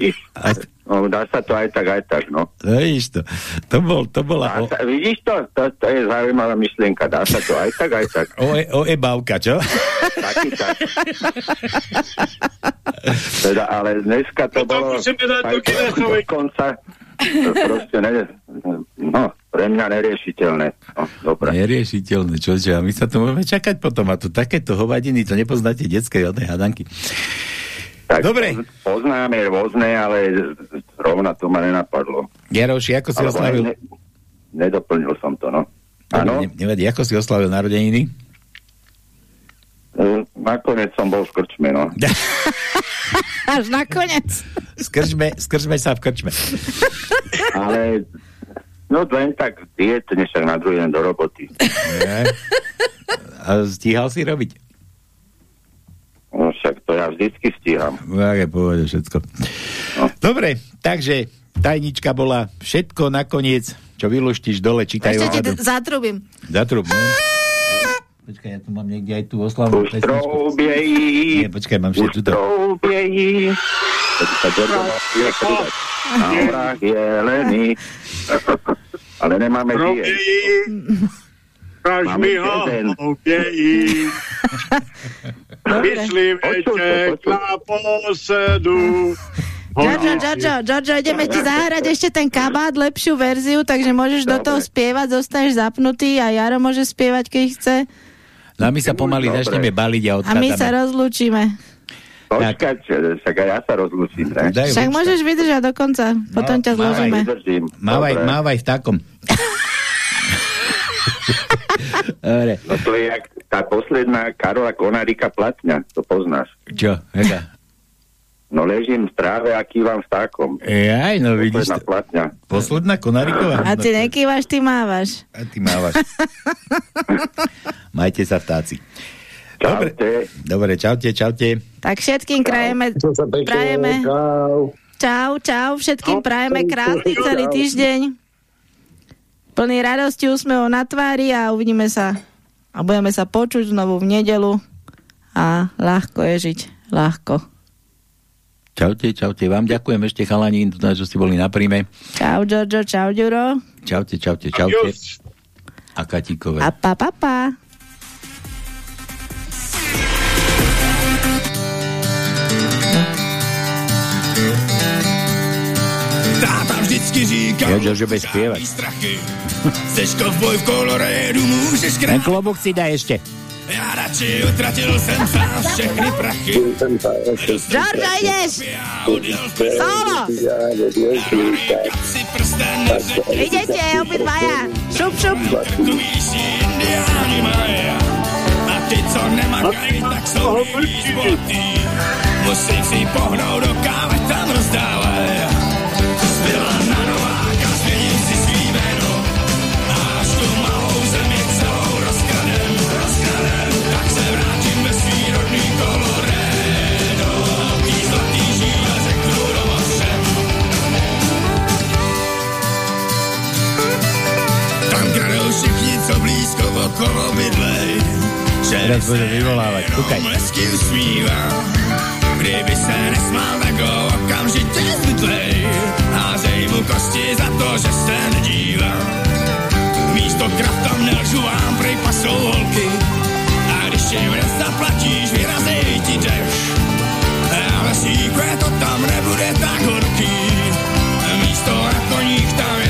e, no, dá sa to aj tak, aj tak, no. No vidíš to. To, bol, to bola sa, vidíš to? to? To je zaujímavá myšlienka. Dá sa to aj tak, aj tak. o, e- o ebavka, čo? Taký tak. Teda, ale dneska to bolo... musíme dať do. Dokonca to proste ne, no, pre mňa neriešiteľné. No, dobre. Neriešiteľné, čo, čo, a my sa tu môžeme čakať potom. A tu takéto hovadiny, to nepoznáte detskej od hadanky. Tak, Dobre. Poznáme rôzne, ale rovna to ma nenapadlo. Jaroši, ako si Alebo oslavil... Ne, nedoplnil som to, no. Áno, Ne, nevadí, ako si oslavil narodeniny? e, nakoniec som bol v krčme, no. Až nakoniec. Skrčme, skrčme sa v krčme. Ale No len tak dietne však na druhý deň do roboty. Nie? A stíhal si robiť? No však to ja vždycky stíham. Tak je pohode všetko. Dobre, takže tajnička bola všetko nakoniec, čo vyluštíš dole, čítaj Ešte ti zatrubím. Zatrub, no. Počkaj, ja tu mám niekde aj tú oslavnú Už troubiejí, Nie, počkaj, mám sa George vie krývať. Na horách je lený. Ale nemáme. Kaž Máme mi ho jeden. obiejí. Myslím veček na posedu. Jojo, Jojo, Jojo, ideme ti zahrať ešte ten kabát, lepšiu verziu, takže môžeš do toho spievať, zostaneš zapnutý a Jaro môže spievať, keď chce. No a my sa pomaly Dobre. začneme baliť a A my sa odchádzame. rozlúčime. Počkať, však aj ja sa rozlúčim, ne? Daj, Však môžeš vydržať do konca, potom ťa mávaj, zložíme. Mávaj, mávaj vtákom. Dobre. No to je jak tá posledná Karola Konarika platňa, to poznáš. Čo? Hega. No ležím v tráve a kývam vtákom. Jaj, no vidíš. Posledná platňa. Posledná Konáriková? A ty nekývaš, ty mávaš. A ty mávaš. Majte sa vtáci. Dobre, dobre, čaute, čaute. Tak všetkým krajeme, prajeme, čau, čau, všetkým prajeme krásny celý týždeň. Plný radosti, úsmevu na tvári a uvidíme sa a budeme sa počuť znovu v nedelu a ľahko je žiť, ľahko. Čaute, čaute. Vám ďakujem ešte chalani, že ste boli na príjme. Čau, Jojo, čau, Ďuro. Čaute, čaute, čaute. A Katíkové. A pa, pa, pa. Vždycky říkal, Jojo, že bude spievať. Seš kovboj v kolorédu, můžeš Ten krát. klobúk si daj ešte. Já radši utratil jsem sám všechny prachy. George, ideš! Solo! Idete, obidvaja. Šup, šup. Maja. A ty, co nemakají, tak jsou nejvíc. Musím si pohnout do kávy, tam rozdávaj. okolo bydlej. Teraz bude vyvolávať, kúkaj. Kdyby se nesmál, tak ho okamžite zbytlej. Házej mu kosti za to, že se nedívá. Místo kraftom nelžu vám prej pasou holky. A když ti vraz zaplatíš, vyrazej ti jdeš. ale ve to tam nebude tak horký. Místo na koních tam je